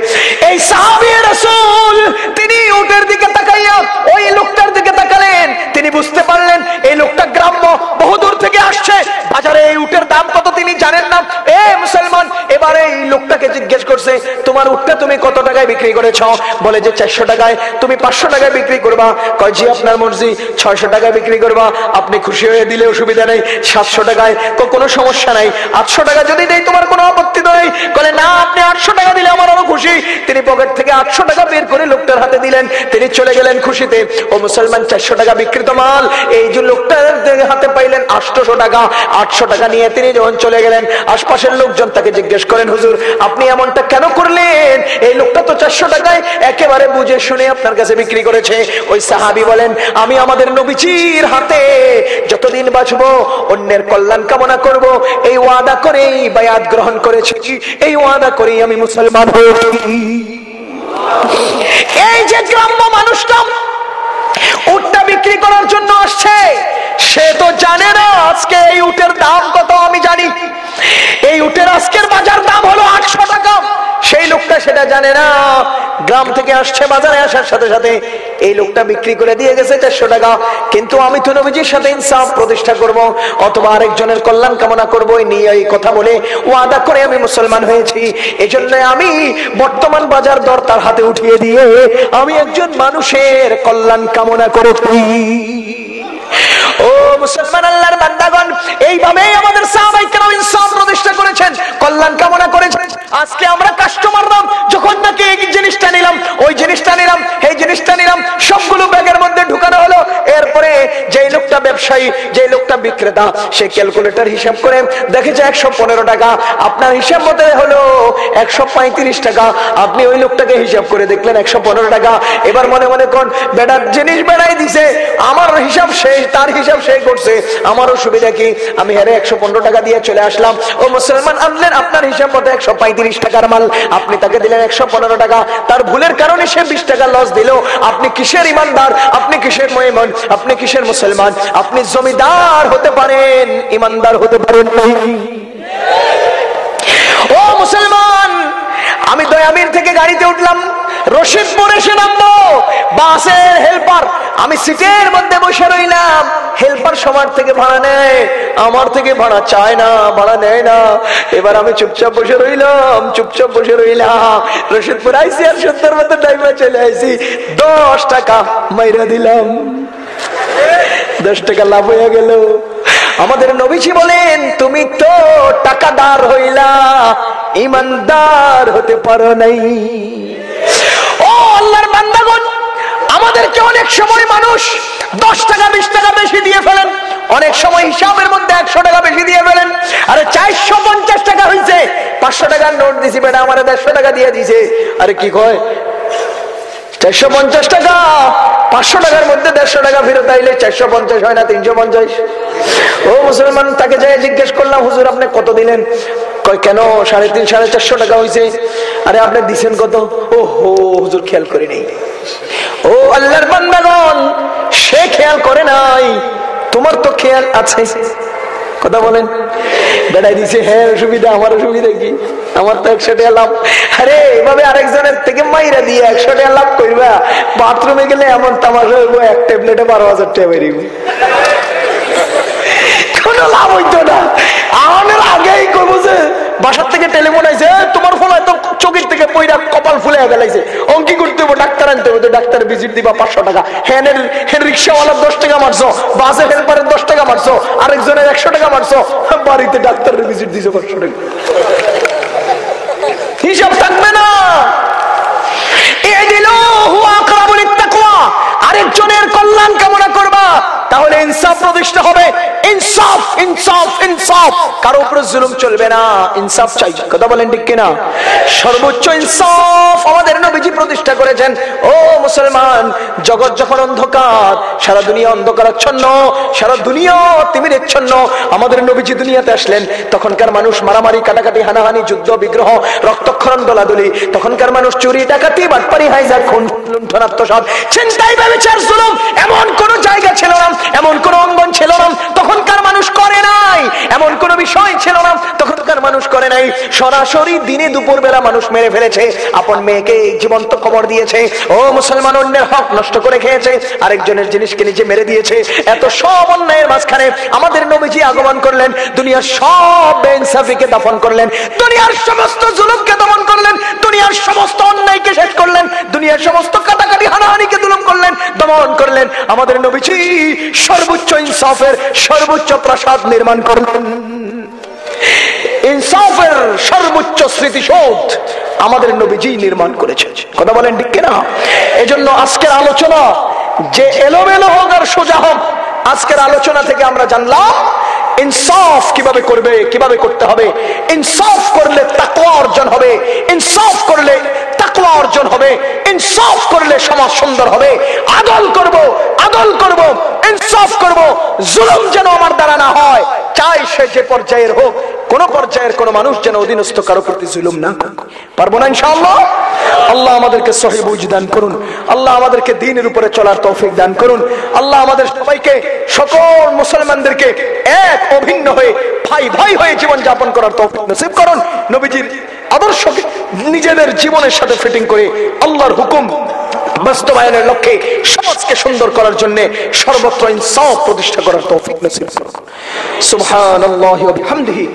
এই সাহাবীর রাসূল, তিনি উটের দিকে তাকাইয়া ওই লোকটার দিকে তাকালেন। তিনি বুঝতে পারলেন, এই লোকটা গ্রাম্য বহুদূর থেকে আসছে। বাজারে এই উটের দাম কত তিনি জানেন না। এ মুসলমান, এবারে এই লোকটাকে জিজ্ঞেস করছে, তোমার উটটা তুমি কত টাকায় বিক্রি করেছ? বলে যে, চারশো টাকায়। তুমি পাঁচশো টাকায় বিক্রি করবা। কয়, জি, আপনার মর্জি। ছয়শো টাকায় বিক্রি করবা। আপনি খুশি হয়ে দিলে অসুবিধা নেই। সাতশো টাকায়। কোনো সমস্যা নাই। আটশো টাকা যদি দেই, তোমার কোনো আপত্তি নেই। বলে না, আপনি আটশো টাকা দিলে আমার আরও খুশি। তিনি পকেট থেকে আটশো টাকা বের করে লোকটার হাতে দিলেন। তিনি চলে গেলেন খুশিতে। ও মুসলমান, চারশো টাকা বিকৃত মাল। এই যে লোকটার হাতে পাইলেন আটশো টাকা। আটশো টাকা নিয়ে তিনি যখন চলে গেলেন, আশপাশের লোকজন তাকে জিজ্ঞেস করেন, হুজুর, আপনি এমনটা কেন করলেন? এই লোকটা তো চারশো টাকায় একেবারে বুঝে শুনে আপনার কাছে বিক্রি করেছে। ওই সাহাবি বলেন, আমি আমাদের নবীজির হাতে যতদিন বাঁচবো, অন্যের কল্যাণ কামনা করব। এই ওয়াদা করেই বায়াত গ্রহণ করেছি। এই ওয়াদা করেই আমি মুসলমান হয়েছি। এই যে গ্রাম্য মানুষটা উটটা বিক্রি করার জন্য আসছে। সে তো জানে না আজকে এই উটের দাম কত, আমি জানি। এই উটের আজকের বাজার দাম হলো আটশো টাকা। সেই লোকটা সেটা জানে না। গ্রাম থেকে আসছে বাজারে, আসার সাথে সাথে এই লোকটা বিক্রি করে দিয়ে গেছে চারশো টাকা। কিন্তু আমি তো নবীজির সাথে ইনসাফ প্রতিষ্ঠা করব, অথবা আরেকজনের কল্যাণ কামনা করব, এই নিয়ে এই কথা বলে ওয়াদা করে আমি মুসলমান হয়েছি। এজন্য আমি বর্তমান বাজার দর তার হাতে উঠিয়ে দিয়ে আমি একজন মানুষের কল্যাণ কামনা করেছি। ও মুসলমান আল্লাহর বান্দাগণ, এইভাবেই আমাদের সাহাবাই প্রতিষ্ঠা করেছেন, কল্যাণ কামনা করেছেন। আজকে আমরা যখন নাকি এই জিনিসটা নিলাম, ওই জিনিসটা নিলাম এই জিনিসটা নিলাম, সবগুলো ব্যাগের মধ্যে ঢুকানো হলো। এরপরে লোকটা ব্যবসায়ী লোকটা বিক্রেতা, সে ক্যালকুলেটর হিসাব করে, দেখেছে একশো পনেরো টাকা, আপনার হিসাব মতে হলো একশো পঁয়ত্রিশ টাকা, আপনি ওই লোকটাকে হিসাব করে দেখলেন একশো পনেরো টাকা। এবার মনে মনে কোন, বেটার জিনিস বেড়াই দিছে, আমার হিসাব শেষ। তার হিসাব সে করছে। আমার অসুবিধা কি? আমি হেরে একশো পনেরো টাকা দিয়ে চলে আসলাম। ও মুসলমান, আনলেন আপনার হিসাব মতো একশো পঁয়ত্রিশ টাকার মাল। আপনি তাকে দিলেন একশো পনেরো টাকা। তার ভুলের কারণে সে বিশ টাকা লস দিল। আপনি কিসের ইমানদার? আপনি কিসের মহিমন আপনি কিসের মুসলমান? আপনি জমিদার হতে পারেন, ইমানদার হতে পারেন নাই। ও মুসলমান, আমি দয়ামির থেকে গাড়িতে উঠলাম। রশিদপুর এসে নামবো। বাসের হেল্পার। আমি সিটের মধ্যে বসে রইলাম। হেল্পার সবার থেকে ভাড়া নেয়। আমার থেকে ভাড়া চায় না, ভাড়া নেয় না। এবার আমি চুপচাপ বসে রইলাম, চুপচাপ বসে রইলাম। রশিদপুর আইসি আর সত্তর মতো টাইমে চলে আইসি। দশ টাকা মাইরা দিলাম। দশ টাকা লাভ হয়ে গেল। আমাদের নবীজি বলেন, তুমি তো টাকাদার হইলা, ইমানদার হতে পারো নাই। ও আল্লাহর বান্দাগণ, আমাদেরকে অনেক সময় মানুষ দশ টাকা, বিশ টাকা বেশি দিয়ে ফেলেন। অনেক সময় হিসাবের মধ্যে একশো টাকা বেশি দিয়ে ফেলেন। আরে চারশো পঞ্চাশ টাকা হয়েছে পাঁচশো টাকার নোট দিছি, বেটা, আমার দেড়শো টাকা দিয়ে দিছে। আরে কি কয়? চারশো পঞ্চাশ টাকা, পাঁচশো টাকার মধ্যে দেড়শো টাকা ফেরত আইলে চারশো পঞ্চাশ হয় না, তিনশো পঞ্চাশ? ও মুসলমান, তাকে যাই জিজ্ঞেস করলাম, হুজুর, আপনি কত দিলেন? কেন? সাড়ে তিন, সাড়ে চারশো টাকা হয়েছে আরে আপনি দিছেন কত? ও হো হুজুর খেয়াল করে নেই। ও আল্লাহর বান্দাগণ, সে খেয়াল করে নাই। তোমার তো খেয়াল আছে। কথা বলেন। বেড়াই দিছে হ্যাঁ অসুবিধা আমার অসুবিধা কি? আমার তো একশো টাকা লাভ। আরে, এভাবে আরেকজনের থেকে মাইরা দিয়ে একশো টাকা লাভ করবা বাথরুমে গেলে এমন তামাশা হইব, এক ট্যাবলেটে বারো হাজার টাকা বেরিয়ে কোনো লাভ হইতো না। আমাদের আগেই করব যে বাসার থেকে টেলিফোন আইছে "এ, তোমার ফোন হয়তো চোখের থেকে পয়রা কপাল ফুলে ফেলাইছে অঙ্কি করতে হবে ডাক্তার আনতে হবে তো ডাক্তার ভিজিট দিবা পাঁচশো টাকা। হ্যানের হ্যান রিক্সাওয়ালার দশ টাকা মারছো বাসে হেল্পারের দশ টাকা মারছো আরেকজনের একশো টাকা মারছো বাড়িতে ডাক্তারের ভিজিট দিছো পাঁচশো টাকা। হিসাব থাকবে না। এ দিল হুয়া আরেকজনের কল্যাণ কামনা করবা, তাহলে ইনসাফ প্রতিষ্ঠা হবে। ইনসাফ ইনসাফ ইনসাফ। কারও উপরে জুলুম চলবে না, ইনসাফ চাই। কথা বলেন ঠিক কিনা? সর্বোচ্চ ইনসাফ আমাদের নবীজি প্রতিষ্ঠা করেছেন। ও মুসলমান, জগৎ যখন অন্ধকার, সারা দুনিয়া অন্ধকারাচ্ছন্ন, সারা দুনিয়া তিমিরেচ্ছন্ন। আমাদের নবীজি দুনিয়াতে আসলেন, তখনকার মানুষ মারামারি, কাটাকাটি, হানাহানি, যুদ্ধ, বিগ্রহ, রক্তক্ষরণ, দলাদলি, তখনকার মানুষ চুরি, ডাকাতি, বাটপারি হাইজার খুন লুণ্ঠন আত্মসাৎ চিন্তাই ব্যবচার জুলুম, এমন কোন জায়গা ছিল না, এমন কোন অঙ্গন ছিল না, তখনকার মানুষ করে নাই। এমন কোন বিষয় ছিল না, তখনকার মানুষ করে নাই। সরাসরি দিনে দুপুর বেলা মানুষ মেরে ফেলেছে। আপন মেয়েকে জীবন্ত খবর দিয়েছে। ও মুসলমান, অন্যের হক নষ্ট করে খেয়েছে। আরেকজনের জিনিসকে নিজে মেরে দিয়েছে। এত সব অন্যায়ের মাঝখানে আমাদের নবীজি আগমন করলেন। দুনিয়ার সব বেইনসাফিকে দাফন করলেন। দুনিয়ার সমস্ত জুলুমকে দমন করলেন। দুনিয়ার সমস্ত অন্যায়কে শেষ করলেন। দুনিয়ার সমস্ত কাটাকাটি, হানাহানিকে দুলুম করলেন। দমন করলেন। আমাদের নবীজি সর্বোচ্চ ইনসাফের সর্বোচ্চ প্রাসাদ নির্মাণ করলেন। ইনসাফের সর্বোচ্চ স্মৃতিসৌধ আমাদের নবীজি নির্মাণ করেছে কথা বলেন ঠিক কিনা? এজন্য আজকের আলোচনা যে এলোমেলো হোক আর সোজা হোক, আজকের আলোচনা থেকে আমরা জানলাম ইনসাফ কীভাবে করবে, কীভাবে করতে হবে? ইনসাফ করলে তাকওয়া অর্জন হবে। ইনসাফ করলে তাকওয়া অর্জন হবে। ইনসাফ করলে সমাজ সুন্দর হবে। আদল করব আদল করব, ইনসাফ করব। জুলুম যেন আমার দ্বারা না হয়, চাই সে যে পর্যায়ের হোক। কোন পর্যায়ের কোন মানুষ যেন অধীনস্থ কারও প্রতি জুলুম না পারব না ইনশাআল্লাহ? আল্লাহ আমাদেরকে সহি বুঝ দান করুন। আল্লাহ আমাদেরকে দিনের উপরে চলার তৌফিক দান করুন। আল্লাহ আমাদের সবাইকে, সকল মুসলমানদেরকে এক, অভিন্ন হয়ে, ভাই ভাই হয়ে জীবন যাপন করার তৌফিক নসিব করুন। নবীজির আদর্শকে নিজেদের জীবনের সাথে ফিটিং করে আল্লাহর হুকুম বাস্তবায়নের লক্ষ্যে সমাজকে সুন্দর করার জন্য সর্বত্র ইনসাফ প্রতিষ্ঠা করার তৌফিক নসিব করুন। সুবহানাল্লাহি ওয়া বিহামদিহি।